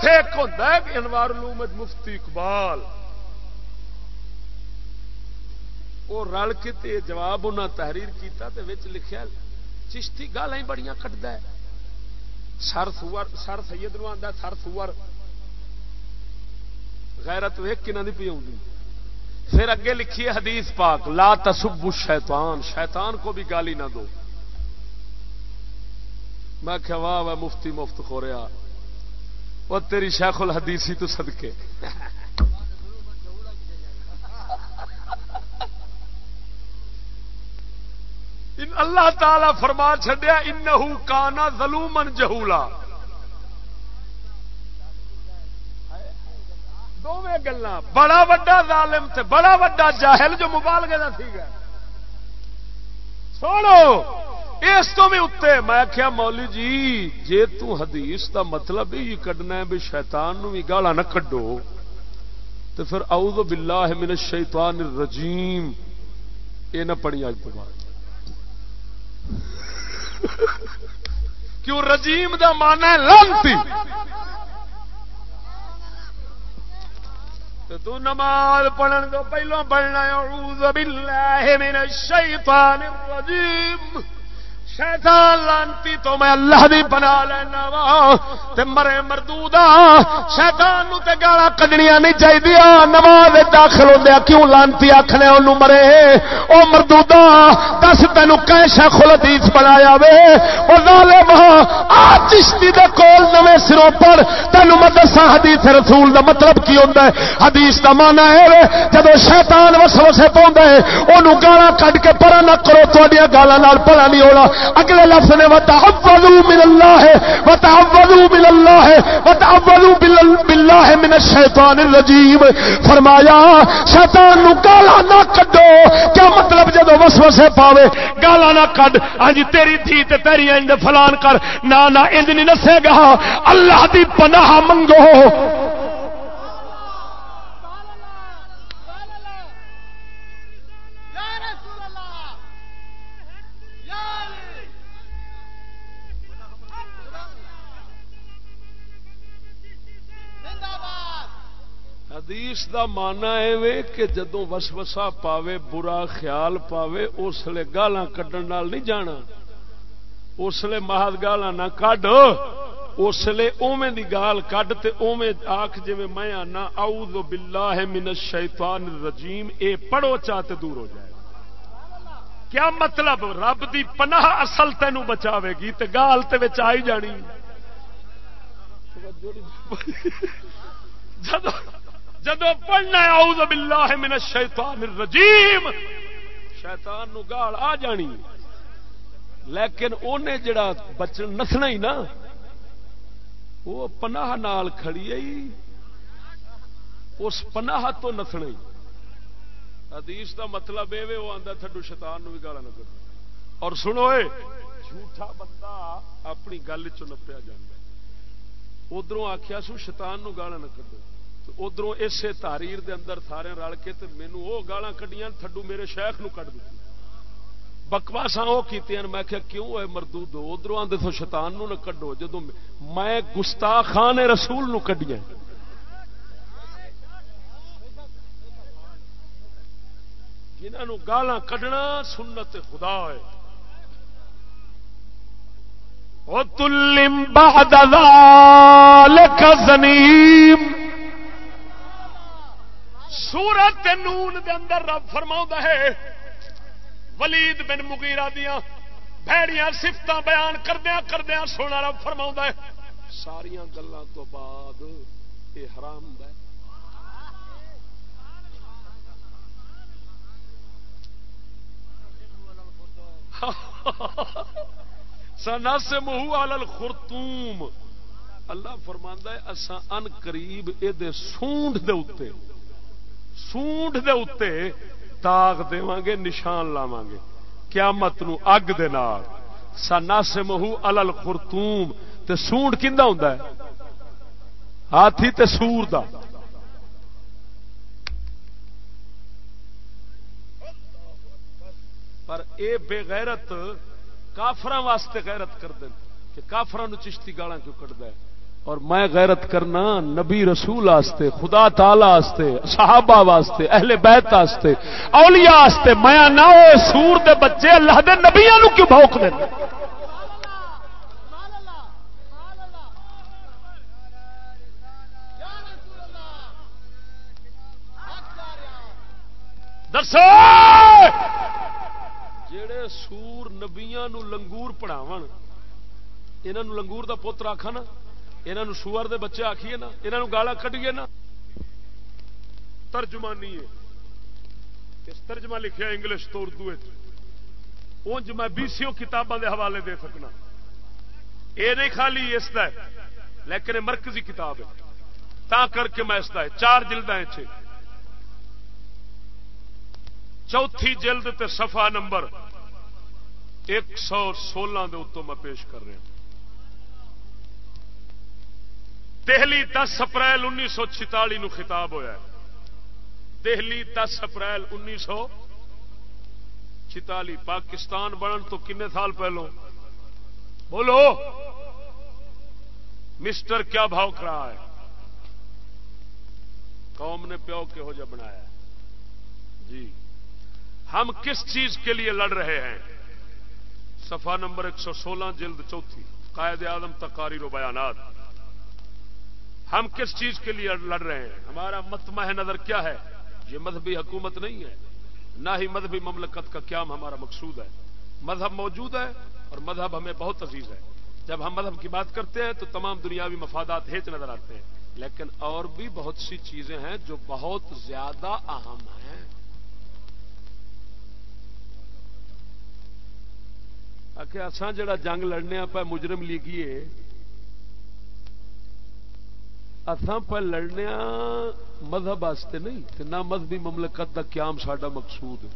آوے ایک ہوتا ہے انوار لومت مفتی اقبال وہ رل کے تے جواب انہیں تحریر کیتا تے وچ لکھیا چشتی گالا ہی بڑی کٹتا ہے۔ سر سور، سر سید نو آتا سر سور۔ غیرت ویک کنہ دی پی آؤں پھر اگے لکھیے حدیث پاک، لا تسبو شیطان شیطان کو بھی گالی نہ دو۔ میں کہ واہ واہ، مفتی مفت خو رہا وہ تیری شیخ الحدیثی تو صدقے۔ اللہ تعالی فرما چڈیا انہو کانا ظلومن جہولا۔ دونوں گلا بڑا وڈا ظالم تے بڑا وڈا جاہل جو مبالغے کا ٹھیک ہے سنو اس تو بھی اتنے میں کیا مولی جی جے تو حدیث دا مطلب ہی کڈنا ہے بھی شیطان نو بھی گالا نہ کڈو۔ تو پھر اعوذ باللہ من الشیطان الرجیم۔ یہ نہ پڑھی آج تو بعد۔ کیوں رجیم دا مانا ہے لانتی۔ تو نماز پڑھن تو پہلو پڑھنا اعوذ باللہ من الشیطان الرجیم۔ شیطان لانتی تو میں اللہ دی بنا لینا وا، تے مرے مردودا شیطان نو تے گالا کڈنیاں نہیں چاہیے نماز داخل ہوندیا کیوں لانتی آکھنے اونوں مرے؟ او مردودا دس تینو کہ شیخ الحدیث بنایا وے۔ او ظالم، آ چشتی دے کول نویں سروں پر تینو میں دساں حدیث رسول دا مطلب کی ہوندا ہے؟ حدیث دا معنی ہے جدوں شیطان وسوسے پوندا ہے، اونوں گالا کڈ کے پرا نہ کرو تہاڈیاں گالاں نال بھلا نہیں ہونا۔ اگلے لفظ نے وتعوذوا من اللہ، وتعوذوا من اللہ، وتعوذوا باللہ من الشیطان الرجیم۔ فرمایا، شیطان نو گالا نہ کڈو۔ کیا مطلب جدو وسوسے پاوے؟ گالا نہ کڈ۔ ہاں جی تیری تھی تے تیری انج فلان کر۔ نہ نہ، انج نہیں نسے گا۔ اللہ دی پناہ منگو۔ حدیث دا مانا ہے کہ جدو وسوسا پاوے، برا خیال پاوے اس لیے گالا کڈن نہیں جانا۔ اس لیے مہد گالا نہ کڈ۔ اس لیے اوے دی گال کڈ تے اوے آخ جی میں آنا، اعوذ باللہ من الشیطان الرجیم، اے پڑھو چاہتے دور ہو جائے۔ کیا مطلب؟ رب دی پناہ اصل تینوں بچاوے گی تے گال تے آئی جانی۔ جدو پڑھنا اعوذ باللہ من الشیطان الرجیم، شیطان نو گال آ جانی۔ لیکن انہیں جڑا بچن نسنا ہی نا، وہ پناہ نال کھڑی آئی اس پناہ تو نسنا ہی۔ حدیث دا مطلب یہ وہ آتا تھڈو شیطان نو بھی گالا نہ کر۔ اور سنو اے، جھوٹا بندہ اپنی گل چ نپیا جانا ادھر آخیا سو، شیطان نو گالا نہ کڈو ادھر اسے تاریر دے اندر سارے رل کے مینو وہ گالا کڈیاں تھڈو میرے شیخ نو کڈ دیتی بکواسا وہ کی میں کیا کیوں ہے مردو دو ادھر آدھے تو شیطان نو نہ کڈو جدو میں گستاخان رسول نو کڈیا جنہوں گالا کڈنا سنت خدا ہے تلم بعد ذلك زنیم۔ سورت نون دے اندر رب فرما ہے، ولید بن مغیرہ دیا بھڑیاں سفت بیان کردیا کردیا سونا رب فرما ہے۔ ساریا گلوں تو بعد یہ حرام ہے۔ سنا سے مہو آل خرتوم اللہ فرماندہ ہے اسا ان قریب یہ سونڈ دے اتے سونڈ دے اتے داغ دے گے نشان لاواں گے قیامت نو اگ دے نال۔ سنا سے مہو الل خرتوم تے سونڈ کیندا ہوندا ہے؟ ہاتھی تے سور دا۔ پر اے بے غیرت کافر واسطے غیرت کر دیں کہ کافران چشتی گالا کیوں کٹ ہے؟ اور میں غیرت کرنا نبی رسول آستے، خدا تعالی آستے، صحابہ واسطے اہل بیت آستے، اولیاء آستے، میں نہ سور دے بچے اللہ دے نبیاں نو کیوں بھوک دیں دسو! جڑے سور نبیا لنگور پڑھاو یہ لنگور دا پتر آخا نا یہ سور دے بچے آخیے نا یہ گالا کٹیے نا۔ ترجمانی ہے۔ اس ترجمہ لکھا انگلش تو اردو انج میں بی سی کتابوں دے حوالے دے سکنا۔ یہ نہیں خالی اس کا لیکن مرکزی کتاب ہے۔ تا کر کے میں اس کا چار جلد چوتھی جلد تے صفحہ نمبر ایک سو سولہ دے اتوں میں پیش کر رہا دہلی دس اپریل انیس سو چتالی نو خطاب ہوا دہلی دس اپریل انیس سو چتالی پاکستان بنن تو کنے سال پہلو بولو۔ مسٹر کیا بھاؤ کرا ہے؟ قوم نے پیو کہہو جا بنایا جی۔ ہم کس چیز کے لیے لڑ رہے ہیں؟ سفا نمبر ایک سو سولہ، جلد چوتھی، قائد آدم تقاری و بیانات۔ ہم کس چیز کے لیے لڑ رہے ہیں؟ ہمارا متمح نظر کیا ہے؟ یہ مذہبی حکومت نہیں ہے۔ نہ ہی مذہبی مملکت کا قیام ہمارا مقصود ہے۔ مذہب موجود ہے اور مذہب ہمیں بہت عزیز ہے۔ جب ہم مذہب کی بات کرتے ہیں تو تمام دنیاوی مفادات ہیچ نظر آتے ہیں۔ لیکن اور بھی بہت سی چیزیں ہیں جو بہت زیادہ اہم ہیں۔ اسان جڑا جنگ لڑنے پہ مجرم لیگیے اسان پہ لڑنے مذہب واسطے نہیں نہ مذہبی مملکت کا قیام سڈا مقصود ہے۔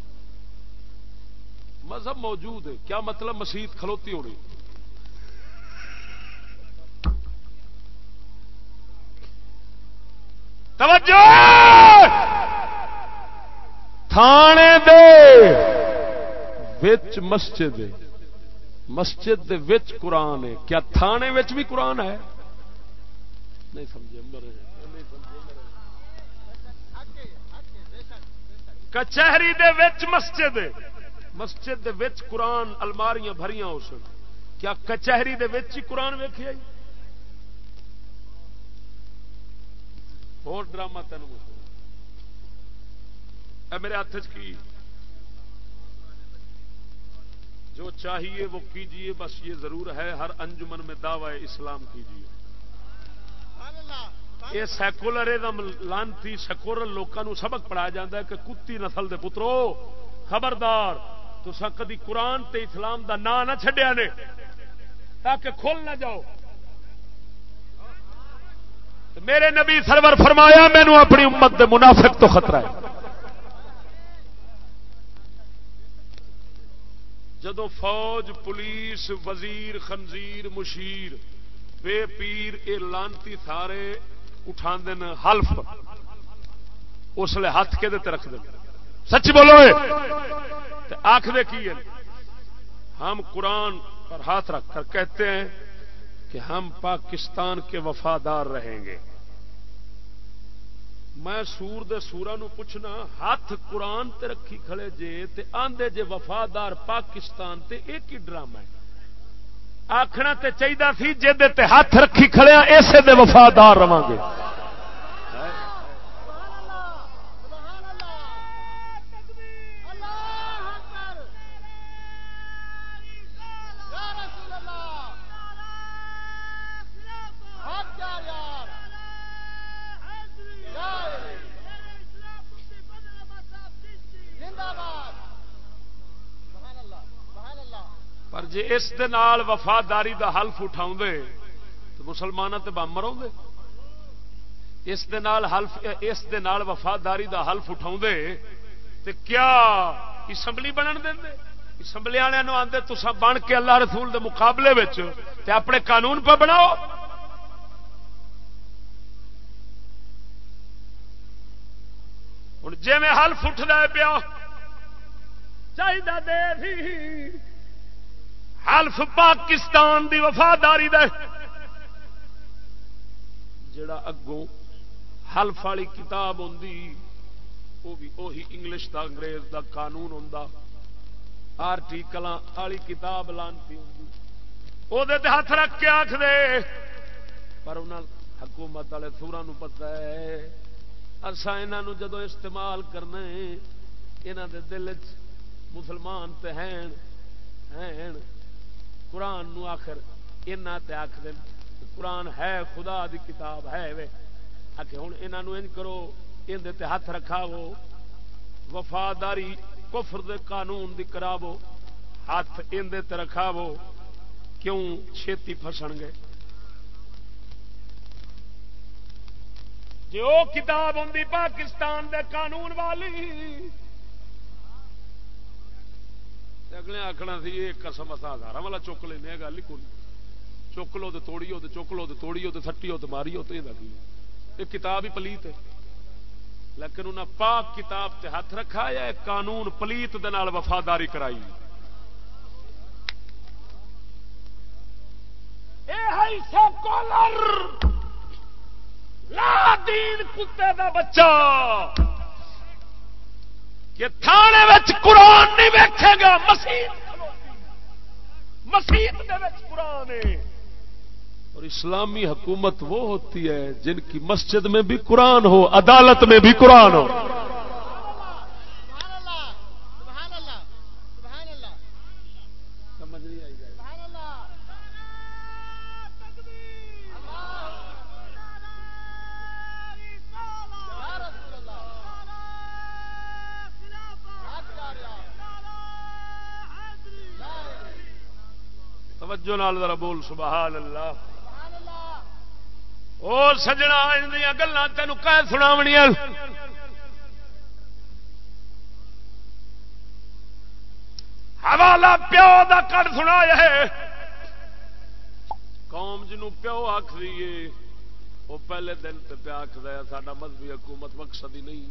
مذہب موجود ہے، کیا مطلب مسیت کھلوتی ہونی؟ توجہ! تھانے دے وچ مسجد مسجد دے وچ قرآن ہے۔ کیا تھانے وچ بھی قرآن ہے؟ نہیں سمجھے کچہری دے وچ مسجد مسجد دے وچ قرآن الماریاں بھریاں ہو سن۔ کیا کچہری دے وچ ہی قرآن ویکھی آئی اور ڈرامہ تین میرے ہاتھ کی؟ جو چاہیے وہ کیجیے، بس یہ ضرور ہے، ہر انجمن میں دعوی اسلام کیجیے یہ سیکولرزم لانتی، سیکولر لوگوں سبق پڑھایا جاتا ہے کہ کتی نسل دے پترو، خبردار تو کدی قرآن تے اسلام دا نام نہ چڈیا نے، تاکہ کھول نہ جاؤ۔ میرے نبی سرور فرمایا مینو اپنی امت دے منافق تو خطرہ ہے۔ جدو فوج، پولیس، وزیر، خنزیر، مشیر بے پیر اے لانتی سارے اٹھا دین حلف۔ اس لیے ہاتھ کہ رکھ دیں سچ بولو آخر کی ہم قرآن پر ہاتھ رکھ کر کہتے ہیں کہ ہم پاکستان کے وفادار رہیں گے۔ میں سور دے سورا نو پوچھنا، ہاتھ قرآن تے رکھی کھڑے جے تے آندے جے وفادار پاکستان تے ایک ہی ڈرامہ ہے؟ آخنا تے چاہیے سی جے ہاتھ رکھی کھڑے ہاں، اسے دے وفادار رہا گے جی اس وفاداری دا حلف اٹھاؤ تو مسلمان تو بم مرو اس حلف، اس وفاداری دا حلف اٹھاؤ تو کیا اسمبلی بنن دیں اسمبلی والوں آدھے تسا بن کے اللہ رسول دے مقابلے تے اپنے قانون پہ بناؤ۔ ہوں جی میں حلف اٹھتا پیا چاہیے دے حلف پاکستان دی وفاداری دے۔ جڑا اگوں حلف والی کتاب ہوں وہ بھی وہی انگلش دا، انگریز دا قانون ہوں آرٹیکل والی کتاب لانتی ہوں وہ ہاتھ رکھ کے آخ دے۔ پر انہوں حکومت والے سورا پتا ہے اصا یہ جدو استعمال کرنا یہاں دے دل چ مسلمان تے ہیں۔ قرآن نو آخر آخ دین، قرآن ہے، خدا دی کتاب ہے، وے۔ ہوں یہاں انج کرو اندر ہاتھ رکھا وہ وفاداری، کفر دے قانون دی کراو ہاتھ اندر رکھاو کیوں چھتی فسن گے؟ جو کتاب ہوں پاکستان دے قانون والی اگلے آخنا سی، یہ قسم ہزار والا چک لینا گل ہی کوئی چک لو تو توڑیو تو چک لو تو توڑیو تو تھٹیو تو ماریو تو یہ کتاب ہی پلیت ہے۔ لیکن انہیں پاک کتاب تے ہاتھ رکھا یا قانون پلیت دے نال وفاداری کرائی؟ لا دین کتے دا بچہ! کہ تھانے وچ قرآن نہیں ویکھے گا، مسیح مسیح قرآن اور اسلامی حکومت وہ ہوتی ہے جن کی مسجد میں بھی قرآن ہو، عدالت میں بھی قرآن ہو۔ توجہ نال ذرا بول سبحان اللہ اور سجنا گلان تین کہ سناونی حوالہ پیو دا کٹ سنا ہے۔ قوم جنوں پیو آخری وہ پہلے دن پیا آخر سا مذہبی حکومت مقصد ہی نہیں۔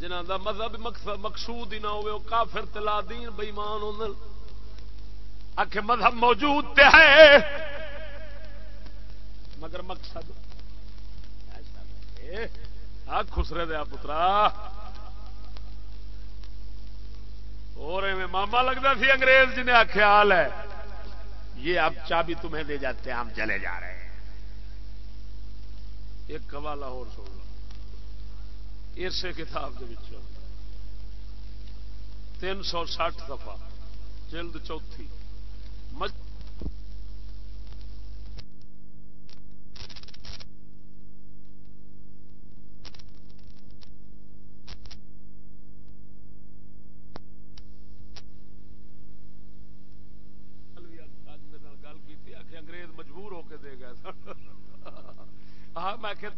جنہ دا مذہب مقصود ہی نہ ہوئے وہ کافر تلا دین بئیمان ہو آخ مذہب موجود تے ہے مگر مقصد خسرے دیا پترا۔ ماما لگتا سی انگریز جنہیں آخیال ہے۔ یہ اب چابی تمہیں دے جاتے ہیں، ہم چلے جا رہے ہیں۔ ایک حوالہ اور سن لو۔ اسے کتاب کے تین سو سٹھ دفعہ جلد چوتھی۔ میں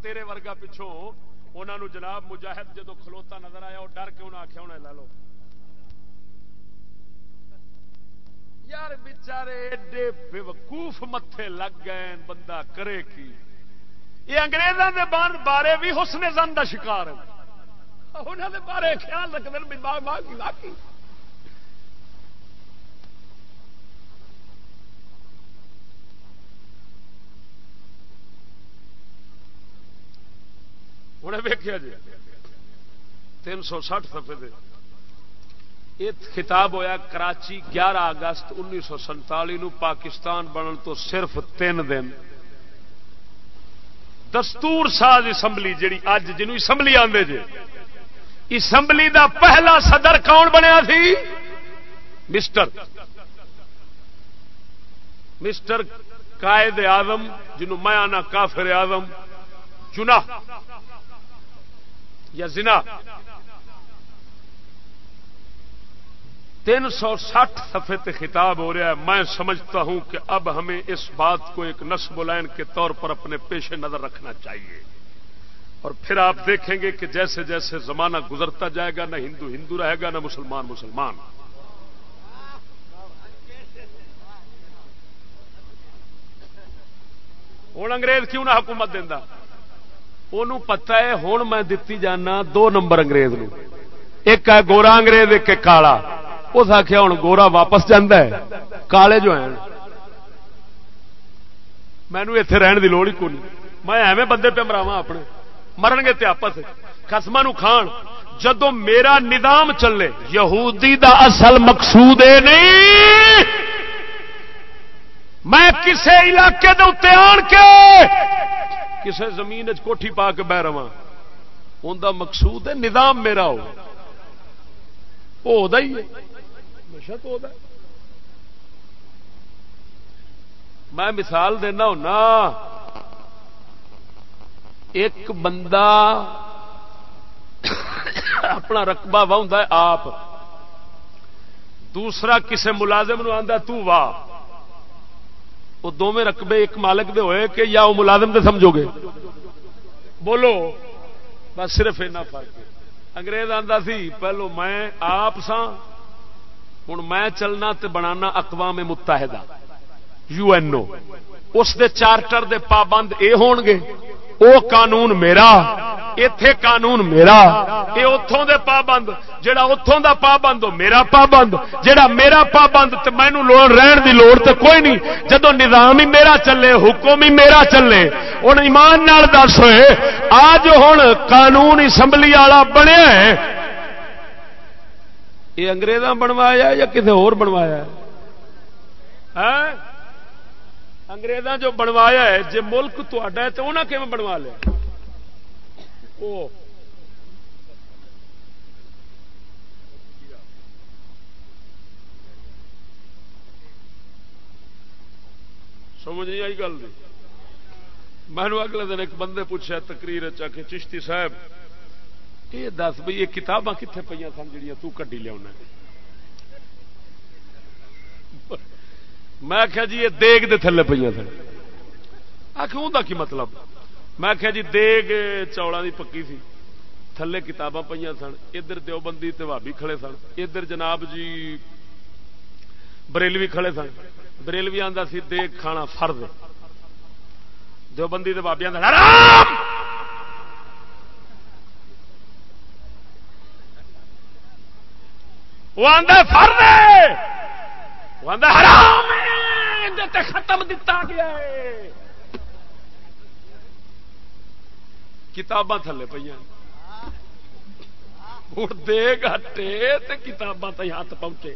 تیرے ورگا پچھوں انہوں جناب مجاہد جدو کھلوتا نظر آیا وہ ڈر کے انہیں آخیا، انہیں لے لو۔ یار بچارے ایڈے بے وقوف متے لگ گئے بندہ کرے کی؟ یہ انگریزوں کے بان بارے بھی حسن زن کا شکار ہے انہوں نے بارے خیال رکھتے ہیں انہیں ویکیا جی تین سو سٹھ سفے یہ خطاب ہویا کراچی گیارہ اگست انیس سو سنتالی پاکستان بنن تو صرف تین دن۔ دستور ساز اسمبلی جیڑی اج جنوب اسمبلی آدھے جی اسمبلی دا پہلا صدر کون بنیا تھی؟ مسٹر۔ مسٹر قائد آدم جنوں میں آنا کافر آدم چنا یا زنا۔ تین سو سٹھ سفے خطاب ہو رہا ہے۔ میں سمجھتا ہوں کہ اب ہمیں اس بات کو ایک نصب لائن کے طور پر اپنے پیش نظر رکھنا چاہیے۔ اور پھر آپ دیکھیں گے کہ جیسے جیسے زمانہ گزرتا جائے گا، نہ ہندو ہندو رہے گا، نہ مسلمان مسلمان۔ ہوں انگریز کیوں نہ حکومت دینا انہوں پتا ہے، ہوں میں دتی جانا دو نمبر انگریز نو ایک ہے گورا انگریز، ایک کالا۔ اس آخیا ہوں گورا واپس جانا ہے، کالے جو ہیں۔ مینو اتے رہن کی لوڑ ہی کون میں ایویں بندے پہ مراوا اپنے۔ مرن گے تے آپس خسما کھان۔ جدو میرا نظام چلے، یہودی دا اصل مقصود اے نہیں۔ میں کسے علاقے دے اتنے آن کے کسے زمین کوٹھی پا کے بہ رہا ان کا مقصود ہے نظام میرا ہو۔ ہی ہے تو میں مثال دینا ہونا، ایک بندہ اپنا رقبہ واہ آپ، دوسرا کسے ملازم نو آتا تاہ وہ دونوں رقبے ایک مالک دے ہوئے کہ یا وہ ملازم دے سمجھو گے۔ بولو، بس صرف اینا فرق انگریز آتا سی، پہلو میں آپ سا ہوں میں چلنا تے بنانا اقوام متحدہ، یو این او۔ اس دے چارٹر دے پابند اے ہون گے، او قانون میرا اتے قانون میرا۔ یہ اتوں دے پابند جہا اتوں دا پابند ہو میرا پابند۔ جہا میرا پابند تو مینو لوڑ رہن دی لوڑ تو کوئی نہیں۔ جدو نظام ہی میرا چلے، حکم ہی میرا چلے ہوں ایمان نال دس ہوئے، آج ہوں قانون اسمبلی والا بنیا ہے۔ یہ انگریزاں بنوایا یا کسی ہور بنوایا ہے؟ ہاں؟ انگریزاں جو بنوایا ہے جی ملک تا ہے تو انہیں کیون بنوا لیا؟ سمجھ نہیں آئی گل میں اگلے دن ایک بندے پوچھا تقریر چاہ چشتی صاحب یہ دس بھائی یہ کتاباں کتنے پہ سن جڑیاں تو لیا میں آخیا جی یہ دیگ دے تھلے پہ سن۔ آخر کی مطلب؟ میں آخیا جی دیگ چوڑا دی پکی سی۔ تھلے کتاباں پہ سن۔ ادھر دیوبندی بھابی کھڑے سن۔ ادھر جناب جی بریلوی کھڑے سن۔ بریلوی آتا سی، دیگ کھانا فرد دیوبندی بابیا وہ آدھا فرد وہ آدھا حرام ختم دتا گیا کتاباں تھلے پہ دے گٹے کتاباں تھی ہاتھ پہنچے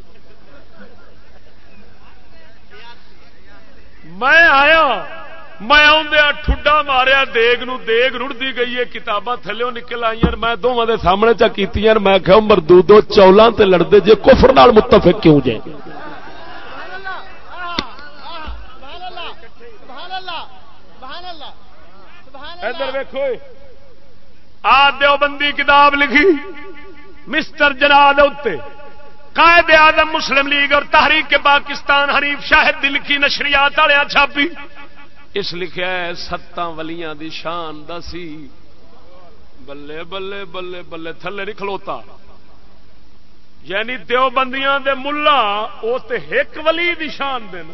میں آیا۔ میں آدھا ٹھڈا ماریا دیگ نو دیگ رڑتی گئی ہے کتاباں تھلو نکل آئی میں دونوں دے سامنے چا کی میں کہ مردو چولہاں تے لڑتے جے کفر نال متفق کیوں جائے ادھر ویکو آ دیوبندی کتاب لکھی مسٹر جناد اتنے قائد آدم مسلم لیگ اور تحریک کے پاکستان حریف شاہد دی لکھی نشریات والے چھاپی۔ اس لکھا ہے، ستاں ولیاں دی شان دسی بلے بلے بلے بلے، تھلے نہیں کھلوتا۔ یعنی دیوبندیاں دے ملا وہ تے ایک ولی دی شان دن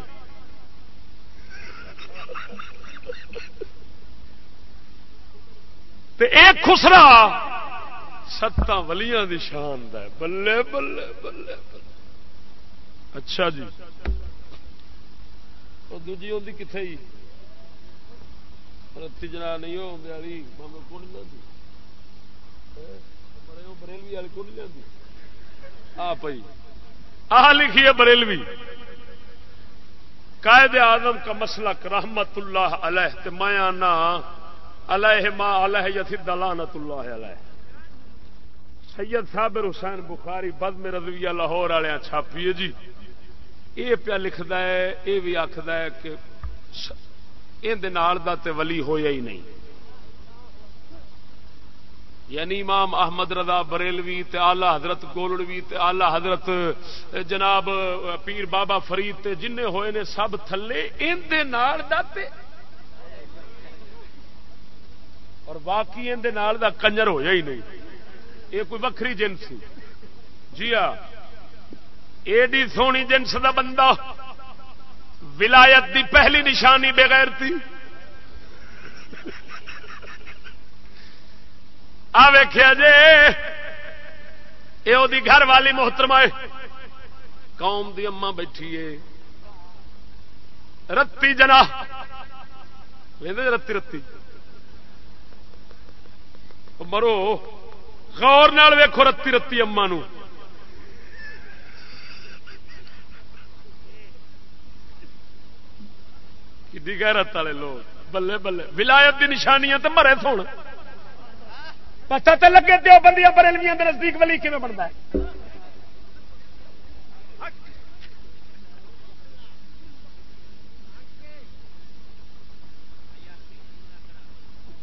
تے ایک خسرا، ستاں ولیاں دی شان دا بلے بلے بلے اچھا جی۔ وہ دوجی ہوتی کتنے ہی؟ رتی جنا نہیں ہو والی ماما کو نہیں لگتی بریلوی والی کو نہیں لگتی آ پی آ لکھی ہے بریلوی قائد آدم کا مسلک رحمت اللہ علیہ تے میں آنا علیہ ما علیہ یسد لعنت اللہ علیہ سید صابر حسین بخاری بد میں رضویہ لاہور والے چھاپیے جی یہ پیا لکھتا ہے یہ بھی آخد ہے کہ یہ ولی ہویا ہی نہیں۔ یعنی امام احمد رضا بریلوی تے آلہ حضرت گولڑوی تے آلہ حضرت جناب پیر بابا فرید تے جن ہوئے نے سب تھلے تے۔ اور باقی اندر دا کنجر ہویا ہی نہیں۔ یہ کوئی وکری جنس۔ جی ہاں۔ ایڈی سونی جنس دا بندہ۔ ولایت دی پہلی نشانی بغیر تھی۔ آ ویخیا جے یہ گھر والی محترم قوم دی اما بیٹھی ہے۔ رتی جنا۔ رتی رتی۔ مرو، غور نال ویکھو رتی رتی اما نو۔ غیرت والے لوگ۔ بلے بلے۔ ولایت دی نشانیاں تو مرے سن۔ پتا تو لگے دو بندیاں بریلویاں نزدیک ولی کیون بنتا ہے۔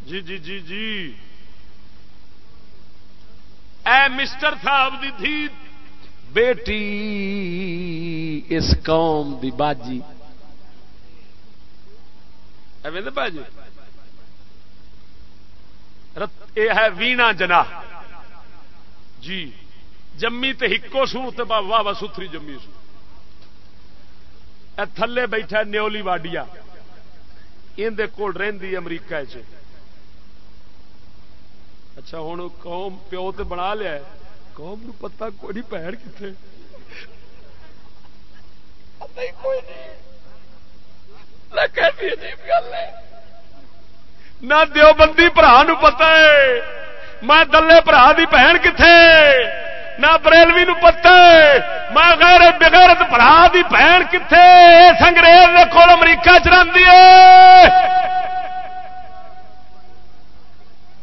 جی جی جی جی۔ اے مسٹر صاحب دی تھی بیٹی، اس قوم دی باجی۔ ایویں جی۔ یہ ہے وینا جنا۔ جی۔ جمی تے ہکو سو تے واہ واہ ستری جمی سو۔ اے تھلے بیٹھا نیولی واڈیا۔ اندر کول رہی امریکہ چ۔ اچھا ہوں قوم پیو تے بنا لیا قوم نو پتا کوئی نہیں پیڑ کتنے کوئی نہیں نہ دیوبندی برا پتا ہے۔ میں دلے برا دی بہن کتنے نہ بریلوی نو پتا ہے۔ میں غیر بغیرت برا دی بہن کتنے اس سنگریز کول امریکہ چرندی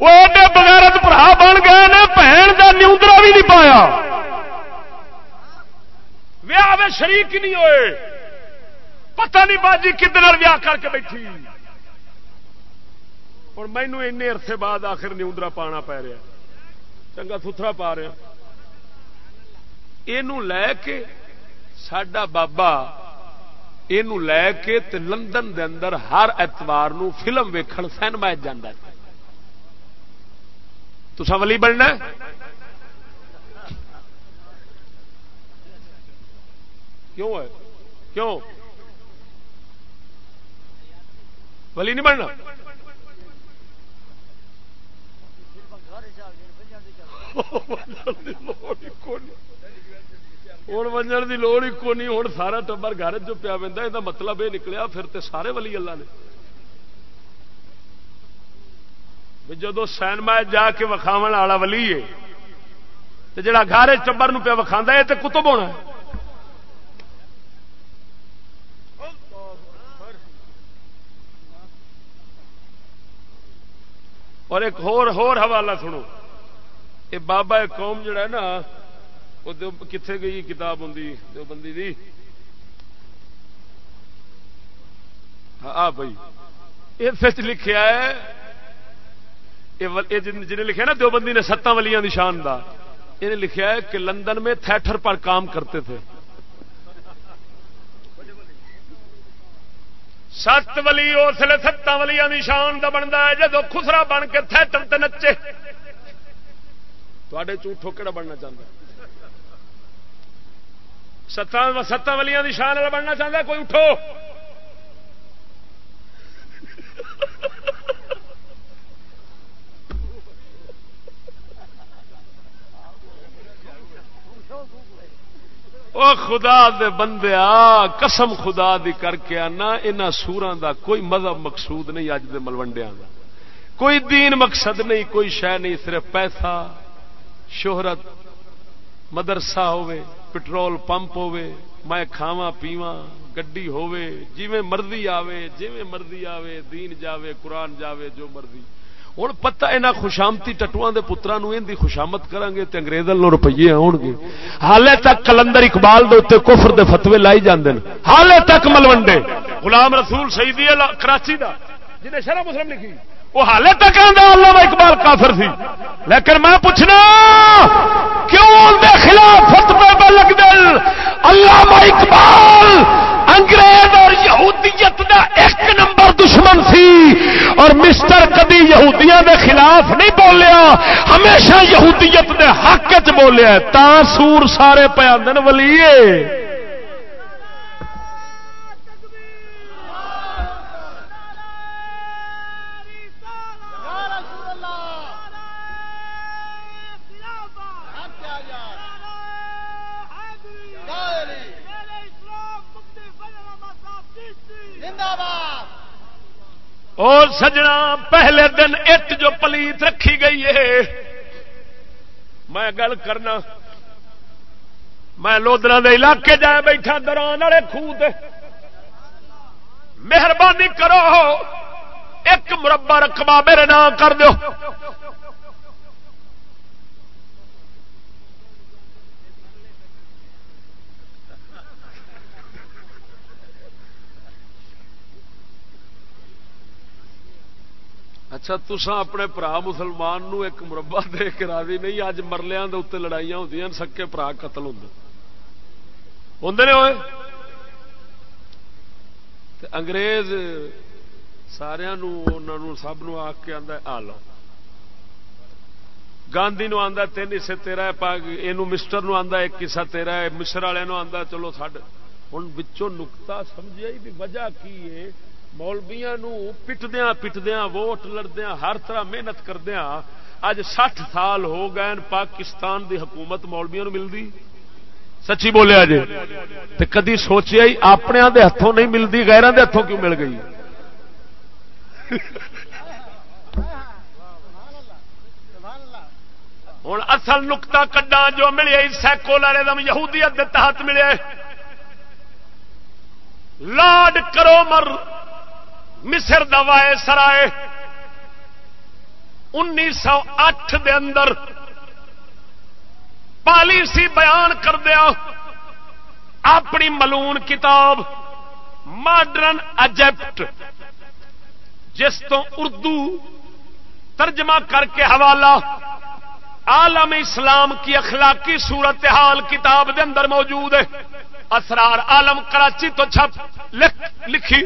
وہ ایڈے بغیرت برا بن گئے نے، بہن کا نیوندرا بھی نہیں پایا۔ ویاہ شریک نہیں ہوئے۔ پتہ نہیں باجی کدھر ویا کر کے بیٹھی۔ اور مینو این عرصے بعد آخر نیوندرا پانا پی رہا۔ چنگا ستھرا پا رہا۔ یہ لے کے سڈا بابا یہ لے کے تے لندن دے اندر ہر اتوار نو فلم ویکھن سینما جانا تو ولی بننا کیوں ہے؟ کیوں؟ ولی نہیں بننا۔ ہوں ونجن کی لوڑ ہی کونی ہوں سارا ٹبر گھر جو پیا پہ یہ مطلب یہ نکلیا پھر تے سارے ولی اللہ نے۔ جدو سینما جا کے وکھاو والا ولی ہے جڑا گھر ٹبر پیا وکھا یہ تو کتب ہونا ہے۔ اور ایک ہور ہور حوالہ سنو۔ یہ بابا قوم جڑا ہے نا، وہ کتنے گئی کتاب ہوں دو بندی دی۔ ہاں بھائی۔ یہ لکھا ہے جنہیں لکھا نا، دو بندی نے ستاں ولیاں نشان دا۔ یہ لکھا ہے کہ لندن میں تھیٹر پر کام کرتے تھے۔ سات ولی اس لیے ستاں ولیاں نشان دا بنتا ہے، جدو خسرا بن کے تھیٹر تے نچے۔ تے جھوٹو کہڑا بننا چاہتا ستاں ستاں ولیاں نشان والا بننا چاہتا کوئی اٹھو۔ او خدا دے بندے آ، قسم خدا دی کر کے آنا ان سورا دا کوئی مذہب مقصود نہیں اج دے ملوڈیا دا۔ کوئی دین مقصد نہیں، کوئی شہ نہیں، صرف پیسہ، شہرت، مدرسہ ہوے پٹرول پمپ ہوے میں کھاوا پیوا گڈی ہوے جویں مرضی آوے، جویں مرضی آوے، دین جاوے، قرآن جاوے، جو مرضی۔ ہوں پتا یہاں خوشامتی ٹٹو کے پترا ان خوشامت کریں گے انگریز انگریزوں روپیے آن گے۔ حالے تک کلندر اقبال دے اتنے کفر دے فتوے لائی جاندے حالے تک ملوڈے غلام رسول شہیدی کراچی دا، جنہیں شرح مسلم لکھی۔ وہ حالے تک اللہ اقبال کافر سی لیکن میں پوچھنا، کیوں دے خلاف فتوے پہ لگ دل اللہ اقبال، انگریز اور یہودیت دا ایک نمبر دشمن سی اور مسٹر کدی یہودیاں دے خلاف نہیں بولیا، ہمیشہ یہودیت دے حق چ بولیا تا سور سارے پہ آدھن ولیے۔ اور سجنا پہلے دن اٹ جو پلیت رکھی گئی ہے۔ میں گل کرنا۔ میں لودرا دے علاقے جا بیٹھا، دران والے خوہ مہربانی کرو، ایک مربع رقبہ میرے نام کر دو اچھا تسا اپنے برا مسلمان نو ایک مربع دے کے راضی نہیں اج مرلیاں دے اتنے لڑائیاں ہوتی سکے برا قتل ہوں ہوں نے ہوئے؟ انگریز سارا سب نو آ کے آدھا آ لو۔ گاندھی نو آدھا تین حصے تیرا ہے یہ مسٹر نو آدھا ایک حصہ تیرا ہے، مصر والے آدھا چلو سڈ ہوں بچوں نکتا سمجھا بھی وجہ کی ہے؟ مولبیا پٹدیا پٹدیا ووٹ لڑدیا ہر طرح محنت کردیا اج سٹھ سال ہو گئے پاکستان دی حکومت مولبیا ملتی سچی بولیا جی کدی سوچیا ہی اپنے دے ہاتھوں نہیں ملتی گہروں دے ہاتھوں کیوں مل گئی؟ ہوں اصل نکتا کڈا جو ملے سیکولرزم یہودیت دے تحت ملے لاڈ کرو مر مصر دوائے سرائے انیس سو اٹھ دے اندر پالیسی بیان کر دیا۔ اپنی ملون کتاب ماڈرن اجپٹ جس تو اردو ترجمہ کر کے حوالہ عالم اسلام کی اخلاقی صورتحال کتاب دے اندر موجود ہے۔ اسرار عالم کراچی تو چھپ لکھ لکھی۔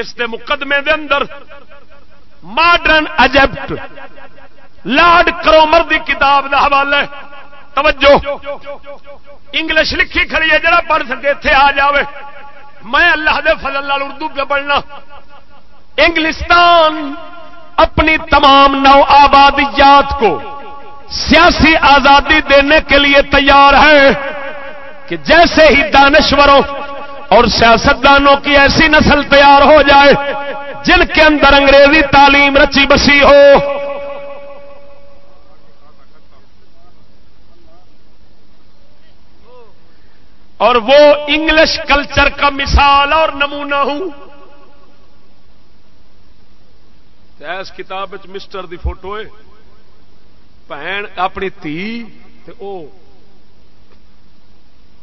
اس دے مقدمے دے اندر ماڈرن اجپٹ لارڈ کرومر دی کتاب دا حوالہ توجہ انگلش لکھی کھڑی ہے، جڑا پڑھ سکے تھے آ جاوے۔ میں اللہ دے فضل لال اردو پہ پڑھنا۔ انگلستان اپنی تمام نو آبادیات کو سیاسی آزادی دینے کے لیے تیار ہے کہ جیسے ہی دانشوروں اور سیاستدانوں کی ایسی نسل تیار ہو جائے جن کے اندر انگریزی تعلیم رچی بسی ہو۔ اور وہ انگلش کلچر کا مثال اور نمونہ ہوں۔ اس کتاب مسٹر دی فوٹو ہے۔ بھن اپنی تھی او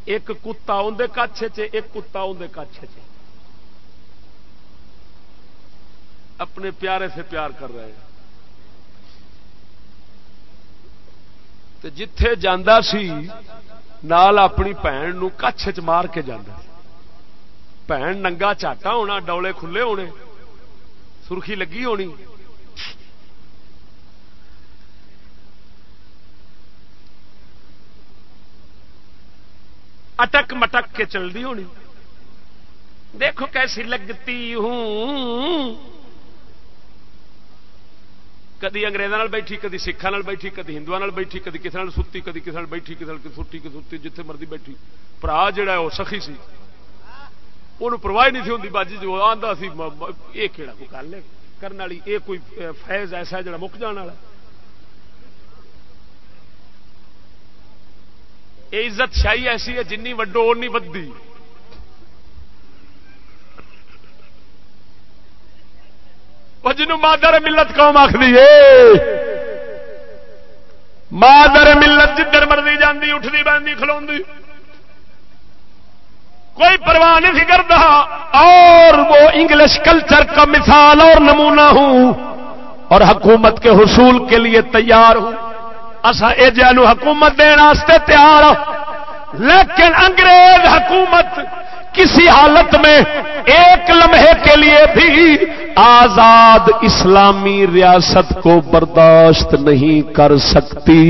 ایک کتا اندر کچھ چ ایک کتا اندر کچھ اپنے پیارے سے پیار کر رہے ہیں۔ جتھے جانا سی، نال اپنی بھن کچھ چ مار کے جانا بھن ننگا چاٹا ہونا، ڈولے کھلے ہونے۔ سرخی لگی ہونی۔ اٹک مٹک کے چل رہی ہونی۔ دیکھو کیسی لگتی ہوں۔ کدی اگریزوں بیٹھی، کدی سکھان بیٹھی، کدی ہندو بیٹھی، کدی کسی ستی، کدی کسی بیٹھی کسی سٹی ستی جتھے مرضی بیٹھی۔ برا جا وہ سخی سی۔ وہ پرواہ نہیں ہوتی باجی، جو آتا سی یہ کہڑا کوئی گل ہے؟ کرنے والی یہ کوئی فیض ایسا جڑا مک جان والا یہ عزت شاہی ایسی ہے جنی وڈو اونی ودی جنوں مادر ملت قوم آخری مادر ملت جدھر مرضی جاندی اٹھتی بہنی کھلو کوئی پرواہ نہیں کرتا اور وہ انگلش کلچر کا مثال اور نمونہ ہوں۔ اور حکومت کے حصول کے لیے تیار ہوں۔ اصا یہ حکومت دینے تیار لیکن انگریز حکومت کسی حالت میں ایک لمحے کے لیے بھی آزاد اسلامی ریاست کو برداشت نہیں کر سکتی۔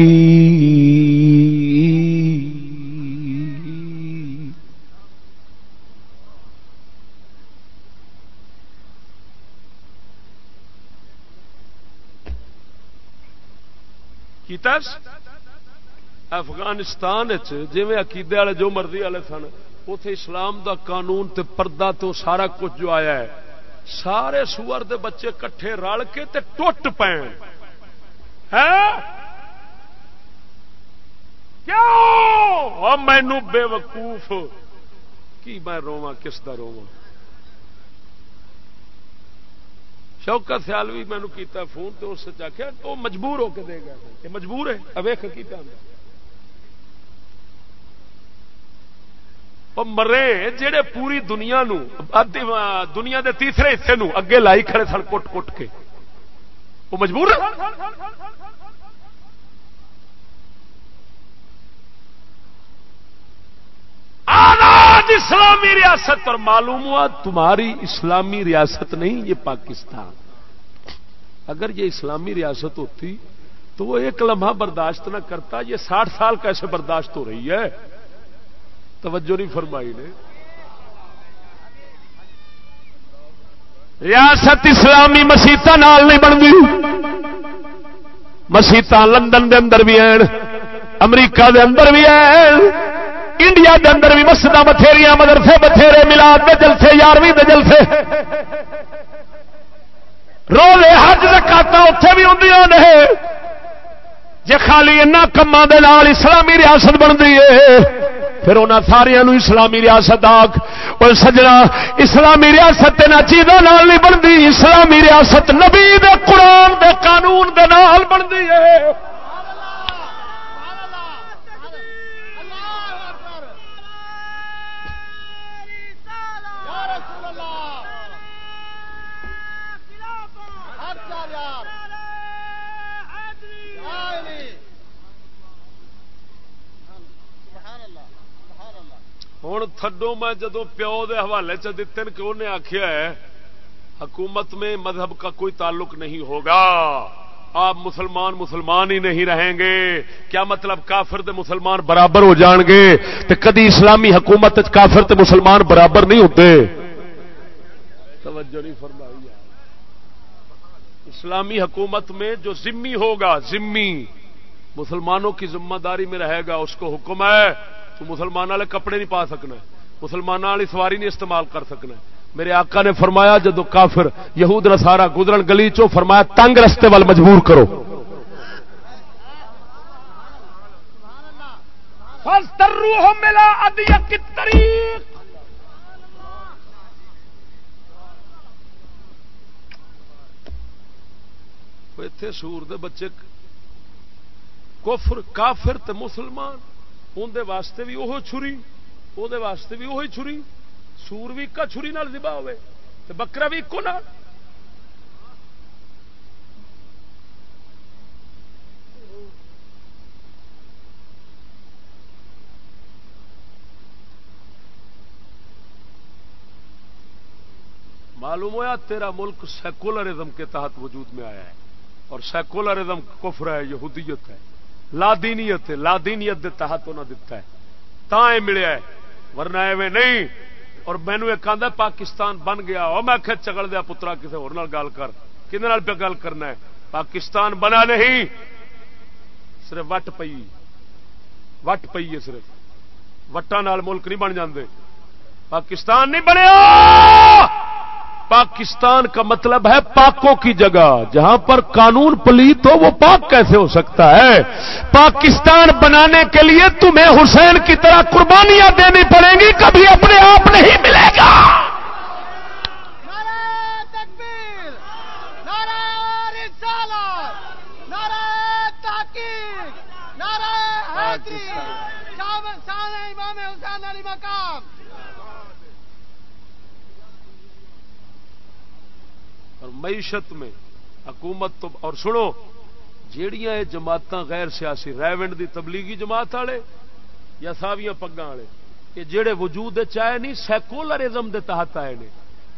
افغانستان جی عقیدے والے جو مرضی والے سن اتے اسلام دا قانون تے پردہ تو سارا کچھ جو آیا ہے، سارے سور دے بچے کٹھے رل کے تے ٹوٹ پے مینو بے وقوف۔ کی میں رواں کس کا رواں شوکت سیالوی مینو کیتا فون تو اس آخیا وہ مجبور ہو کے دے گا یہ مجبور ہے۔ اویخ کی کیتا مرے جڑے پوری دنیا نو دنیا دے تیسرے حصے نو اگے لائی کھڑے سن کٹ کٹ کے۔ وہ مجبور ہے؟ آزاد اسلامی ریاست اور معلوم ہوا تمہاری اسلامی ریاست نہیں، یہ پاکستان۔ اگر یہ اسلامی ریاست ہوتی تو وہ ایک لمحہ برداشت نہ کرتا، یہ ساٹھ سال کیسے برداشت ہو رہی ہے۔ توجہ نہیں فرمائی نے۔ ریاست اسلامی مسیت نہیں بنتی۔ مسیت لندن دے اندر بھی ہیں، امریکہ دے اندر بھی ہیں۔ انڈیا دے اندر بھی مسجد بتھیری مدرسے بتھیرے ملاد دے جلسے، یارویں دے جلسے۔ روزے، حج رکاتا اتے بھی ہوں نے۔ جی خالی ان کما اسلامی ریاست بنتی ہے، پھر انہوں سارا اسلامی ریاست آگ اور سجنا، اسلامی ریاست چیزوں نہیں بنتی، اسلامی ریاست نبی دے قرآن دے قانون دے نال بنتی ہے۔ ہوں تھڈو میں جدو پیو دے حوالے چ دیتے کہ انہیں آخیا ہے، حکومت میں مذہب کا کوئی تعلق نہیں ہوگا۔ آپ مسلمان مسلمان ہی نہیں رہیں گے۔ کیا مطلب کافر دے مسلمان برابر ہو جان گے؟ تو کدی اسلامی حکومت کافر تے مسلمان برابر نہیں ہوتے توجہ نہیں فرمائی۔ اسلامی حکومت میں جو ذمی ہوگا، ذمی مسلمانوں کی ذمہ داری میں رہے گا، اس کو حکم ہے۔ تو مسلمان والے کپڑے نہیں پا سکنا مسلمان والی سواری نہیں استعمال کر سکنا میرے آقا نے فرمایا جدو کافر یہود نسارا گزرن گلی چو فرمایا تنگ رستے وال مجبور کرو۔ اتے سور دے بچے کفر کافر تے مسلمان۔ اندر واسطے بھی وہ چھری وہ واسطے بھی وہی چھری، سور بھی ایک چھری نال دبا ہوئے، تے بکرا بھی ایکو نال۔ معلوم ہوا تیرا ملک سیکولرزم کے تحت وجود میں آیا ہے، اور سیکولرزم کفر ہے، یہودیت ہے۔ لادینیت ہے، لادینیت کے تحت انہیں دتا ہے۔ تا ملیا ہے، ورنہ ایویں نہیں۔ اور مینو ایک آدھا پاکستان بن گیا۔ اور میں کہ چگل دیا پترا کسی ہو گل کر۔ کھے پہ گل کرنا ہے۔ پاکستان بنا نہیں۔ صرف وٹ پی وٹ پی ہے صرف۔ وٹان ملک نہیں بن جاندے۔ پاکستان نہیں بنیا! پاکستان کا مطلب ہے پاکوں کی جگہ۔ جہاں پر قانون پلیت ہو وہ پاک کیسے ہو سکتا ہے؟ پاکستان بنانے کے لیے تمہیں حسین کی طرح قربانیاں دینی پڑیں گی، کبھی اپنے آپ نہیں ملے گا۔ مقام اور معیشت میں، حکومت تو، اور سنو، جیڑیاں یہ جماعت غیر سیاسی ریونڈ دی تبلیغی جماعت والے یا ساویاں پگا والے یہ جڑے وجود چاہے نہیں، سیکولرزم دے تحت آئے نے،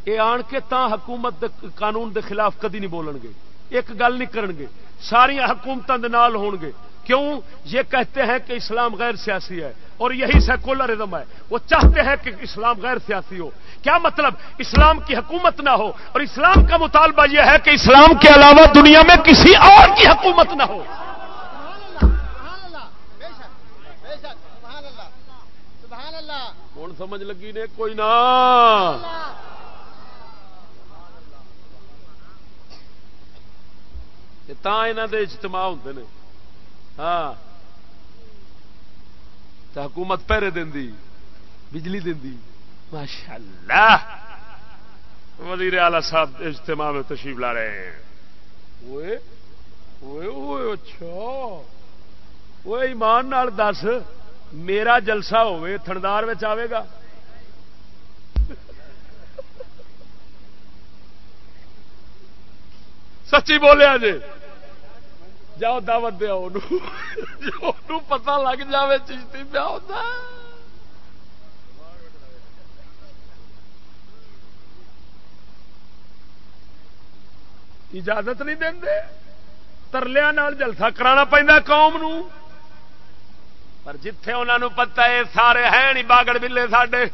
یہ آن کے تا حکومت دے قانون دے خلاف کدی نہیں بولن گے۔ ایک گل نہیں کرن گے ساریا حکومتوں کے نال ہون گے کیوں یہ کہتے ہیں کہ اسلام غیر سیاسی ہے اور یہی سیکولرزم ہے وہ چاہتے ہیں کہ اسلام غیر سیاسی ہو کیا مطلب اسلام کی حکومت نہ ہو اور اسلام کا مطالبہ یہ ہے کہ اسلام کے علاوہ دنیا میں کسی اور کی حکومت نہ ہو کون سمجھ لگی نے کوئی نہ اجتماع ہوتے ہیں ہاں۔ حکومت پہرے دینی بجلی دینی ماشاء اللہ وزیر اعلی صاحب اجتماع میں تشریف لا رہے ہیں۔ اچھا۔ وہ ایمان نال دس، میرا جلسہ ہوے تھندار آئے گا۔ سچی بولیا جی جاؤ دعوت دیا پتا لگ جائے چشتی پیا ہوتا اجازت نہیں دے ترلیا جلسہ کرا پہ قوم نو۔ پر جتھے انہوں پتا ہے، سارے ہے نہیں باگڑ بلے ساڈے۔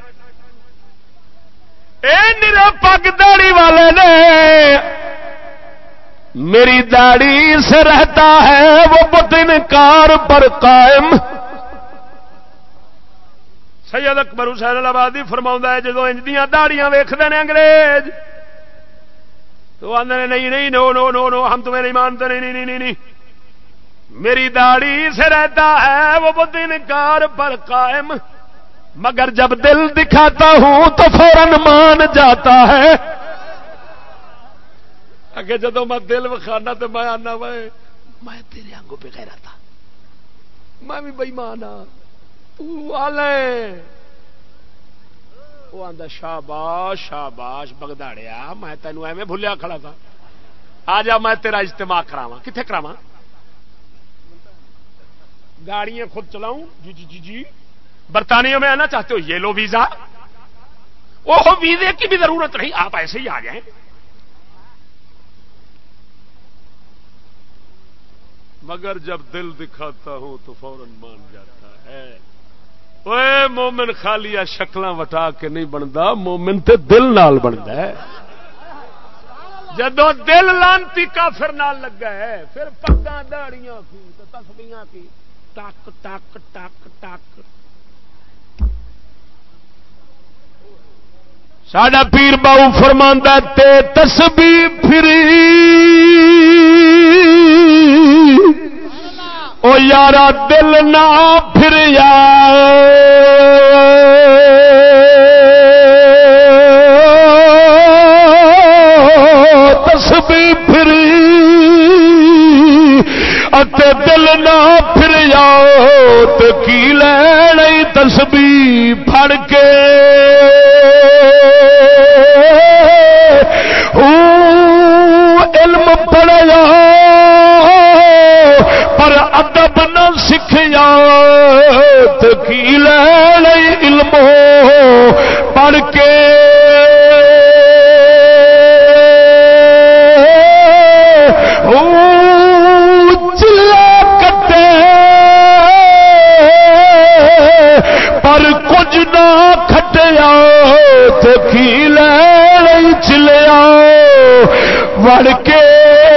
پگ داڑی والے نے۔ میری داڑی سے رہتا ہے، وہ بدن کار پر قائم۔ سید اکبر حسین آبادی فرما ہے جب انجدیاں داڑیاں ویختے ہیں انگریز، تو آدھے نہیں نہیں، نو نو نو نو، ہم تمہیں نہیں مانتے، نہیں نہیں نہیں میری داڑھی سے رہتا ہے، وہ بدن کار پر قائم۔ مگر جب دل دکھاتا ہوں تو فوراً مان جاتا ہے۔ اگے جدو میں دل وکھانا تو میں آنا میں میں تیرے آنگوں پہ گہرا تھا میں بھی بئی مان وہ آدھا شاباش شاباش بگداڑیا میں تینوں ایویں بھولیا کھڑا تھا۔ آ جا، میں تیرا اجتماع کراوا کتنے کراوا گاڑیاں خود چلاؤں۔ جی جی جی جی۔ برطانیہ میں آنا چاہتے ہو؟ یہ لو ویزا۔ وہ ویزے کی بھی ضرورت نہیں، آپ ایسے ہی آ جائیں مگر جب دل دکھاتا ہوں تو فوراً مان جاتا ہے۔ مومن خالی شکل وٹا کے نہیں بنتا مومن تے دل نال بنتا ہے۔ جدو دل لانتی کافر نال لگا ہے، پھر پگا داڑیاں کی تسبیاں کی۔ ٹک ٹک ٹک ٹک۔ ساڈا پیر باؤ فرماندہ تے تسبی پھری۔ او یارا دل نہ پھریا تسبی پھری اتے دل نہ پھریا تو کی لین تسبی پھڑ کے۔ علم پڑیا پر ادب نہ سکھیا تو کی لے علم پڑھ کے پر کچھ نہ کھٹیا تو کی لے چلیا۔ وڑ کے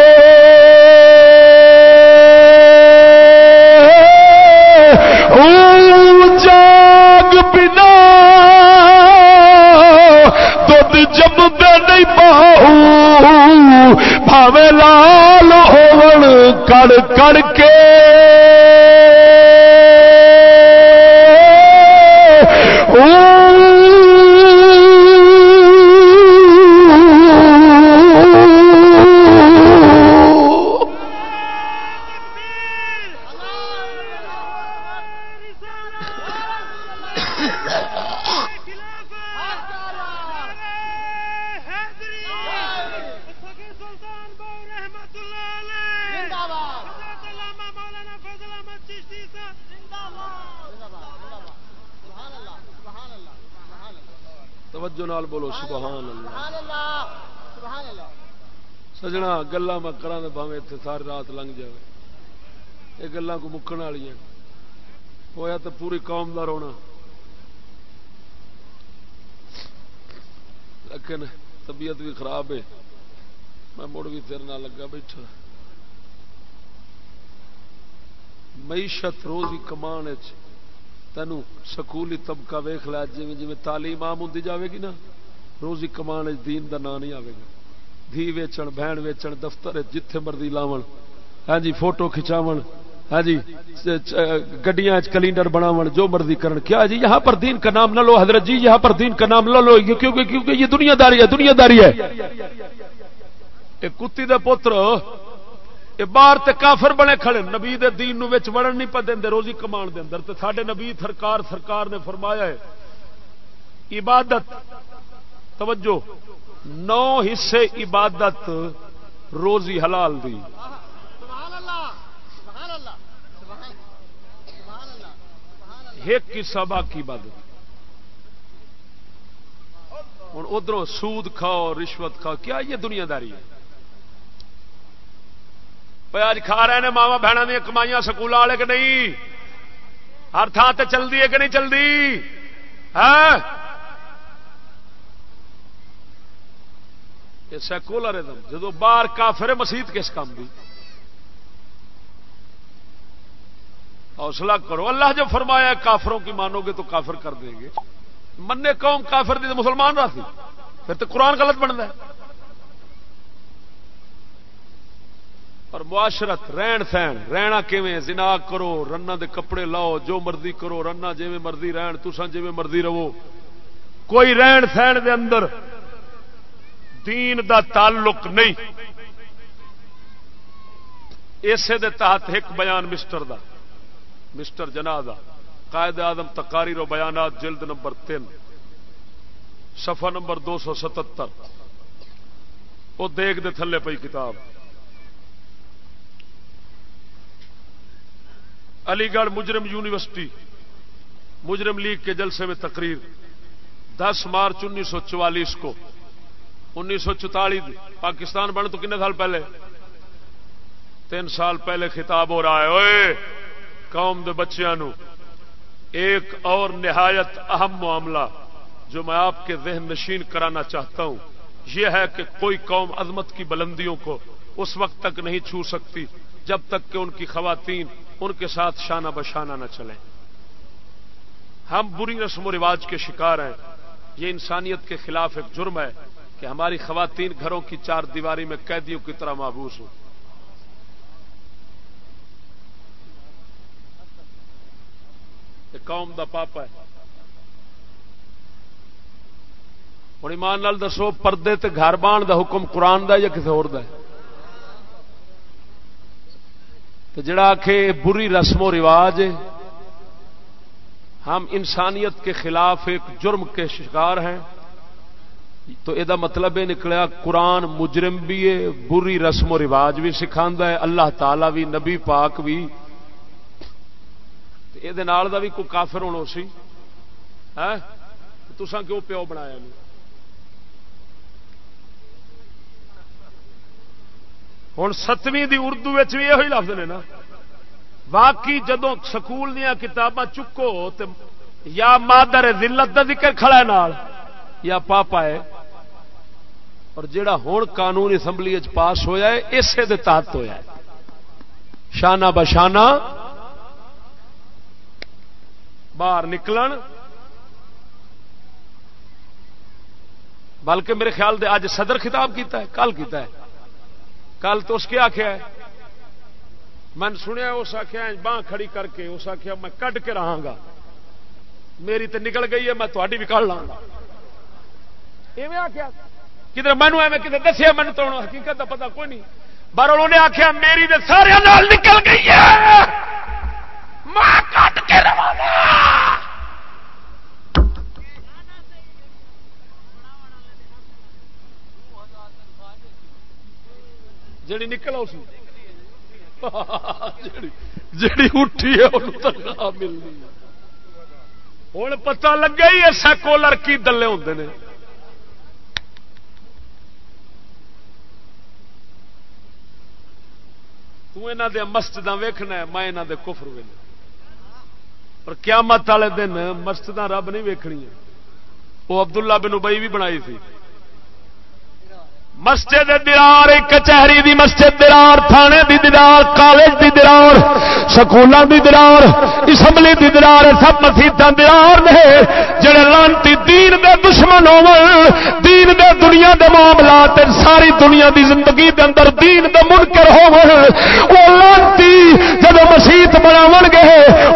بھاوے لال ہوڑ کڑ کڑ کے گلا میں کرا باوے اتنے ساری رات لنگ جائے یہ گلوں کو مکن والی ہوا تو پوری قوم کا رونا۔ لیکن طبیعت بھی خراب ہے۔ میں مڑ بھی تیرے نہ لگا بیٹھا۔ معیشت روزی کمان تینوں سکولی طبقہ ویخ لیا جی جی تعلیم آم ہوں جاوے گی نا، روزی کمان دین کا نام نہیں آئے گا۔ دھی ویچن بہن ویچن، دفتر جتھے مرضی لاو ہاں جی فوٹو کھچاو ہاں جی گڈیاں کلینڈر بناو جو مرضی کرن۔ کیا جی یہاں پر دین کا نام نہ لو، حضرت جی یہاں پر دین کا نام نہ لو۔ کیونکہ کیونکہ یہ دنیا داری ہے دنیا داری ہے کتی دے پتر باہر تے کافر بنے کھڑے۔ نبی دے دین نو وچ وڑن نہیں پہ دے روزی کمان دے اندر تے ساڈے نبی سرکار سرکار نے فرمایا ہے، عبادت، توجہ۔ نو حصے عبادت روزی حلال دی۔ ایک حصہ باقی عبادت۔ ہوں ادھر سود کھاؤ رشوت کھاؤ کیا یہ دنیا داری ہے اج کھا رہے ہیں ماوا بہنوں دیا کمائیاں سکول والے کہ نہیں؟ ہر تھان سے چلتی ہے کہ نہیں چلتی ہے ہاں؟ سیکولرزم جدو باہر کافر مسیت کس کام کی حوصلہ کرو۔ اللہ جو فرمایا کافروں کی مانو گے تو کافر کر دیں گے۔ منے قوم کافر دی تو مسلمان رہتی پھر تو قرآن غلط بنتا ہے۔ اور معاشرت، رہن سہن، رہنا کیویں؟ زنا کرو رنا دے کپڑے لاؤ، جو مرضی کرو رنا جی مرضی رہن تسان جی مرضی رہو۔ کوئی رہن سہن دے اندر دین دا تعلق نہیں۔ اسے دے تحت ایک بیان مسٹر دا۔ مسٹر جنا دا قائد آدم تقاریر و بیانات، جلد نمبر تین۔ صفحہ نمبر دو سو ستر وہ دیکھ دے تھلے پئی کتاب۔ علی گڑھ مجرم یونیورسٹی، مجرم لیگ کے جلسے میں تقریر۔ دس مارچ انیس سو چوالیس کو۔ انیس سو چوتالی پاکستان بن تو کنے سال پہلے؟ تین سال پہلے خطاب ہو رہا ہے۔ اوے قوم دے بچیاں نو۔ ایک اور نہایت اہم معاملہ جو میں آپ کے ذہن نشین کرانا چاہتا ہوں، یہ ہے کہ کوئی قوم عظمت کی بلندیوں کو اس وقت تک نہیں چھو سکتی جب تک کہ ان کی خواتین ان کے ساتھ شانہ بشانہ نہ چلیں۔ ہم بری رسم و رواج کے شکار ہیں۔ یہ انسانیت کے خلاف ایک جرم ہے۔ کہ ہماری خواتین گھروں کی چار دیواری میں قیدیوں کی طرح محبوس ہوں۔ قوم دا پاپا ہے۔ ہوں ایمان لال دسو، پردے تے گھر بان دا حکم قرآن دا یا کسی اور جڑا آ بری رسم و رواج ہے۔ ہم انسانیت کے خلاف ایک جرم کے شکار ہیں۔ تو یہ مطلب یہ نکلیا، قرآن مجرم بھی ہے، بری رسم و رواج بھی سکھا ہے، اللہ تعالی بھی، نبی پاک بھی۔ یہ بھی کوئی کافر ہونا سی؟ ہاں؟ تسا کیوں پیو بنایا نہیں؟ ہوں ستویں دی اردو بھی یہ لفظ نے نا۔ باقی جدو سکول دیا کتاباں چکو تو یا مادر ذلت کا ذکر کھڑا ہے نال، یا پاپا ہے۔ اور جڑا ہوں قانون اسمبلی پاس ہویا ہے، اسے دے تحت ہویا ہے۔ شانہ بشانہ باہر نکلن۔ بلکہ میرے خیال دے اج صدر خطاب کیتا ہے، کل کیتا ہے۔ کل تو اس کے آخیا ہے۔ میں سنیا، اس آخیا باہ کھڑی کر کے، اس آخیا میں کڈ کے رہا گا۔ میری تو نکل گئی ہے، میں تھوڑی بھی کھڑ لاں گا۔ آخیا کدھر مینو ایویں کدھر دسیا مینو تو حقیقت کا پتا کوئی نہیں۔ بار انہوں نے آخیا میری تو سارے نال نکل گئی ہے۔ میں کٹ کے جڑی نکل اس جڑی اٹھی ہے تنخواہ ملنی۔ ہوں پتا لگا ہی ایسا کولر کی دلے ہوتے ہیں تنا دیا مسجد ویخنا میں یہاں دے کفر ویل اور قیامت والے دن مسجد رب نہیں ویکنی وہ عبداللہ بن ابئی بھی بنائی تھی۔ مسجد درار کچہری دی مسجد درار، تھانے دی درار، کالج دی درار، سکولوں دی درار، اسمبلی دی درار، سب مسیح درار نے جڑے لانتی دین دے دشمن دین دے دنیا دے معاملات، ساری دنیا دی زندگی دے اندر دین دے منکر ہو لانتی جب مسیت بناو گے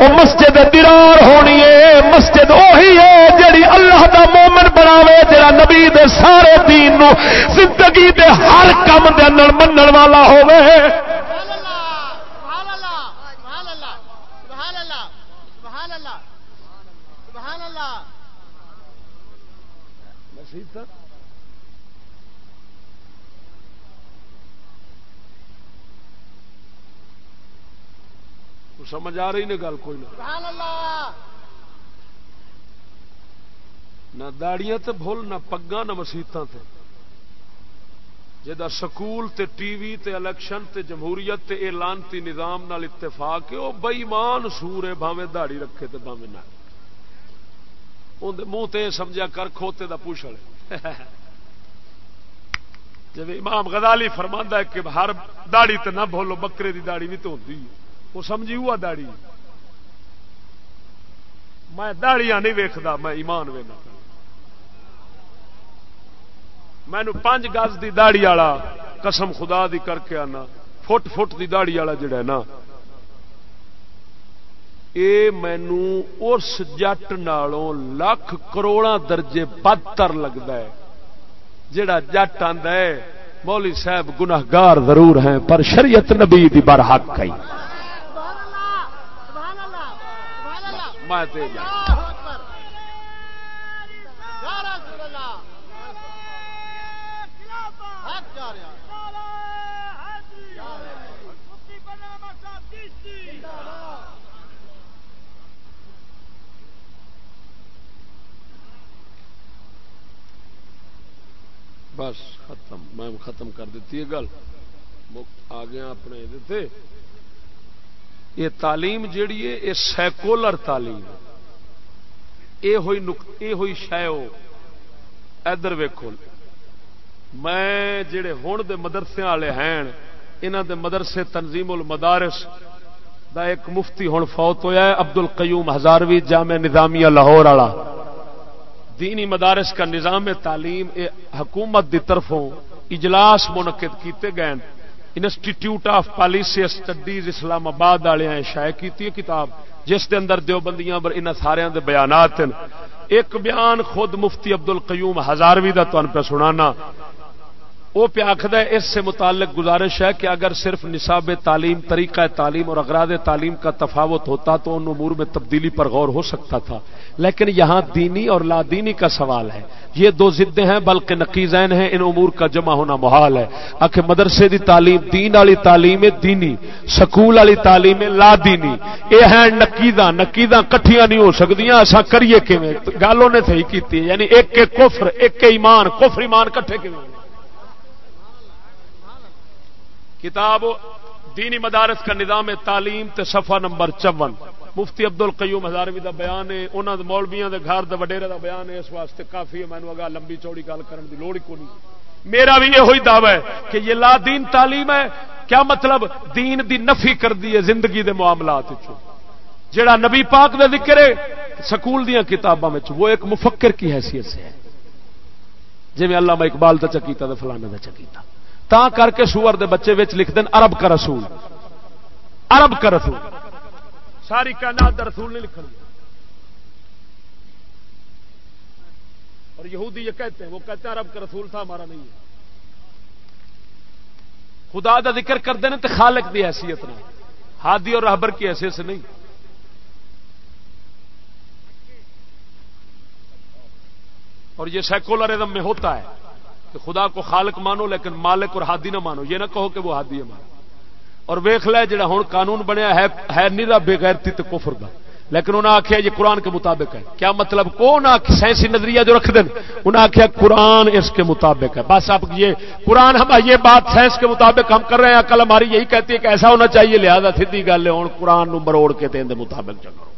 وہ مسجد درار ہونی ہے، مسجد وہی ہے، جڑی اللہ دا مومن بناوے، جڑا نبی دے سارے دین نو زندگی زندگی دے ہر کام دے اندر منن والا ہوے سمجھ آ رہی نے گل کوئی نہ۔ داڑیاں تے بھول، نہ پگا نہ مسیطاں تے۔ جا سکول تے ٹی وی تے الیکشن تے جمہوریت تے اے لانتی نظام نال اتفاق ہے وہ بئیمان سور ہے بھاوے دہڑی رکھے تے بھاوے نہ۔ منہ تے سمجھا کر، کھوتے دا پوچھل جب امام غزالی فرماندا ہے کہ ہر داڑی تے نہ بھولو، بکرے دی داڑی بھی تو ہوندی وہ سمجھی ہوا داڑی میں داڑیاں نہیں ویکھدا، میں ایمان وینا۔ مینو پانچ گز کی دہڑی والا قسم خدا دی کر کے آنا۔ فٹ فٹ دی دہڑی والا جڑا نا۔ یہ مینو اس جٹ نالوں لکھ کروڑا درجے بدتر لگتا ہے جڑا جٹ آتا ہے۔ مولی صاحب گناہگار ضرور ہیں پر شریعت نبی دی برحق ہے۔ میں بس ختم، میں ختم کر دیتی ہے گل۔ آ گیا اپنے یہ تعلیم جیڑی ہے، یہ سیکولر تعلیم یہ ہوئی ہوئی شاو ادھر ویکو میں جڑے ہون دے مدرسے والے ہیں انہوں دے مدرسے تنظیم المدارس دا ایک مفتی ہوں فوت ہویا ہے عبد القیوم ہزاروی جامع نظامیہ لاہور والا۔ دینی مدارس کا نظام تعلیم حکومت دی طرفوں اجلاس منعقد کیتے گئے institute of policy studies Islamabad والے شائع کی کتاب۔ جس دے اندر دیوبندیاں پر ان سارے دے بیانات ایک بیان خود مفتی ابدل قیوم ہزاروی کا تمہیں پہ سنانا۔ وہ پہ آخد ہے، اس سے متعلق گزارش ہے کہ اگر صرف نصاب تعلیم، طریقہ تعلیم اور اغراض تعلیم کا تفاوت ہوتا تو ان امور میں تبدیلی پر غور ہو سکتا تھا۔ لیکن یہاں دینی اور لادینی کا سوال ہے۔ یہ دو ضدیں ہیں، بلکہ نقیزین ہیں، ان امور کا جمع ہونا محال ہے۔ آخر مدرسے دی تعلیم، دین والی تعلیم دینی، سکول والی تعلیم لا دینی۔ یہ ہے نقیدہ نقیدہ کٹھیاں نہیں ہو سکتی ایسا کریے کیون گالوں نے صحیح کی یعنی ایک کے کفر، ایک کے ایمان، کفر ایمان کٹھے کیون کتاب دینی مدارس کا نظام تعلیم تے صفحہ نمبر چون۔ مفتی ابد ال قیوم ہزارویں کا بیان ہے انہوں نے مولبیاں دے گھر وڈیرے دا بیان ہے، اس واسطے کافی ہے مینو اگا لمبی چوڑی گل کرنے کی لوڑ کو نہیں میرا بھی یہ ہوئی دعوی ہے کہ یہ لا دین تعلیم ہے۔ کیا مطلب؟ دین دی نفی کر دی ہے زندگی دے معاملات جڑا نبی پاک دے ذکر ہے، سکول دیا کتابوں میں وہ ایک مفکر کی حیثیت سے ہے۔ جی میں اللہ اقبال دا چکیتا تو فلانے دا چکیتا۔ تا کر کے سور دے بچے وچ لکھ دین، عرب کا رسول۔ عرب کا رسول۔ ساری کائنات دا رسول نہیں لکھ اور یہودی یہ کہتے ہیں، وہ کہتے ہیں، عرب کا رسول تھا، ہمارا نہیں ہے۔ خدا دا ذکر کرتے ہیں تو خالق دی حیثیت نہیں ہادی اور رہبر کی حیثیت سے نہیں۔ اور یہ سیکولرزم میں ہوتا ہے۔ کہ خدا کو خالق مانو لیکن مالک اور ہادی نہ مانو، یہ نہ کہو کہ وہ ہادی ہے مانو اور ویخ لے جڑا ہوں قانون بنیا ہے نیرا بےغیرتی تو کفر دا۔ لیکن انہوں نے آخیا یہ قرآن کے مطابق ہے۔ کیا مطلب کون سائنسی نظریہ جو رکھ دیں انہوں نے آخیا قرآن اس کے مطابق ہے۔ بس آپ یہ قرآن ہم یہ بات سائنس کے مطابق ہم کر رہے ہیں۔ کل ہماری یہی کہتی ہے کہ ایسا ہونا چاہیے، لہٰذا سیدھی گل ہے ہوں قرآن مروڑ کے دے مطابق چلو۔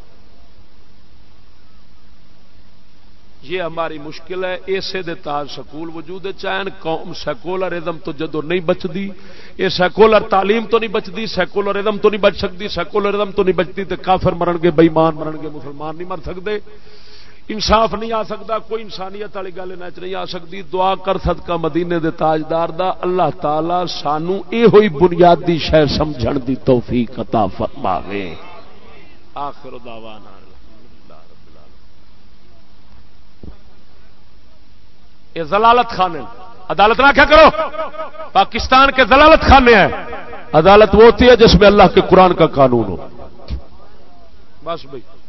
یہ ہماری مشکل ہے اسے دے تاج سکول وجود چین قوم سیکولرزم تو جدو نہیں بچتی، یہ سیکولر تعلیم تو نہیں بچتی سیکولرزم تو نہیں بچ سکتی سیکولرزم تو نہیں بچتی تو کافر مرن گے بےمان مرن گے، مسلمان نہیں مر سکتے۔ انصاف نہیں آ سکتا، کوئی انسانیت والی گل نچ نہیں آ سکتی۔ دعا کر صدقہ مدینے دے تاجدار دا، اللہ تعالی سانو یہ ہوئی بنیادی شہ سمجھن دی توفیق عطا فرماوے۔ آخر دعوانا۔ یہ زلالت خانے عدالت نہ کیا کرو۔ پاکستان کے زلالت خانے ہیں۔ عدالت وہ ہوتی ہے جس میں اللہ کے قرآن کا قانون ہو۔ بس بھائی۔